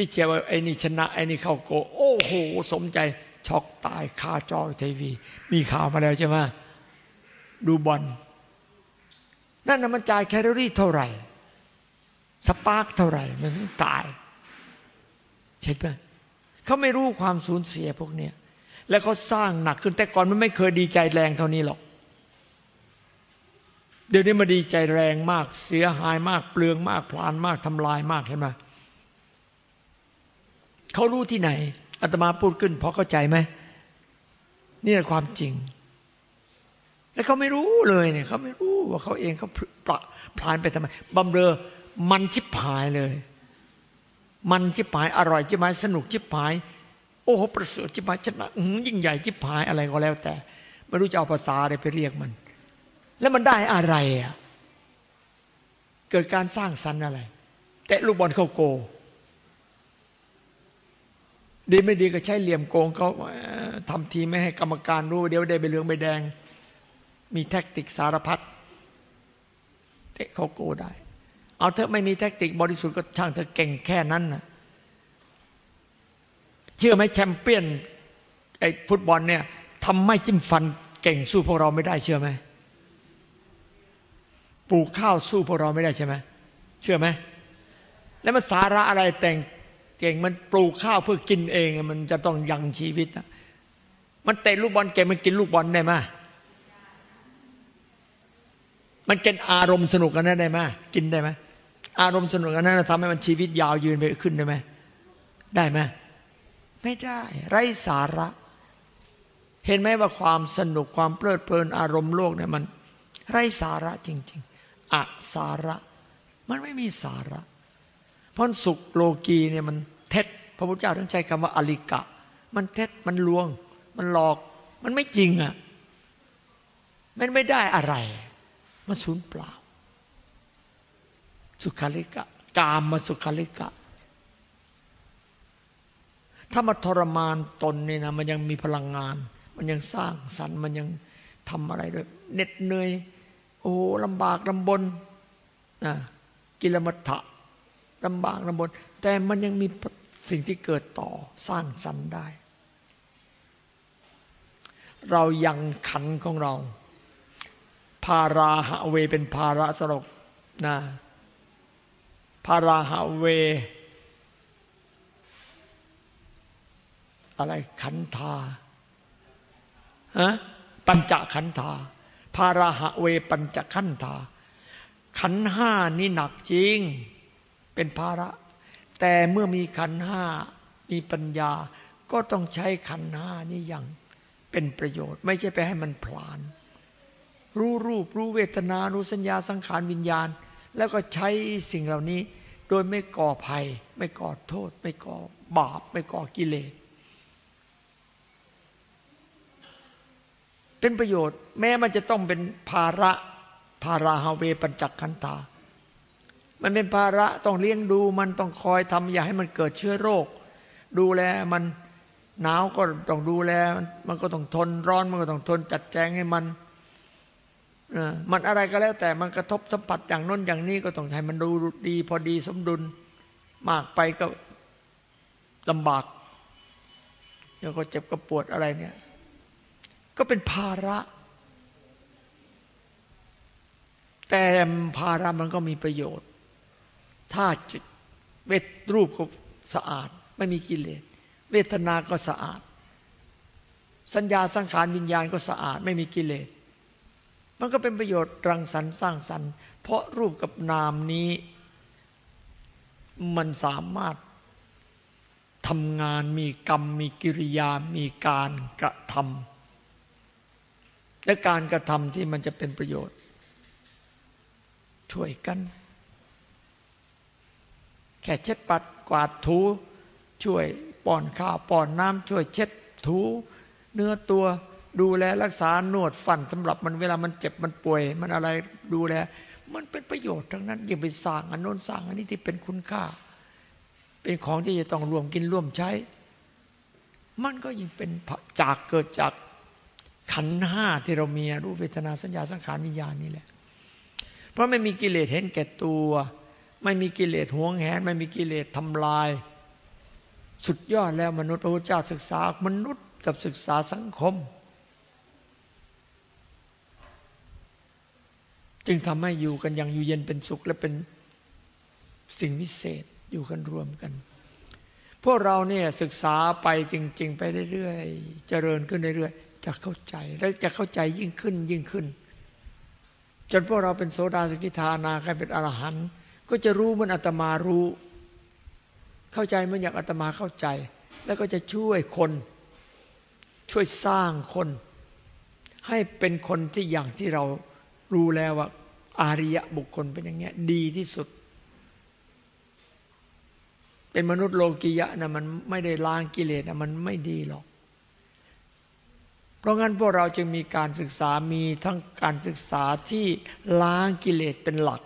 ที่เชียร์ว่าไอ้นี่ชนะไอ้นี่เข้า goal โอ้โห สมใจช็อกตายคาจอทีวี มีข่าวมาแล้วใช่ไหมดูบอลนั่นนะมันจ่ายแคลอรี่เท่าไหร่ spark เท่าไหร่ มันถึงตายเห็นไหมเขาไม่รู้ความสูญเสียพวกเนี้ยแล้วเขาสร้างหนักขึ้นแต่ก่อนมันไม่เคยดีใจแรงเท่านี้หรอก เดี๋ยวนี้มาดีใจแรงมาก เสียหายมากเปลืองมากพลานมากทำลายมากเห็นไหม เขารู้ที่ไหนอาตมาพูดขึ้นพอเข้าใจไหมนี่แหละความจริง แล้วเขาไม่รู้เลยเนี่ยเขาไม่รู้ว่าเขาเองเขาปละพลานไปทำไมบำเรอมันชิบหายเลย มันชิบหายอร่อยชิบหายสนุกชิบหาย โอ้โหประเสริฐชิบหายชนะยิ่งใหญ่ชิบหายอะไรก็แล้วแต่ไม่รู้จะเอาภาษาอะไรไปเรียกมัน แล้วมันได้อะไรอะเกิดการสร้างสรรค์อะไร แตะลูกบอลเข้าโก ดีไม่ดีก็ใช้เหลี่ยมโกงเขาทำทีไม่ให้กรรมการรู้เดี๋ยวได้ใบเหลืองใบแดง มีแท็กติกสารพัดเตะเขาโกได้ เอาเถอไม่มีแท็กติกบริสุทธิ์ก็ช่างเธอเก่งแค่นั้นนะเชื่อไหมแชมเปี้ยนไอ้ฟุตบอลเนี่ยทำไม่จิ้มฟันเก่งสู้พวกเราไม่ได้เชื่อไหมปลูกข้าวสู้พวกเราไม่ได้ใช่ไหมเชื่อไหมแล้วมันสาระอะไรแต่ง เก่งมันปลูกข้าวเพื่อกินเอง มันจะต้องยังชีวิตนะมันเตะลูกบอลเก่งมันกินลูกบอลได้ไหมมันกินอารมณ์สนุกกันได้ไหมกินได้ไหมอารมณ์สนุกกันนั้นทำให้มันชีวิตยาวยืนไปขึ้นได้ไหมได้ไหมไม่ได้ ไร้สาระ เห็นไหมว่าความสนุกความเพลิดเพลินอารมณ์โลกเนี่ยมัน ไร้สาระจริง ๆอะสาระ มันไม่มีสาระ เพราะสุขโลกีเนี่ยมัน เท็จ พระพุทธเจ้าต้องใช้คำว่าอลิกะ มันเท็จมันลวง มันหลอก มันไม่จริงอะ่ะมันไม่ได้อะไร มันสูญเปล่า สุขาลิกะ กามมาสุขาลิกะ ถ้ามาทรมานตนนี่นะมันยังมีพลังงาน มันยังสร้างสรรค์มันยังทำอะไรด้วยเหน็ดเหนื่อยโอ้ลำบากลำบนนะกิลมัฏฐะลำบากลำบน แต่มันยังมี สิ่งที่เกิดต่อสร้างสรรค์ได้ เรายังขันของเราภาราหะเวเป็นภาระสรกนะพาราหาเว อะไรขันธาฮะปัญจขันธาพาราหะเวปัญจขันธาขันห้านี่หนักจริง เป็นภาระ แต่เมื่อมีขันห้ามีปัญญาก็ต้องใช้ขันห้านี่อย่างเป็นประโยชน์ ไม่ใช่ไปให้มันพลาน รู้รูปรู้เวทนา รู้สัญญาสังขารวิญญาณ แล้วก็ใช้สิ่งเหล่านี้ โดยไม่ก่อภัย ไม่ก่อโทษ ไม่ก่อบาป ไม่ก่อกิเลสเป็นประโยชน์ แม้มันจะต้องเป็นภาระภาราฮาเวปัญจขันธา มันเป็นภาระต้องเลี้ยงดูมันต้องคอยทำอย่าให้มันเกิดเชื้อโรค ดูแลมันหนาวก็ต้องดูแล มันก็ต้องทนร้อนมันก็ต้องทนจัดแจงให้มันมันอะไรก็แล้วแต่มันกระทบสัมผัสอย่างน้นอย่างนี้ก็ต้องให้มันดูดี พอดีสมดุลมากไปก็ลำบากแล้วก็เจ็บก็ปวดอะไรเนี่ย ก็เป็นภาระ แต่ภาระมันก็มีประโยชน์ ถ้าจิตเวทรูปก็สะอาด ไม่มีกิเลส เวทนาก็สะอาด สัญญาสังขารวิญญาณก็สะอาด ไม่มีกิเลส มันก็เป็นประโยชน์รังสรรค์สร้างสรรค์ เพราะรูปกับนามนี้ มันสามารถทำงานมีกรรมมีกิริยามีการกระทำและการกระทำที่มันจะเป็นประโยชน์ ช่วยกัน แค่เช็ดปัดกวาดถูช่วยป้อนข้าวป้อนน้ำช่วยเช็ดถูเนื้อตัวดูแลรักษานวดฟันสำหรับมันเวลามันเจ็บมันป่วย มันอะไรดูแล มันเป็นประโยชน์ทั้งนั้นอย่าไปสร้างอันโน้นสร้างอันนี้ที่เป็นคุณค่า เป็นของที่จะต้องรวมกินร่วมใช้ มันก็ยิ่งเป็นจากเกิดจากขันห้าที่เรามีรูปเวทนาสัญญาสังขารวิญญาณนี่แหละ เพราะไม่มีกิเลสเห็นแก่ตัว ไม่มีกิเลสหวงแหน ไม่มีกิเลสทำลาย สุดยอดแล้วมนุษย์พระพุทธเจ้าศึกษามนุษย์กับศึกษาสังคม จึงทำให้อยู่กันอย่างอยู่เย็นเป็นสุขและเป็นสิ่งวิเศษอยู่กันรวมกัน พวกเราเนี่ยศึกษาไปจริง ๆ ไปเรื่อยๆ เจริญขึ้นเรื่อยๆ จะเข้าใจแล้วจะเข้าใจยิ่งขึ้นยิ่งขึ้น จนพวกเราเป็นโสดาสกิทานาใครเป็นอรหันต์ ก็จะรู้มันอาตมารู้ เข้าใจเมันอย่างอาตมาเข้าใจ แล้วก็จะช่วยคน ช่วยสร้างคน ให้เป็นคนที่อย่างที่เรารู้แล้วว่า อาริยะบุคคลเป็นอย่างเงี้ย ดีที่สุด เป็นมนุษย์โลกียะนะมันไม่ได้ล้างกิเลสนะมันไม่ดีหรอก เพราะงั้นพวกเราจึงมีการศึกษามีทั้งการศึกษาที่ล้างกิเลสเป็นหลัก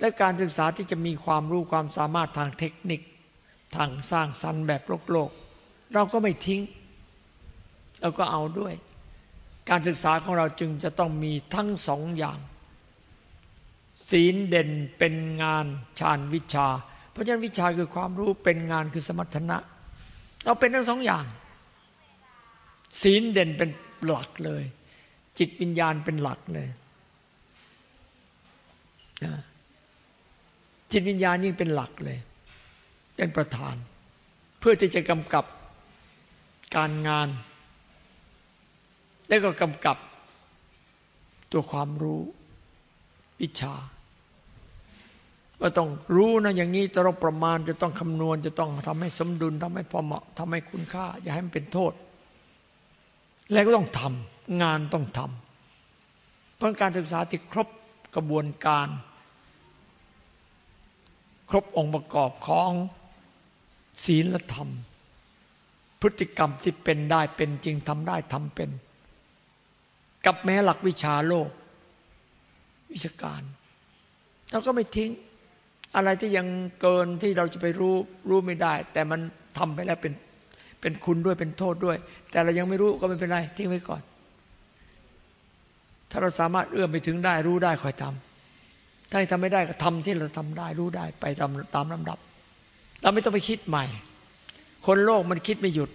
และการศึกษาที่จะมีความรู้ความสามารถทางเทคนิค ทางสร้างสรรค์แบบโลกโลก เราก็ไม่ทิ้ง เราก็เอาด้วย การศึกษาของเราจึงจะต้องมีทั้งสองอย่าง ศีลเด่นเป็นงานชาญวิชา เพราะฉะนั้นวิชาคือความรู้เป็นงานคือสมรรถนะ เราเป็นทั้งสองอย่าง ศีลเด่นเป็นหลักเลย จิตวิญญาณเป็นหลักเลยนะ จิตวิญญาณยิ่งเป็นหลักเลย เป็นประธาน เพื่อที่จะกำกับการงาน แล้ก็กำกับตัวความรู้วิชาว่าต้องรู้นะอย่างนี้ต้องประมาณจะต้องคำนวณ จะต้องทำให้สมดุลทำให้พอเหมาะทำให้คุณค่า อย่าให้มันเป็นโทษ แล้วก็ต้องทำงานต้องทำเพราะการศึกษาที่ครบกระบวนการ ครบองค์ประกอบของศีลธรรม พฤติกรรมที่เป็นได้เป็นจริงทำได้ทำเป็น กับแม้หลักวิชาโลก วิชาการ เราก็ไม่ทิ้ง อะไรที่ยังเกินที่เราจะไปรู้รู้ไม่ได้ แต่มันทำไปแล้วเป็นเป็นคุณด้วยเป็นโทษด้วย แต่เรายังไม่รู้ก็ไม่เป็นไรทิ้งไว้ก่อน ถ้าเราสามารถเอื้อมไปถึงได้รู้ได้คอยทำ ถ้าทำไม่ได้ก็ทำที่เราทำได้รู้ได้ไปตามตามลำดับ เราไม่ต้องไปคิดใหม่ คนโลกมันคิดไม่หยุด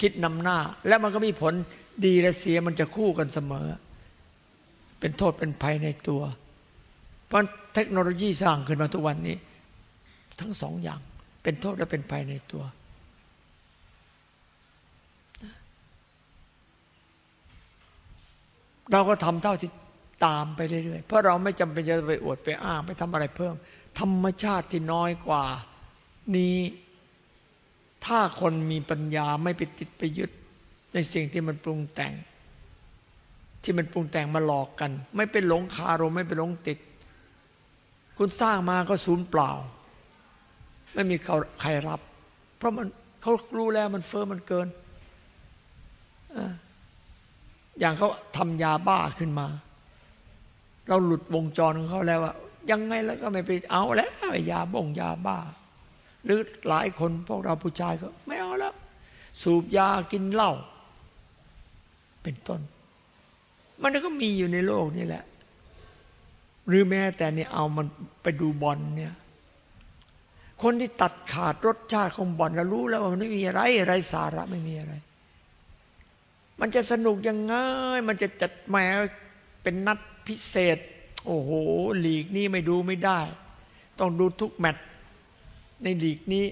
คิดนำหน้า แล้วมันก็มีผลดีและเสียมันจะคู่กันเสมอ เป็นโทษเป็นภัยในตัว เพราะเทคโนโลยีสร้างขึ้นมาทุกวันนี้ ทั้งสองอย่าง เป็นโทษและเป็นภัยในตัวเราก็ทำเท่าที่ ตามไปเรื่อยๆ เพราะเราไม่จำเป็นจะไปอวดไปอ้างไปทำอะไรเพิ่ม ธรรมชาติที่น้อยกว่านี้ ถ้าคนมีปัญญาไม่ไปติดไปยึด ในสิ่งที่มันปรุงแต่ง ที่มันปรุงแต่งมาหลอกกัน ไม่เป็นหลงคารมไม่เป็นหลงติด คุณสร้างมาก็ศูนย์เปล่า ไม่มีใครรับ เพราะมันเขารู้แล้วมันเฟอ้อมันเกิน อย่างเขาทำยาบ้าขึ้นมา เราหลุดวงจรของเขาแล้วว่ายังไงแล้วก็ไม่ไปเอาแล้วยาบ่งยาบ้า หรือหลายคนพวกเราผู้ชายก็ ไม่เอาแล้ว สูบยากินเหล้าเป็นต้น มันก็มีอยู่ในโลกนี่แหละ หรือแม้แต่นี่เอามันไปดูบอลเนี่ย คนที่ตัดขาดรสชาติของบอลเรารู้แล้วว่ามันไม่มีอะไรอะไรสาระไม่มีอะไร มันจะสนุกยังไง มันจะจัดแหมเป็นนัด พิเศษ โอ้โหลีกนี้ไม่ดูไม่ได้ ต้องดูทุกแมตช์ในลีกนี้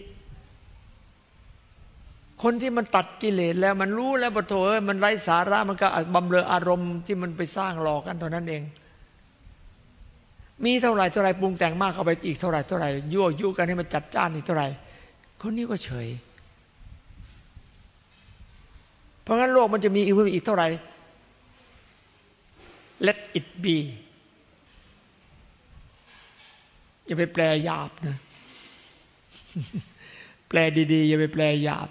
คนที่มันตัดกิเลสแล้วมันรู้แล้วปะโถมันไร้สาระมันก็บำเรออารมณ์ที่มันไปสร้างหลอกกันเท่านั้นเอง มีเท่าไหร่เท่าไหร่ปรุงแต่งมากเข้าไปอีกเท่าไหร่เท่าไหร่ยั่วยุกันให้มันจัดจ้านอีกเท่าไหร่คนนี้ก็เฉย เพราะงั้นโลกมันจะมีอีกอีกเท่าไหร่ let it be อย่าไปแปลหยาบนะ แปลดีๆ อย่าไปแปลหยาบ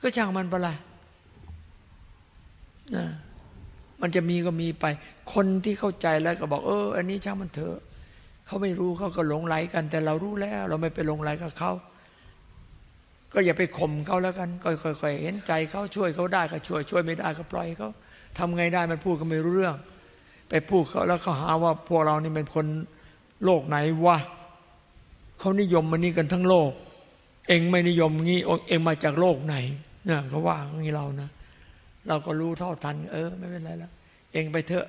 ก็ช่างมันไปละนะมันจะมีก็มีไป คนที่เข้าใจแล้วก็บอก เออ อันนี้ช่างมันเถอะ เขาไม่รู้เขาก็หลงไหลกัน แต่เรารู้แล้ว เราไม่ไปหลงไหลกับเขา ก็อย่าไปข่มเขาแล้วกันค่อยๆเห็นใจเขาช่วยเขาได้ก็ช่วย ช่วยไม่ได้ก็ปล่อยเขา ทำไงได้มันพูดก็ไม่รู้เรื่อง ไปพูดเขาแล้วเขาหาว่าพวกเรานี่เป็นคนโลกไหนวะเขานิยมมันนี้กันทั้งโลก เองไม่นิยมงี้เองมาจากโลกไหนเนี่ยเขาว่างี้เรานะเราก็รู้เท่าทัน เออ ไม่เป็นไรแล้วเองไปเถอะ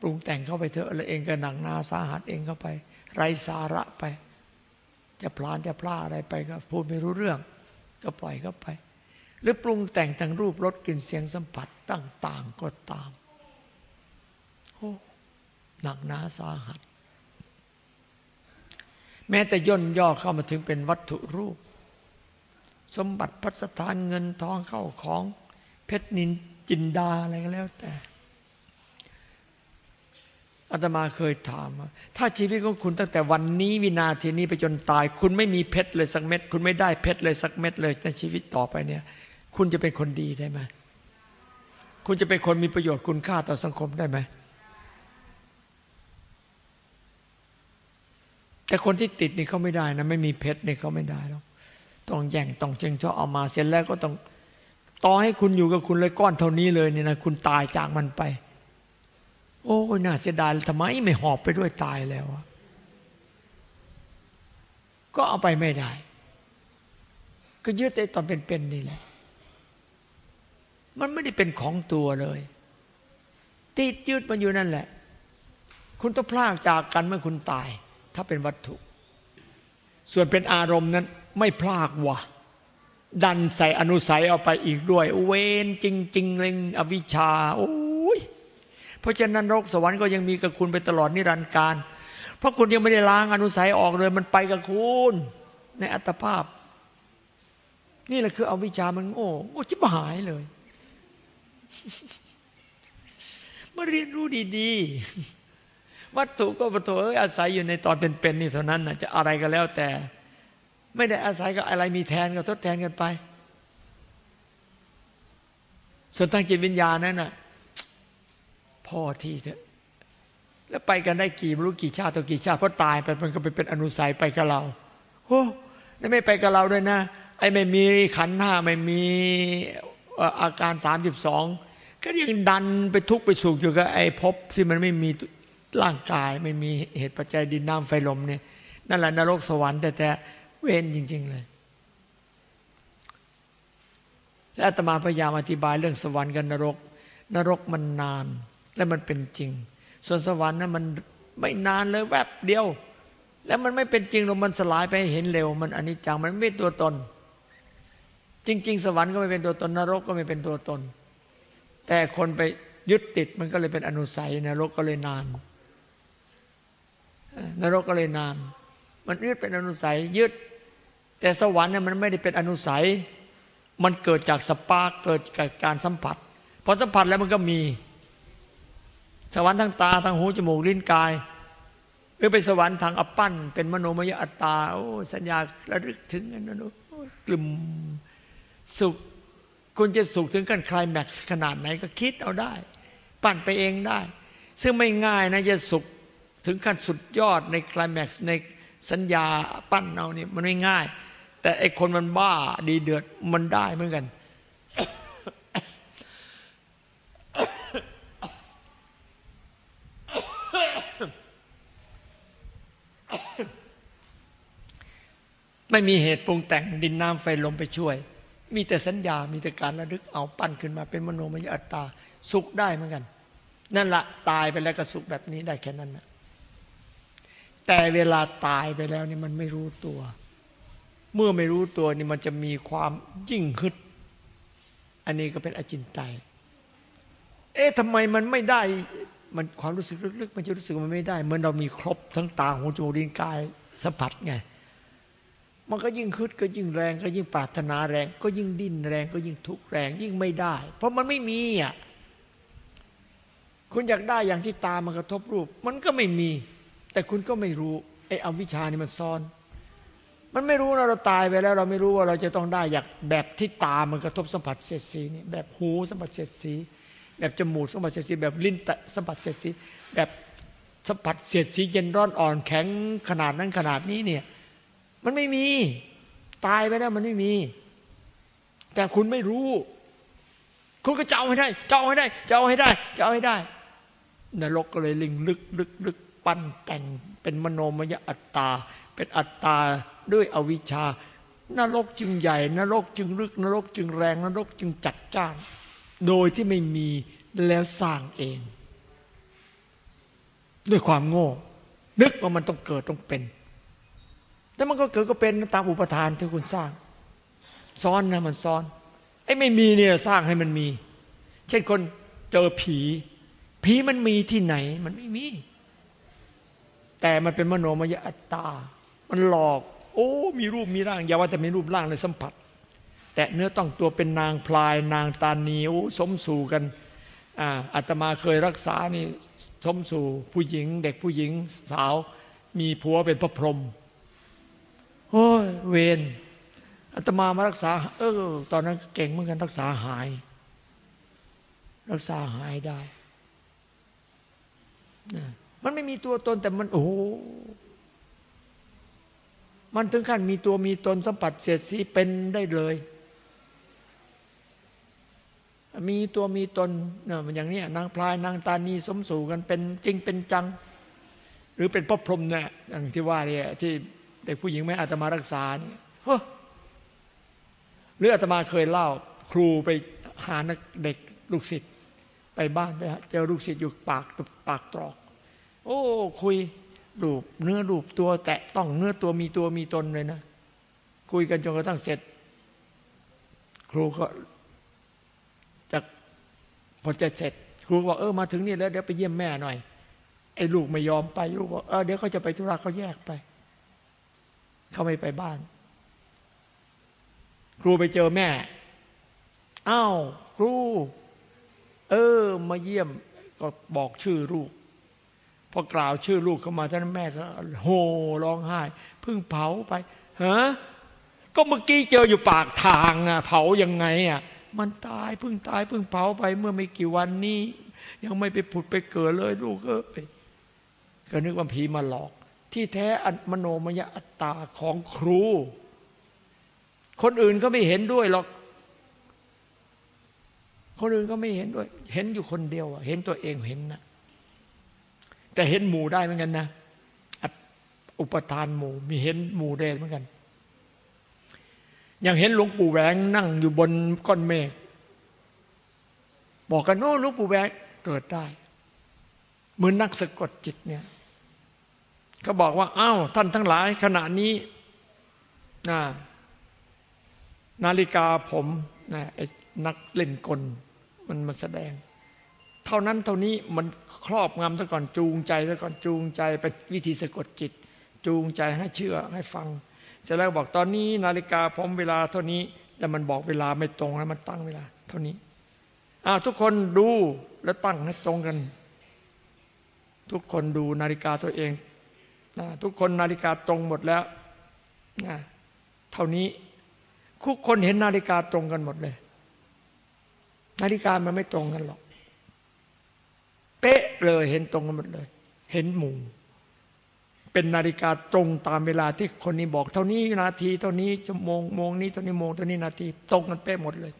ปรุงแต่งเข้าไปเถอะแล้วเองก็หนังนาสาหัสเองเข้าไป ไรสาระไป จะพลานจะพลาอะไรไปก็พูดไม่รู้เรื่อง ก็ปล่อยเข้าไป หรือปรุงแต่งทางรูปรสกลิ่นเสียงสัมผัสต่าง ๆ ก็ตามโอ้หนักหนาสาหัส แม้แต่ย่นย่อเข้ามาถึงเป็นวัตถุรูป สมบัติพัสถานเงินทองเข้าของเพชรนินจินดาอะไรก็แล้วแต่อาตมาเคยถามว่าถ้าชีวิตของคุณตั้งแต่วันนี้วินาทีนี้ไปจนตาย คุณไม่มีเพชรเลยสักเม็ด คุณไม่ได้เพชรเลยสักเม็ดเลยในชีวิตต่อไปเนี่ย คุณจะเป็นคนดีได้ไหมคุณจะเป็นคนมีประโยชน์คุณค่าต่อสังคมได้ไหมแต่คนที่ติดนี่เขาไม่ได้นะ ไม่มีเพชรนี่เขาไม่ได้หรอกต้องแย่งต้องเชิงชอบเอามาเสร็จแล้วก็ต้องต่อให้คุณอยู่กับคุณเลยก้อนเท่านี้เลยเนี่ยนะคุณตายจากมันไป โอ้ยน่าเสียดายทำไมไม่หอบไปด้วยตายแล้วก็เอาไปไม่ได้ ก็ยึดไอ้ตอนเป็นๆนี่แหละ มันไม่ได้เป็นของตัวเลย ติดยึดมันอยู่นั่นแหละ คุณต้องพลากจากกันเมื่อคุณตาย ถ้าเป็นวัตถุ ส่วนเป็นอารมณ์นั้น ไม่พลากวะดันใส่อนุสัยเอาไปอีกด้วย เวนจริง ๆ เลยอวิชชาโอ้ยเพราะฉะนั้นนรกสวรรค์ก็ยังมีกับคุณไปตลอดนิรันดร์การ เพราะคุณยังไม่ได้ล้างอนุสัยออกเลยมันไปกับคุณ ในอัตภาพ นี่แหละคืออวิชชามันโง่โง่ชิบหายเลย มาเรียนรู้ดีๆ วัตถุก็วัตถุเอ้ยอาศัยอยู่ในตอนเป็นๆนี่เท่านั้นนะจะอะไรก็แล้วแต่ ไม่ได้อาศัยก็อะไรมีแทนก็ทดแทนกันไป ส่วนทางจิตวิญญาณนั้นน่ะพอที่เถอะแล้วไปกันได้กี่ไม่รู้กี่ชาติต่อกี่ชาติเพราะตายไปมันก็ไปเป็นอนุสัยไปกับเราโอ้ไม่ไปกับเราด้วยนะไอ้ไม่มีขันห้าไม่มี อาการสามสิบสองก็ยังดันไปทุกข์ไปสุขอยู่กับไอ้ภพที่มันไม่มีร่างกายไม่มีเหตุปัจจัยดินน้ำไฟลมเนี่ยนั่นแหละนรกสวรรค์แต่แต่เว้นจริง ๆ เลย และอาตมาพยายามอธิบายเรื่องสวรรค์กับนรก นรกมันนานและมันเป็นจริง ส่วนสวรรค์นั้นมันไม่นานเลยแวบเดียว แล้วมันไม่เป็นจริงหรอกมันสลายไปเห็นเร็ว มันอนิจจังมันไม่ตัวตน จริง ๆ สวรรค์ก็ไม่เป็นตัวตนนรกก็ไม่เป็นตัวตน แต่คนไปยึดติดมันก็เลยเป็นอนุสัยนรกก็เลยนาน นรกก็เลยนาน มันยึดเป็นอนุสัยยึด แต่สวรรค์เนี่ยมันไม่ได้เป็นอนุสัย มันเกิดจากสปาเกิดจากการสัมผัสพอสัมผัสแล้วมันก็มี สวรรค์ทางตาทางหูจมูกลิ้นกาย หรือไปสวรรค์ทางอปั้น เป็นมโนมยอัตตาโอ้สัญญาระลึกถึงอันนั้นกลุ่ม สุขคุณจะสุขถึงกันคลายแม็กซ์ขนาดไหนก็คิดเอาได้ ปั้นไปเองได้ ซึ่งไม่ง่ายนะจะสุขถึงขั้นสุดยอดในคลายแม็กซ์ในสัญญาปั้นเอาเนี่ยมันไม่ง่าย แต่ไอคนมันบ้าดีเดือดมันได้เหมือนกัน ไม่มีเหตุปรุงแต่งดินน้ำไฟลมไปช่วย มีแต่สัญญา มีแต่การระลึกเอาปั้นขึ้นมาเป็นมโนมยอัตตา สุขได้เหมือนกัน นั่นละตายไปแล้วก็สุขแบบนี้ได้แค่นั้นนะแต่เวลาตายไปแล้วนี่มันไม่รู้ตัว เมื่อไม่รู้ตัวนี่มันจะมีความยิ่งฮึดอันนี้ก็เป็นอจินไตยเอ๊ะทำไมมันไม่ได้ มันความรู้สึกลึกๆ มันจะรู้สึกมันไม่ได้ เหมือนเรามีครบทั้งตาหูจมูกลิ้นกายสัมผัสไง มันก็ยิ่งคึดก็ยิ่งแรง ก็ยิ่งปรารถนาแรง ก็ยิ่งดิ้นแรง ก็ยิ่งทุกข์แรง ยิ่งไม่ได้ เพราะมันไม่มีอะคุณอยากได้อย่างที่ตามันกระทบรูป มันก็ไม่มี แต่คุณก็ไม่รู้ไอ้อวิชานี่มันซ่อน มันไม่รู้นะเราตายไปแล้ว เราไม่รู้ว่าเราจะต้องได้อยากแบบที่ตามันกระทบสัมผัสเสียดสีนี่แบบหูสัมผัสเสียดสี แบบจมูกสัมผัสเสียดสี แบบลิ้นแตะสัมผัสเสียดสี แบบสัมผัสเสียดสีเย็นร้อนอ่อนแข็งขนาดนั้นขนาดนี้เนี่ย มันไม่มี ตายไปแล้วมันไม่มี แต่คุณไม่รู้ คุณก็จะเอาให้ได้จะเอาให้ได้จะเอาให้ได้จะเอาให้ได้นรกก็เลยลิงลึกลึกลึกปั้นแต่งเป็นมโนมยอัตตา เป็นอัตตาด้วยอวิชชานรกจึงใหญ่ นรกจึงลึก นรกจึงแรง นรกจึงจัดจ้าน โดยที่ไม่มีแล้วสร้างเอง ด้วยความโง่ นึกว่ามันต้องเกิดต้องเป็น แต่มันก็เกิดก็เป็นตามอุปทานที่คุณสร้าง ซ้อนนะมันซ้อนไอ้ไม่มีเนี่ยสร้างให้มันมี เช่นคนเจอผี ผีมันมีที่ไหนมันไม่มี แต่มันเป็นมโนมยอัตตา มันหลอก โอ้ มีรูปมีร่างอย่าว่าแต่มีรูปร่างเลยสัมผัส แต่เนื้อต้องตัวเป็นนางพลาย นางตานีโอ้สมสู่กันอาอาตมาเคยรักษานี่สมสู่ผู้หญิง เด็กผู้หญิงสาว มีผัวเป็นพระพรหม โอ้ยเวรอาตมามารักษา เออ ตอนนั้นเก่งเหมือนกันรักษาหาย รักษาหายได้มันไม่มีตัวตนแต่มันโอ้มันถึงขั้นมีตัวมีตนสัมผัสเสียดสีเป็นได้เลย มีตัวมีตนเนี่ยมันอย่างนี้นางพลายนางตานีสมสู่กันเป็นจริงเป็นจัง หรือเป็นพระพรหมเนี่ยอย่างที่ว่าเนี่ยที่ ด็กผู้หญิงไม่อาตมารักษาเนี่ยหรืออาตมาเคยเล่า ครูไปหานักเด็กลูกศิษย์ไปบ้านไปเจอลูกศิษย์อยู่ปากปากตรอก โอ้ คุยรูปเนื้อรูปตัวแตะต้องเนื้อตัวมีตัวมีตนเลยนะ คุยกันจนกระทั่งเสร็จ ครูก็จะพอจะเสร็จ ครูบอกเออมาถึงนี่แล้วเดี๋ยวไปเยี่ยมแม่หน่อยไอ้ลูกไม่ยอมไปลูกบอกเออเดี๋ยวเขาจะไปธุระเขาแยกไป เขาไม่ไปบ้าน ครูไปเจอแม่อ้าวครู เออ มาเยี่ยมก็บอกชื่อลูกพอกล่าวชื่อลูกเข้ามาท่านแม่ก็โห่ร้องไห้เพิ่งเผาไปฮะก็เมื่อกี้เจออยู่ปากทางอะ เผายังไงอะ มันตายเพิ่งตายเพิ่งเผาไปเมื่อไม่กี่วันนี้ ยังไม่ไปผุดไปเกิดเลยลูกเอ้ยก็นึกว่าผีมาหลอก ที่แท้อัมโนมยอัตตาของครู คนอื่นก็ไม่เห็นด้วยหรอก คนอื่นก็ไม่เห็นด้วย เห็นอยู่คนเดียวเห็นตัวเองเห็นนะแต่เห็นหมู่ได้เหมือนกันนะอุปทานหมู่ มีเห็นหมู่ได้เหมือนกัน อย่างเห็นหลวงปู่แหวงนั่งอยู่บนก้อนเมฆบอกกันโน้หลวงปู่แหวงเกิดได้เหมือนนักสะกดจิตเนี่ย ก็บอกว่าอ้าวท่านทั้งหลายขณะนี้นะนาฬิกาผมนะนักเล่นกลมันมาแสดง เท่านั้นเท่านี้มันครอบงำซะก่อนจูงใจซะก่อนจูงใจเป็นวิธีสะกดจิต จูงใจให้เชื่อให้ฟัง เสร็จแล้วบอกตอนนี้นาฬิกาผมเวลาเท่านี้แล้วมันบอกเวลาไม่ตรงแล้วมันตั้งเวลา เท่านี้อ้าวทุกคนดูแล้วตั้งให้ตรงกัน ทุกคนดูนาฬิกาตัวเอง นะทุกคนนาฬิกาตรงหมดแล้วนะเท่านี้ทุกคนเห็นนาฬิกาตรงกันหมดเลย นาฬิกามันไม่ตรงกันหรอก เป๊ะเลยเห็นตรงกันหมดเลย เห็นหมู่เป็นนาฬิกาตรงตามเวลาที่คนนี้บอก เท่านี้นาทีเท่านี้ชั่วโมงโมงนี้เท่านี้โมงเท่านี้นาที ตรงกันเป๊ะหมดเลย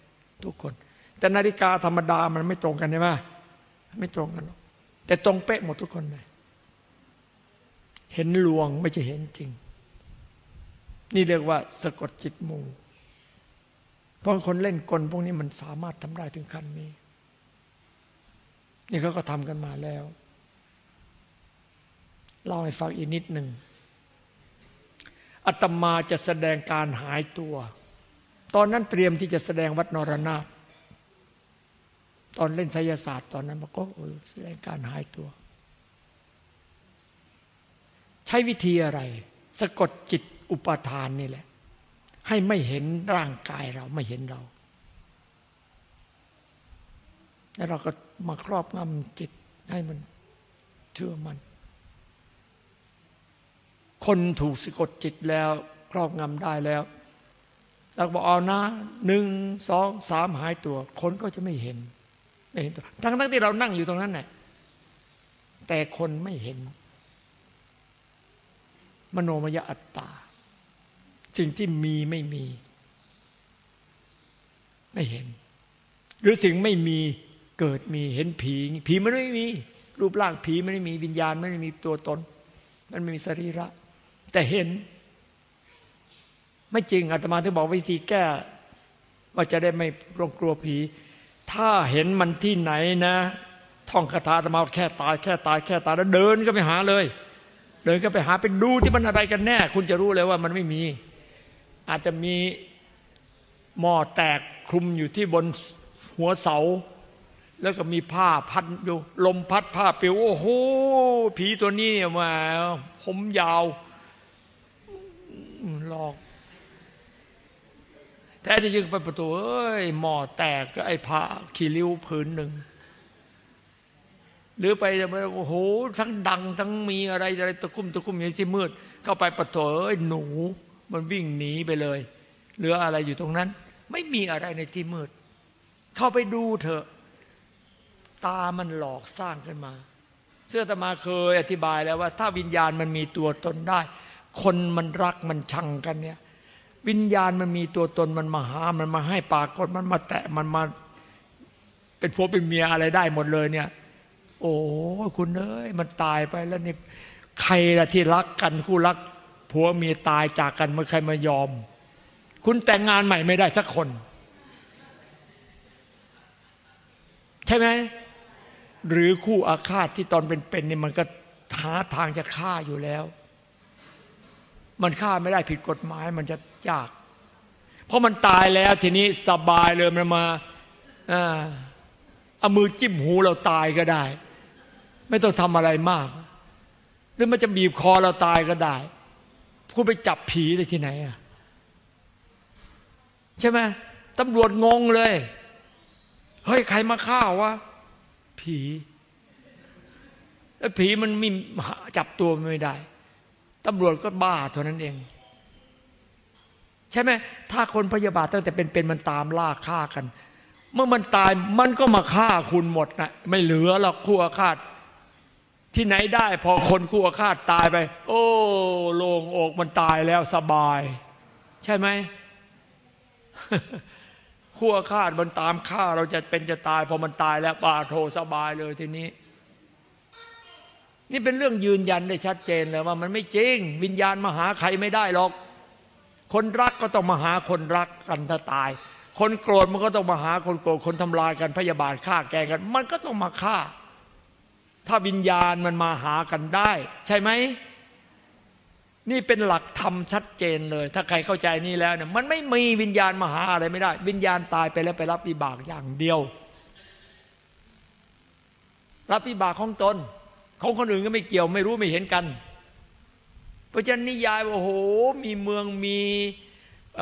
ทุกคน แต่นาฬิกาธรรมดามันไม่ตรงกันใช่ไหมไม่ตรงกันหรอกแต่ตรงเป๊ะหมดทุกคนเลย เห็นลวงไม่ใช่เห็นจริง นี่เรียกว่าสะกดจิตมูเพราะคนเล่นกลพวกนี้มันสามารถทำได้ถึงขั้นนี้ นี่เขาก็ทำกันมาแล้ว เล่าให้ฟังอีกนิดหนึ่งอาตมาจะแสดงการหายตัว ตอนนั้นเตรียมที่จะแสดงวัดนรนาถตอนเล่นไสยศาสตร์ตอนนั้นมันก็แสดงการหายตัว ใช้วิธีอะไร สะกดจิตอุปทานนี่แหละ ให้ไม่เห็นร่างกายเราไม่เห็นเรา แล้วเราก็มาครอบงำจิตให้มันเชื่อมัน คนถูกสะกดจิตแล้ว ครอบงำได้แล้วเราบอกเอานะหนึ่งสองสามหายตัว คนก็จะไม่เห็นไม่เห็นตัวทั้งทั้งที่เรานั่งอยู่ตรงนั้นแหละแต่คนไม่เห็น มโนมยอัตตา สิ่งที่มีไม่มี ไม่เห็น หรือสิ่งไม่มีเกิดมีเห็นผี ผีมันไม่มี รูปร่างผีมันไม่มีวิญญาณมันไม่มีตัวตน มันไม่มีสรีระ แต่เห็น ไม่จริงอาตมาที่บอกวิธีแก้ ว่าจะได้ไม่กลัวกลัวผี ถ้าเห็นมันที่ไหนนะท่องคาถาอาตมาแค่ตายแค่ตายแค่ตายแล้วเดินก็ไปหาเลย เดินก็ไปหาไปดูที่มันอะไรกันแน่ คุณจะรู้เลยว่ามันไม่มี อาจจะมีหม้อแตกคลุมอยู่ที่บนหัวเสา แล้วก็มีผ้าพันอยู่ลมพัดผ้าปิวโอ้โหผีตัวนี้มาผมยาวหลอกแท้ที่จริงไปประตูเอ้ยหม้อแตกก็ไอ้ผ้าขี้ริ้วผืนหนึ่ง หรือไปโอ้โหทั้งดัง ทั้งมีอะไรอะไรตะคุ่มตะคุ่มอย่างที่มืด เข้าไปประตูเอ้ยหนู มันวิ่งหนีไปเลยเหลืออะไรอยู่ตรงนั้น ไม่มีอะไรในที่มืด เข้าไปดูเถอะ ตามันหลอกสร้างขึ้นมา เสื้อตมาเคยอธิบายแล้วว่า ถ้าวิญญาณมันมีตัวตนได้ คนมันรักมันชังกันเนี่ย วิญญาณมันมีตัวตนมันมาหา มันมาให้ปากฏมันมาแตะมันมา เป็นผัวเป็นเมียอะไรได้หมดเลยเนี่ย โอ้คุณเอ้ยมันตายไปแล้วนี่ใครล่ะที่รักกันคู่รักผัวเมียตายจากกันมันใครมายอม คุณแต่งงานใหม่ไม่ได้สักคน ใช่ไหมหรือคู่อาฆาตที่ตอนเป็นๆนี่มันก็หาทางจะฆ่าอยู่แล้ว มันฆ่าไม่ได้ผิดกฎหมายมันจะยาก เพราะมันตายแล้วทีนี้สบายเลยมันมาเอามือจิ้มหูเราตายก็ได้ ไม่ต้องทำอะไรมาก หรือมันจะบีบคอเราตายก็ได้คุณไปจับผีได้ที่ไหนอะใช่ไหมตำรวจงงเลย เฮ้ย ใครมาฆ่าวะ ผีแล้วผีมันมีจับตัวไม่ได้ตำรวจก็บ้าเท่านั้นเอง ใช่ไหมถ้าคนพยาบาทตั้งแต่เป็นๆมันตามล่าฆ่ากัน เมื่อมันตายมันก็มาฆ่าคุณหมดนะไม่เหลือหรอกคู่อาฆาต ที่ไหนได้พอคนคู่อาฆาตตายไป โอ้โล่งอกมันตายแล้วสบาย ใช่ไหมขั้วคาดมันตามฆ่าเราจะเป็นจะตายพอมันตายแล้วปาโทสบายเลยทีนี้ นี่เป็นเรื่องยืนยันได้ชัดเจนเลยว่ามันไม่จริง วิญญาณมาหาใครไม่ได้หรอก คนรักก็ต้องมาหาคนรักกันถ้าตาย คนโกรธมันก็ต้องมาหาคนโกรธคนทำลายกันพยาบาทฆ่าแกงกัน มันก็ต้องมาฆ่า ถ้าวิญญาณมันมาหากันได้ ใช่ไหมนี่เป็นหลักธรรมชัดเจนเลย ถ้าใครเข้าใจนี่แล้วเนี่ยมันไม่มีวิญญาณมาหาอะไรไม่ได้ วิญญาณตายไปแล้วไปรับวิบากอย่างเดียว รับวิบากของตน ของคนอื่นก็ไม่เกี่ยวไม่รู้ไม่เห็นกัน เพราะฉะนั้นนิยายว่าโอ้โห มีเมืองมี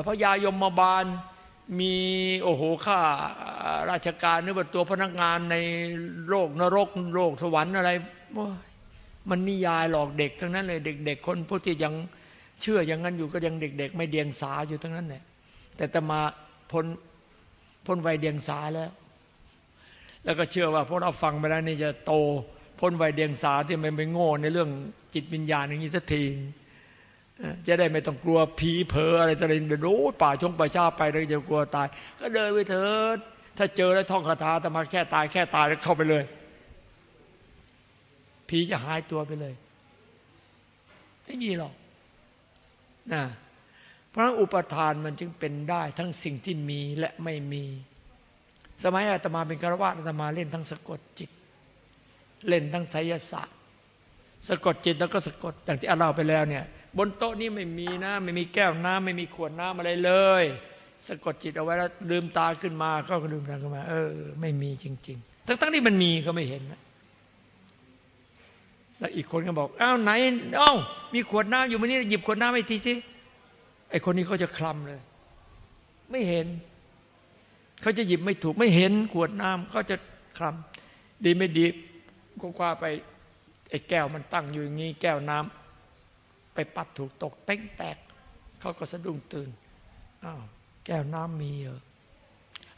พระยายมบาล มีโอ้โหข้าราชการหรือว่าตัวพนักงานในโลกนรกโลกสวรรค์อะไรมันนิยายหลอกเด็กทั้งนั้นเลยเด็ก ๆ คนพวกที่ยังเชื่ออย่างนั้นอยู่ก็ยังเด็ก ๆ ไม่เดียงสาอยู่ทั้งนั้นแหละแต่แตมาพ้นพ้นวัยเดียงสาแล้ว แล้วก็เชื่อว่าพวกเราฟังไปแล้วนี่จะโตพ้นวัยเดียงสาที่ไม่ไปโง่ในเรื่องจิตวิญญาณอย่างนี้สักที จะได้ไม่ต้องกลัวผีเผลออะไรต่ออะไรเดี๋ยวโอ้ป่าชงป่าชาไปแล้วจะกลัวตาย ก็เดินไปเถิดถ้าเจอแล้วท่องคาถาแต่มาแค่ตายแค่ตายแล้วเข้าไปเลยผีจะหายตัวไปเลย ไม่มีหรอกนะเพราะงั้นอุปทานมันจึงเป็นได้ทั้งสิ่งที่มีและไม่มี สมัยอาตมาเป็นคารวะอาตมาเล่นทั้งสะกดจิต เล่นทั้งไสยศาสตร์สะกดจิตแล้วก็สะกดอย่างที่อาเล่าไปแล้วเนี่ย บนโต๊ะนี้ไม่มีนะ ไม่มีแก้วน้ำไม่มีขวดน้ำอะไรเลย สะกดจิตเอาไว้แล้วลืมตาขึ้นมาก็ลืมตาขึ้นมา เออ ไม่มีจริง ๆ ทั้งๆที่มันมีก็ไม่เห็นนะแล้วอีกคนก็บอกอ้าวไหนเอ้ามีขวดน้ำอยู่มันนี่หยิบขวดน้ำไปทีสิไอคนนี้เขาจะคลำเลย ไม่เห็นเขาจะหยิบไม่ถูกไม่เห็นขวดน้ำเขาจะคลำดีไม่ดีก็คว้าไปไอ้แก้วมันตั้งอยู่อย่างนี้แก้วน้ำ ไปปัดถูกตกเต้งแตก เขาก็สะดุ้งตื่นอ้าวแก้วน้ำมีเหรอ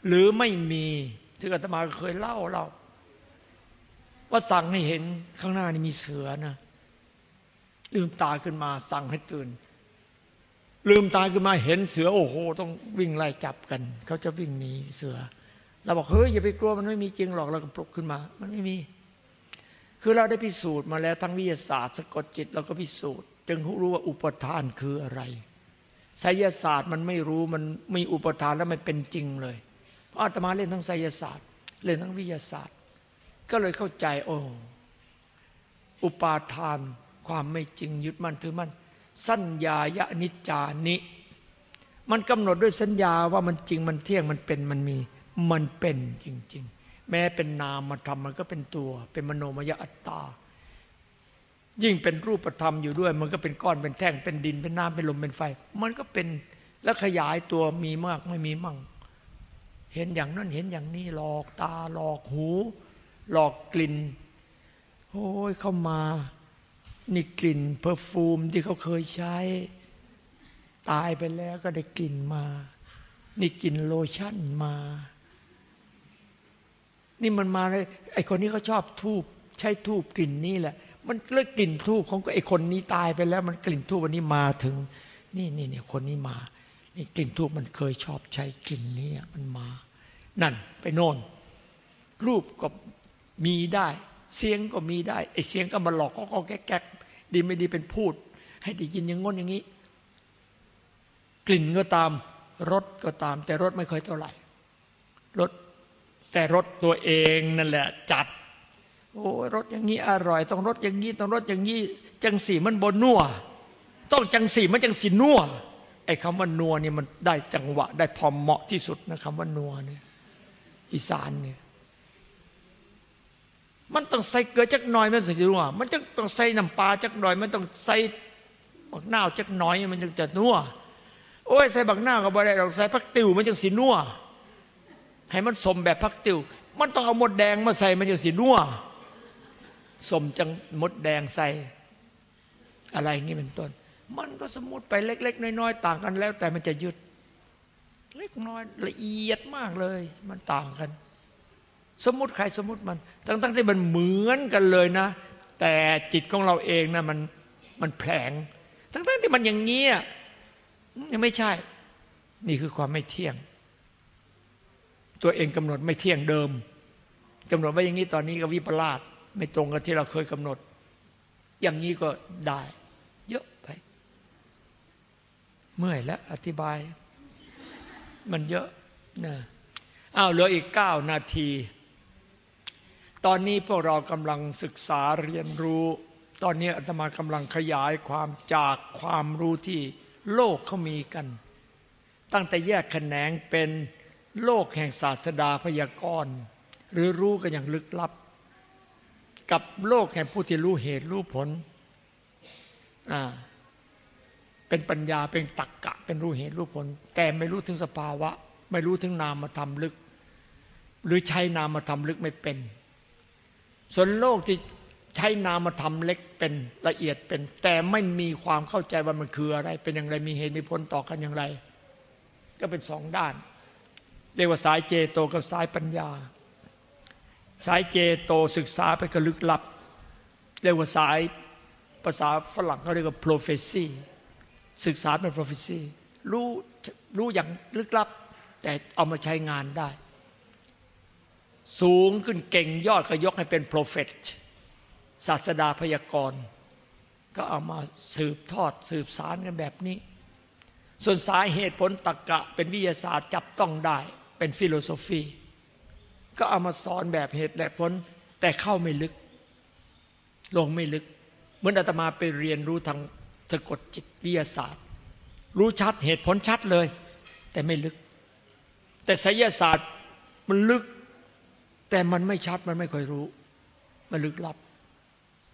หรือไม่มีที่อาตมาเคยเล่าเราว่าสั่งให้เห็นข้างหน้านี่มีเสือนะลืมตาขึ้นมาสั่งให้ตื่น ลืมตาขึ้นมาเห็นเสือ โอ้โห ต้องวิ่งไล่จับกัน เขาจะวิ่งหนีเสือเราบอกเฮ้ยอย่าไปกลัวมันไม่มีจริงหรอกเราก็ปลุกขึ้นมา มันไม่มี คือเราได้พิสูจน์มาแล้วทั้งวิทยาศาสตร์สะกดจิตเราก็พิสูจน์ จึงรู้ว่าอุปทานคืออะไรไสยศาสตร์มันไม่รู้มันมีอุปทานแล้วมันเป็นจริงเลย เพราะอาตมาเล่นทั้งไสยศาสตร์ เล่นทั้งวิทยาศาสตร์ ก็เลยเข้าใจโอ้อุปาทานความไม่จริงยึดมั่นถือมั่นสัญญายะนิจานิ มันกำหนดด้วยสัญญาว่ามันจริงมันเที่ยงมันเป็นมันมีมันเป็นจริง ๆ แม้เป็นนามธรรมมันก็เป็นตัว เป็นมโนมยอัตตา ยิ่งเป็นรูปธรรมอยู่ด้วย มันก็เป็นก้อนเป็นแท่งเป็นดินเป็นน้ำเป็นลมเป็นไฟ มันก็เป็นแล้วขยายตัวมีมากไม่มีมั่ง เห็นอย่างนั้นเห็นอย่างนี้หลอกตาหลอกหู หลอกกลิ่นโอ้ยเข้ามานี่กลิ่น perfume ที่เขาเคยใช้ ตายไปแล้วก็ได้กลิ่นมา นี่กลิ่นโลชั่นมา นี่มันมาเลยไอ้คนนี้เขาชอบธูปใช้ธูปกลิ่นนี้แหละ มันเลิกกลิ่นทูบของไอคนนี้ตายไปแล้ว มันกลิ่นทูบวันนี้มาถึง นี่นี่เนี่ยคนนี้มา นี่กลิ่นทูบมันเคยชอบใช้กลิ่นนี้มันมา นั่นไปโน่น รูปก็มีได้ เสียงก็มีได้ไอเสียงก็มาหลอกก็ก็แก๊กๆดีไม่ดีเป็นพูด ให้ได้ยินอย่างง้นอย่างนี้ กลิ่นก็ตามรสก็ตาม แต่รสไม่เคยเท่าไหร่รสแต่รสตัวเองนั่นแหละ จัด โอ้รสอย่างนี้อร่อยต้องรสอย่างนี้ต้องรสอย่างนี้จังสีมันบนนัวต้องจังสีมันจังสีนัวไอ้คำว่านัวเนี่ยมันได้จังหวะ ได้พอเหมาะที่สุดนะคำว่านัวเนี่ยอีสานเนี่ยมันต้องใส่เกลือจักหน่อยมันสินัวมันจะต้องใส่น้ำปลาจักหน่อย มันต้องใส่บักนาจักหน่อย มันจึงจะนัวโอ้ยใส่บักนาก็บ่ได้เราใส่ผักติวมันจึงสีนัวให้มันสมแบบผักติวมันต้องเอาหมดแดงมาใส่มันจึงสีนัว สมจังมดแดงใส่อะไรอย่างนี้เป็นต้น มันก็สมมติไปเล็ก ๆ น้อยๆต่างกันแล้ว แต่มันจะยึดเล็กน้อยละเอียดมากเลย มันต่างกัน สมมติใครสมมติมัน ทั้งๆที่มันเหมือนกันเลยนะ แต่จิตของเราเองนะมันมันแผลง ทั้งๆที่มันอย่างเงี้ยยังไม่ใช่ นี่คือความไม่เที่ยง ตัวเองกำหนดไม่เที่ยงเดิมกำหนดไว้อย่างนี้ตอนนี้ก็วิปลาส ไม่ตรงกับที่เราเคยกำหนด อย่างนี้ก็ได้ เยอะไป เมื่อยแล้วอธิบาย มันเยอะนะอ้าวเหลืออีกเก้านาที ตอนนี้พวกเรากำลังศึกษาเรียนรู้ ตอนนี้อาตมากำลังขยายความจากความรู้ที่โลกเขามีกัน ตั้งแต่แยกแขนงเป็นโลกแห่งศาสดาพยากรณ์ หรือรู้กันอย่างลึกลับ กับโลกแห่งผู้ที่รู้เหตุรู้ผล อ่า เป็นปัญญาเป็นตักกะ เป็นรู้เหตุรู้ผล แต่ไม่รู้ถึงสภาวะ ไม่รู้ถึงนามธรรมลึก หรือใช้นามธรรมลึกไม่เป็น ส่วนโลกที่ใช้นามธรรมเล็กเป็นละเอียดเป็น แต่ไม่มีความเข้าใจว่ามันคืออะไร เป็นอย่างไรมีเหตุมีผลต่อกันอย่างไร ก็เป็นสองด้าน เรียกว่าสายเจโตกับสายปัญญา สายเจโตศึกษาไปก็ลึกลับ เรียกว่าสายภาษาฝรั่งเขาเรียกว่า prophecy ศึกษาเป็น prophecy รู้รู้อย่างลึกลับ แต่เอามาใช้งานได้ สูงขึ้นเก่งยอดก็ยกให้เป็น prophet ศาสดาพยากรณ์ก็เอามาสืบทอดสืบสารกันแบบนี้ ส่วนสาเหตุผลตรรกะเป็นวิทยาศาสตร์จับต้องได้เป็นฟิโลโซฟี ก็เอามาสอนแบบเหตุและผล แต่เข้าไม่ลึก ลงไม่ลึก เหมือนอาตมาไปเรียนรู้ทางสะกดจิตวิทยาศาสตร์ รู้ชัดเหตุผลชัดเลย แต่ไม่ลึก แต่ไสยศาสตร์มันลึก แต่มันไม่ชัดมันไม่ค่อยรู้ มันลึกลับ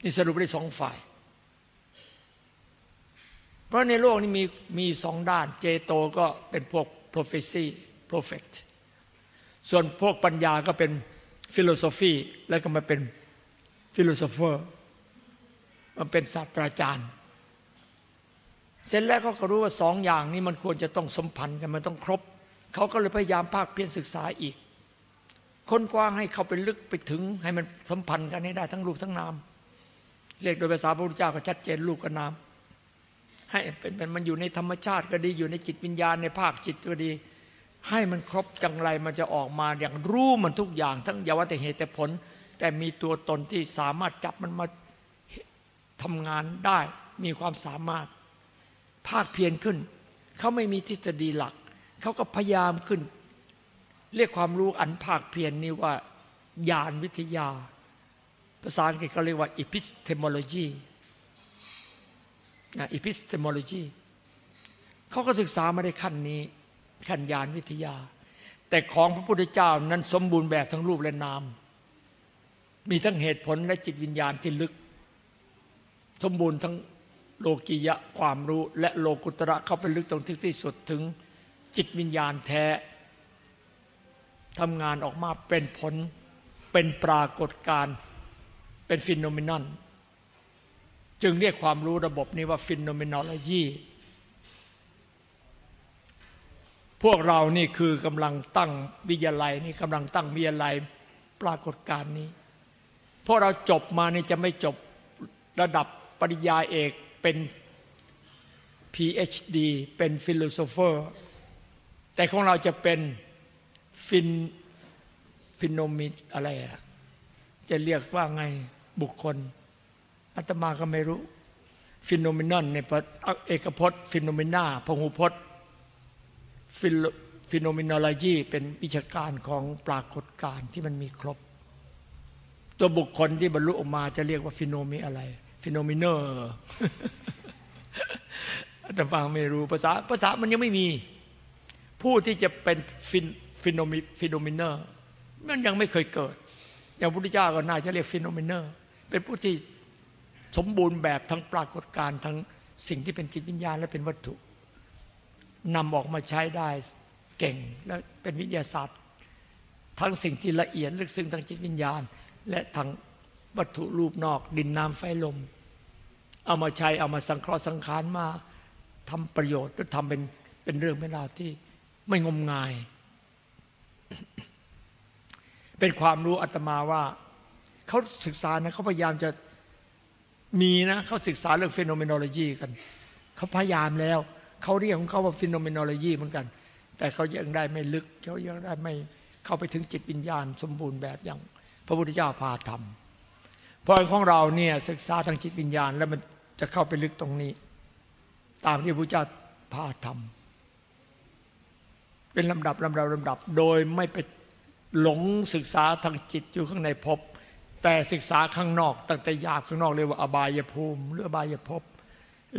นี่สรุปได้สองฝ่าย เพราะในโลกนี้มีมีสองด้าน เจโตก็เป็นพวก prophecy prophet ส่วนพวกปัญญาก็เป็น philosophy แล้วก็มาเป็น philosopher มันเป็นศาสตราจารย์ เสร็จแล้วเขาก็รู้ว่าสองอย่างนี้มันควรจะต้องสมพันธ์กันมันต้องครบ เขาก็เลยพยายามภาคเพียรศึกษาอีก ค้นกว้างให้เขาไปลึกไปถึง ให้มันสัมพันธ์กันให้ได้ทั้งรูปทั้งนามเรียกโดยภาษาพระพุทธเจ้าก็ชัดเจนรูปกับนามให้เป็นมันอยู่ในธรรมชาติก็ดีอยู่ในจิตวิญญาณในภาคจิตก็ดี ให้มันครบจังไรมันจะออกมาอย่างรู้มันทุกอย่าง ทั้งยาวแต่เหตุแต่ผล แต่มีตัวตนที่สามารถจับมันมาทำงานได้มีความสามารถ ภาคเพียรขึ้น เขาไม่มีทฤษฎีหลัก เขาก็พยายามขึ้น เรียกความรู้อันภาคเพียรนนี้ว่าญาณวิทยา ภาษาอังกฤษเขาเรียกว่า epistemology epistemology เขาก็ศึกษามาได้ขั้นนี้ ขั้นญาณวิทยา แต่ของพระพุทธเจ้านั้นสมบูรณ์แบบทั้งรูปและนาม มีทั้งเหตุผลและจิตวิญญาณที่ลึก สมบูรณ์ทั้งโลกียะความรู้และโลกุตระเข้าไปลึกตรงที่ที่สุดถึงจิตวิญญาณแท้ทำงานออกมาเป็นผลเป็นปรากฏการณ์เป็น phenomenon จึงเรียกความรู้ระบบนี้ว่า phenomenology พวกเรานี่คือกำลังตั้งวิทยาลัยนี่กำลังตั้งวิทยาลัยปรากฏการณ์นี้พวกเราจบมานี่จะไม่จบระดับปริญญาเอกเป็น PhD เป็น philosopher แต่ของเราจะเป็นphen phenome อะไรอะจะเรียกว่าไงบุคคลอาตมาก็ไม่รู้ phenomenon ในเอกพจน์ phenomena พหูพจน์ phenomenology เป็นวิชาการของปรากฏการณ์ที่มันมีครบ ตัวบุคคลที่บรรลุออกมาจะเรียกว่า phenome อะไร phenomener แต่ฟังไม่รู้ภาษาภาษามันยังไม่มี ผู้ที่จะเป็น phen phenome phenomener มันยังไม่เคยเกิด อย่างพุทธเจ้าก็น่าจะเรียก phenomener เป็นผู้ที่สมบูรณ์แบบทั้งปรากฏการณ์ทั้งสิ่งที่เป็นจิตวิญญาณและเป็นวัตถุ นำออกมาใช้ได้เก่งและเป็นวิทยาศาสตร์ ทั้งสิ่งที่ละเอียดลึกซึ้งทางจิตวิญญาณ และทางวัตถุรูปนอกดินน้ำไฟลม เอามาใช้เอามาสังเคราะห์สังขารมาทำประโยชน์หรือทำเป็นเป็นเรื่องเป็นราวที่ไม่งมงาย เป็นความรู้อาตมาว่าเขาศึกษานะเขาพยายามจะมีนะเขาศึกษาเรื่อง phenomenology กันเขาพยายามแล้ว เขาเรียกของเขาว่า phenomenology เหมือนกัน แต่เขายังได้ไม่ลึกเขายังได้ไม่เข้าไปถึงจิตวิญญาณ สมบูรณ์แบบอย่างพระพุทธเจ้าพาทำเพราะของเราเนี่ยศึกษาทางจิตวิญญาณ แล้วมันจะเข้าไปลึกตรงนี้ ตามที่พระพุทธเจ้าพาทำเป็นลำดับลำดับลำดับ โดยไม่ไปหลงศึกษาทางจิตอยู่ข้างในภพแต่ศึกษาข้างนอกตั้งแต่หยาบข้างนอกเรียกว่าอบายภูมิ หรืออบายภพ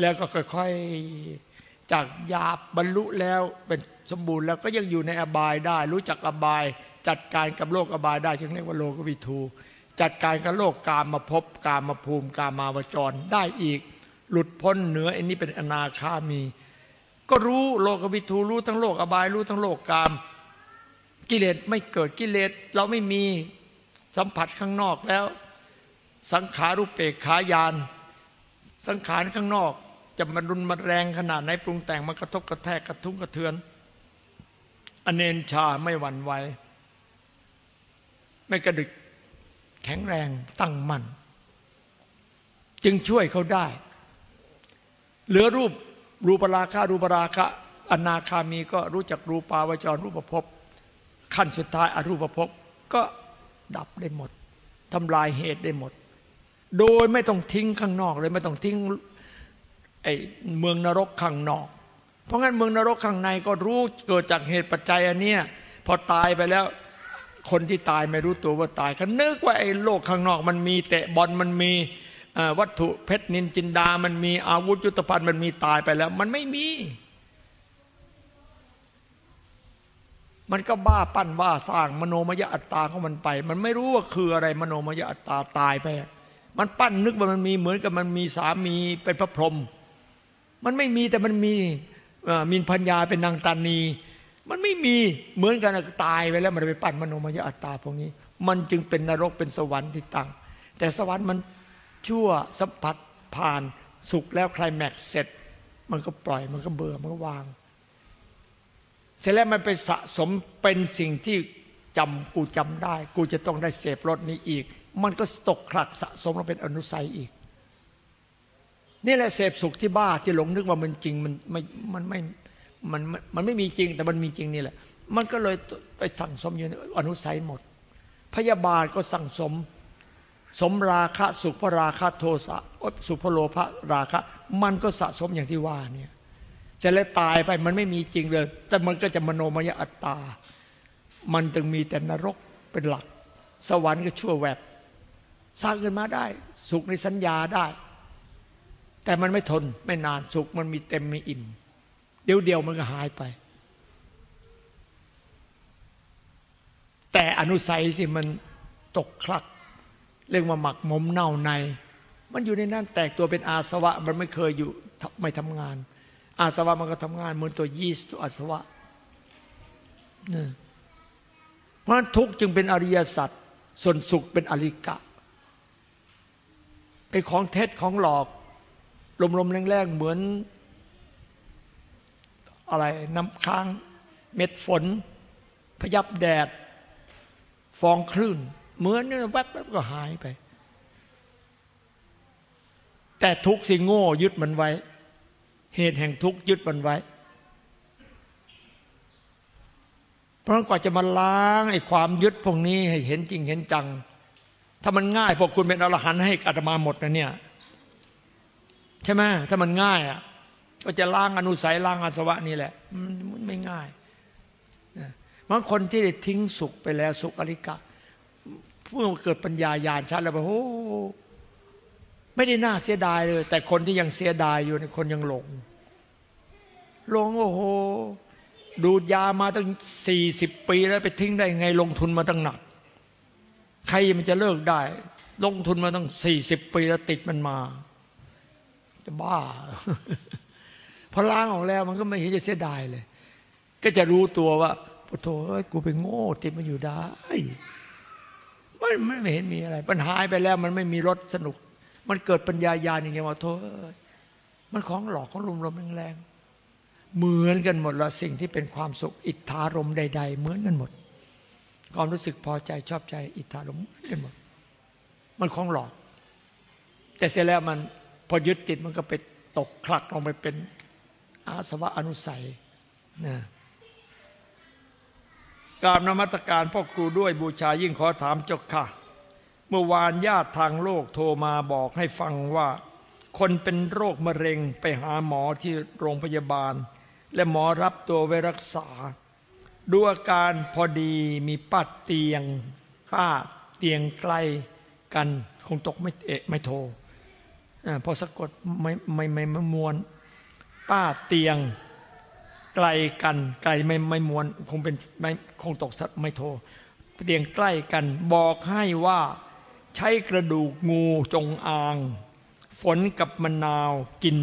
แล้วก็ค่อยๆ จากหยาบบรรลุแล้วเป็นสมบูรณ์แล้วก็ยังอยู่ในอบายได้ รู้จักอบาย จัดการกับโลกอบายได้จึงเรียกว่าโลกวิทูจัดการกับโลกกามมาพบกามมาภูมิกามาวจรได้อีก หลุดพ้นเหนืออันนี้เป็นอนาคามี ก็รู้โลกวิทูรู้ทั้งโลกอบาย รู้ทั้งโลกกาม กิเลสไม่เกิดกิเลสเราไม่มีสัมผัสข้างนอกแล้ว สังขารุปเปกขายาน สังขารข้างนอก จะมารุนมาแรงขนาดไหนปรุงแต่งมากระทบกระแทกกระทุ้งกระเทือน อเนนชาไม่หวั่นไหวไม่กระดึกแข็งแรงตั้งมั่นจึงช่วยเขาได้ เหลือรูปรูปราคะรูปราคะอนาคามีก็รู้จักรูปาวจรรูปภพขั้นสุดท้ายอรูปภพก็ดับได้หมดทำลายเหตุได้หมด โดยไม่ต้องทิ้งข้างนอกเลยไม่ต้องทิ้ง ไอ้เมืองนรกข้างนอก เพราะงั้นเมืองนรกข้างในก็รู้เกิดจากเหตุปัจจัยอันเนี้ยพอตายไปแล้วคนที่ตายไม่รู้ตัวว่าตายก็นึกว่าไอ้โลกข้างนอกมันมีเตะบอลมันมีวัตถุเพชรนินจินดา มันมีอาวุธยุทธภัณฑ์มันมีตายไปแล้ว มันไม่มี มันก็บ้าปั้นบ้าสร้างมโนมยอัตตาของมันไป มันไม่รู้ว่าคืออะไรมโนมยอัตตาตายไป มันปั้นนึกว่ามันมีเหมือนกับมันมีสามีเป็นพระพรหม มันไม่มีแต่มันมีมีพัญญาเป็นนางตานี มันไม่มีเหมือนกันตายไปแล้วมันไปปั้นมโนมยอัตตาพวกนี้ มันจึงเป็นนรกเป็นสวรรค์ที่ตั้งแต่สวรรค์มันชั่วสัมผัสผ่านสุขแล้วใครแม็กเสร็จ มันก็ปล่อยมันก็เบื่อมันก็วาง เสร็จแล้วมันไปสะสมเป็นสิ่งที่จำกูจำได้ กูจะต้องได้เสพรสนี้อีก มันก็ตกคลักสะสมแล้วเป็นอนุสัยอีก นี่แหละเสพสุขที่บ้าที่หลงนึกว่ามันจริงมันไม่มันไม่มันมันมันไม่มีจริงแต่มันมีจริงนี่แหละ มันก็เลยไปสั่งสมอยู่อนุสัยหมด พยาบาทก็สั่งสม สมราคะสุภราคะโทสะสุภโลภราคะ มันก็สะสมอย่างที่ว่าเนี่ยจะแล้วตายไปมันไม่มีจริงเลย แต่มันก็จะมโนมยอัตตา มันจึงมีแต่นรกเป็นหลัก สวรรค์ก็ชั่วแวบ สร้างขึ้นมาได้ สุขในสัญญาได้ แต่มันไม่ทนไม่นานสุขมันมีเต็มมีอิ่ม เดี๋ยวเดียวมันก็หายไป แต่อนุสัยสิมันตกคลัก เรียกว่าหมักหมมเน่าใน มันอยู่ในนั้นแตกตัวเป็นอาสวะ มันไม่เคยอยู่ไม่ทำงาน อาสวะมันก็ทำงานเหมือนตัวยีสต์ตัวอาสวะเนี่ยเพราะฉะนั้นทุกข์จึงเป็นอริยสัจส่วนสุขเป็นอริกะเป็นของเท็จของหลอก ลมๆแรงๆเหมือน อะไรน้ำค้าง เม็ดฝน พยับแดด ฟองคลื่น เหมือนนี่แวบๆก็หายไป แต่ทุกสิ่งโง่ยึดมันไว้ เหตุแห่งทุกยึดมันไว้ เพราะกว่าจะมาล้างไอ้ความยึดพวกนี้ให้เห็นจริงเห็นจัง ถ้ามันง่ายพวกคุณเป็นอรหันต์ให้อาตมาหมดนะเนี่ย ใช่ไหมถ้ามันง่ายอะก็จะล้างอนุสัยล้างอาสวะนี่แหละมันไม่ง่ายบางคนที่ได้ทิ้งสุขไปแล้วสุขอริกะเมื่อเกิดปัญญาญาณชัดแล้วบอกโอ้ไม่ได้น่าเสียดายเลย แต่คนที่ยังเสียดายอยู่ในคนยังหลงหลงโอ้โหดูดยามาตั้งสี่สิบปีแล้วไปทิ้งได้ไงลงทุนมาตั้งหนัก ใครมันจะเลิกได้ ลงทุนมาตั้งสี่สิบปีแล้วติดมันมา จะบ้า พอล้างออกแล้วมันก็ไม่เห็นจะเสียดายเลย ก็จะรู้ตัวว่าโอ้โถเอ้ยกูไปโง่ติดมาอยู่ได้มันไม่เห็นมีอะไร ปัญหาไปแล้วมันไม่มีรสสนุก มันเกิดปัญญาญาณอย่างเงี้ยว่าโถเอ้ยมันของหลอกของลมลมแรงๆเหมือนกันหมดละสิ่งที่เป็นความสุข อิทธารมใด ๆ เหมือนกันหมด ความรู้สึกพอใจชอบใจ อิทธารมเหมือนกันหมด มันของหลอก แต่เสร็จแล้วมัน พอยึดติดมันก็ไปตกคลักลงไปเป็นอาสวะอนุสัยนะกราบนมัตการพ่อครูด้วยบูชายิ่งขอถามเจ้าค่ะ เมื่อวานญาติทางโลกโทรมาบอกให้ฟังว่า คนเป็นโรคมะเร็งไปหาหมอที่โรงพยาบาล และหมอรับตัวไว้รักษา ดูอาการพอดีมีป้าเตียงป้าเตียงไกลกันคงตกไม่เอะไม่โทอ่า พอสะกดไม่ไม่ไม่ไม่มวน ป้าเตียง ไกลกันไกลไม่ไม่มวนคงเป็นไม่คงตกสัตไม่โทเตียงใกล้กัน บอกให้ว่าใช้กระดูกงูจงอาง ฝนกับมะนาวกิน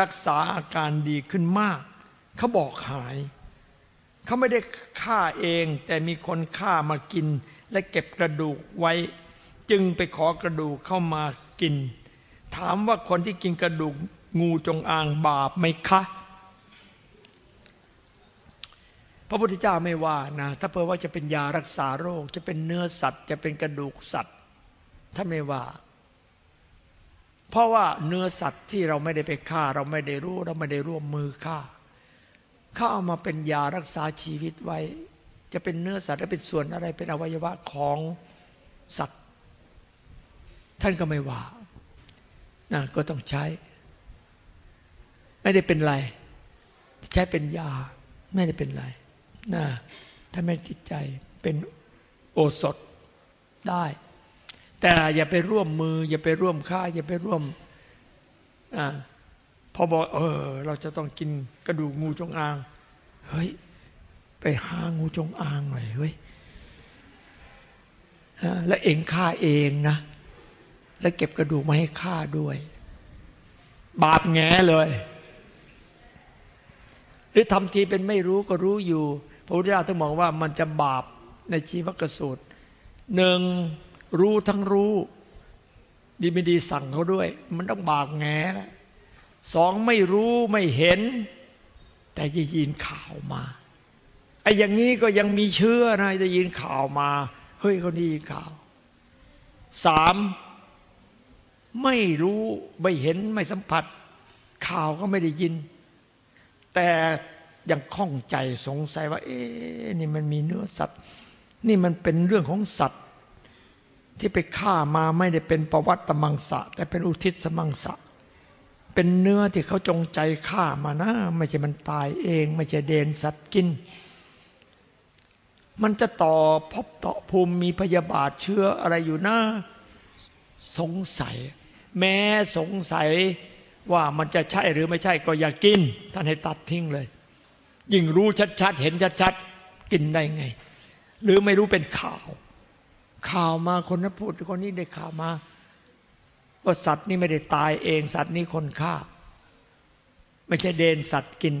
รักษาอาการดีขึ้นมาก เขาบอกหาย เขาไม่ได้ฆ่าเอง แต่มีคนฆ่ามากิน และเก็บกระดูกไว้ จึงไปขอกระดูกเข้ามากิน ถามว่าคนที่กินกระดูกงูจงอางบาปไหมคะ พระพุทธเจ้าไม่ว่านะถ้าเผื่อว่าจะเป็นยารักษาโรค จะเป็นเนื้อสัตว์ จะเป็นกระดูกสัตว์ท่านไม่ว่า เพราะว่าเนื้อสัตว์ที่เราไม่ได้ไปฆ่า เราไม่ได้รู้เราไม่ได้ร่วมมือฆ่าเขาเอามาเป็นยารักษาชีวิตไว้ จะเป็นเนื้อสัตว์และเป็นส่วนอะไรเป็นอวัยวะของสัตว์ ท่านก็ไม่ว่า นะก็ต้องใช้ ไม่ได้เป็นไร ใช้เป็นยา ไม่ได้เป็นไรนะถ้าไม่ติดใจเป็นโอสถได้ แต่อย่าไปร่วมมือ อย่าไปร่วมค่า อย่าไปร่วมอพอบอกเออ เราจะต้องกินกระดูกงูจงอาง เฮ้ย ไปหางูจงอางหน่อยเฮ้ยและเองฆ่าเองนะ แล้วเก็บกระดูกมาให้ฆ่าด้วย บาปแงเลย หรือทำทีเป็นไม่รู้ก็รู้อยู่ พระพุทธเจ้าต้องบอกว่ามันจะบาปในชีวกสูตรหนึ่งรู้ทั้งรู้ ดีไม่ดีสั่งเขาด้วย มันต้องบาปแงแล้วสองไม่รู้ไม่เห็น แต่จะยินข่าวมาไอ้อย่างนี้ก็ยังมีเชื่อนะจะยินข่าวมา เฮ้ยเขาดีข่าวสาม ไม่รู้ไม่เห็นไม่สัมผัส ข่าวก็ไม่ได้ยิน แต่ยังข้องใจสงสัยว่า เอ๊นี่มันมีเนื้อสัตว์ นี่มันเป็นเรื่องของสัตว์ ที่ไปฆ่ามาไม่ได้เป็นประวัติมังสะ แต่เป็นอุทิศสมังสะ เป็นเนื้อที่เขาจงใจฆ่ามานะ ไม่ใช่มันตายเอง ไม่ใช่เดนสัตว์กิน มันจะต่อพบต่อภูมิมีพยาบาทเชื้ออะไรอยู่นะสงสัย แม้สงสัยว่ามันจะใช่หรือไม่ใช่ก็อย่ากิน ท่านให้ตัดทิ้งเลย ยิ่งรู้ชัดๆ เห็นชัดๆ กินได้ไง หรือไม่รู้เป็นข่าว ข่าวมาคนนั้นพูดคนนี้ได้ข่าวมาว่าสัตว์นี่ไม่ได้ตายเอง สัตว์นี่คนฆ่า ไม่ใช่เดนสัตว์กิน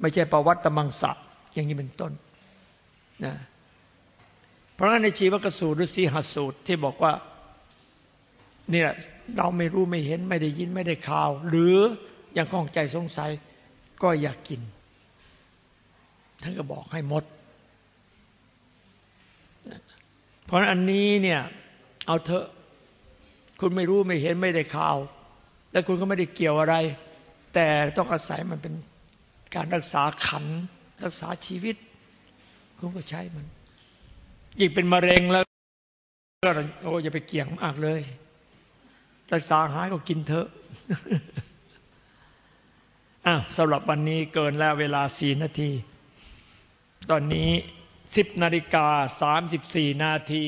ไม่ใช่ประวัติมังสะอย่างนี้เป็นต้นนะเพราะฉะนั้นในชีวกสูตรหรือสีหสูตรที่บอกว่า นี่แหละเราไม่รู้ไม่เห็นไม่ได้ยินไม่ได้ข่าว หรือยังข้องใจสงสัย ก็อยากกิน ท่านก็บอกให้หมด เพราะอันนี้เนี่ย เอาเถอะคุณไม่รู้ไม่เห็นไม่ได้ข่าว และคุณก็ไม่ได้เกี่ยวอะไร แต่ต้องอาศัยมันเป็นการรักษาขัน รักษาชีวิต คุณก็ใช้มันยิ่งเป็นมะเร็งแล้วโอ้อย่าไปเกี่ยงมากเลย รักษาหายก็กินเถอะอะสำหรับวันนี้เกินแล้วเวลาสี่นาที ตอนนี้สิบนาฬิกาสามสิบสี่นาที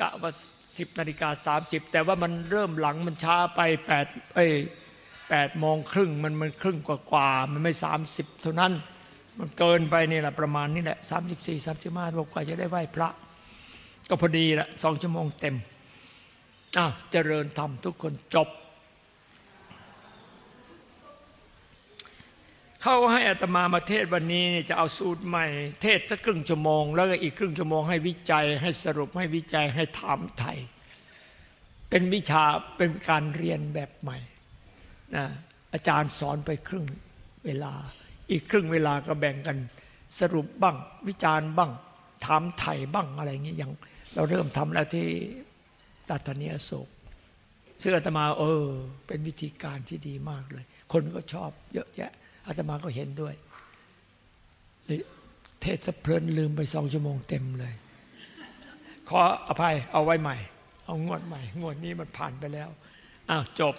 กะว่าสิบนาฬิกาสามสิบแต่ว่ามันเริ่มหลังมันช้าไปแปดเอ้ยแปดโมงครึ่งมันมันครึ่งกว่ากว่ามันไม่สามสิบเท่านั้น มันเกินไปนี่แหละประมาณนี้แหละสามสิบสี่สามสิบห้าบอกว่าจะได้ไหว้พระ ก็พอดีละสองชั่วโมงเต็ม อะเจริญธรรมทุกคนจบ เขาให้อัตมามาเทศวันนี้จะเอาสูตรใหม่ เทศสักครึ่งชั่วโมง แล้วก็อีกครึ่งชั่วโมงให้วิจัยให้สรุปให้วิจัยให้ถามไทย เป็นวิชาเป็นการเรียนแบบใหม่นะอาจารย์สอนไปครึ่งเวลา อีกครึ่งเวลาก็แบ่งกันสรุปบ้าง วิจารณ์บ้างถามไทยบ้างอะไรเงี้ยอย่างเราเริ่มทำแล้วที่ ตัตเนียโศกซึ่งอาตมาเออ เป็นวิธีการที่ดีมากเลย คนก็ชอบเยอะแยะอาตมาก็เห็นด้วยเทศเพลินลืมไปสองชั่วโมงเต็มเลย ขออภัยเอาไว้ใหม่ เอางวดใหม่ งวดนี้มันผ่านไปแล้วอ้าวจบ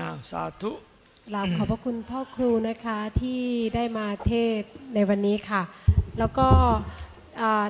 นะสาธุกราบขอบพระคุณพ่อครูนะคะที่ได้มาเทศน์ในวันนี้ค่ะ แล้วก็อ่า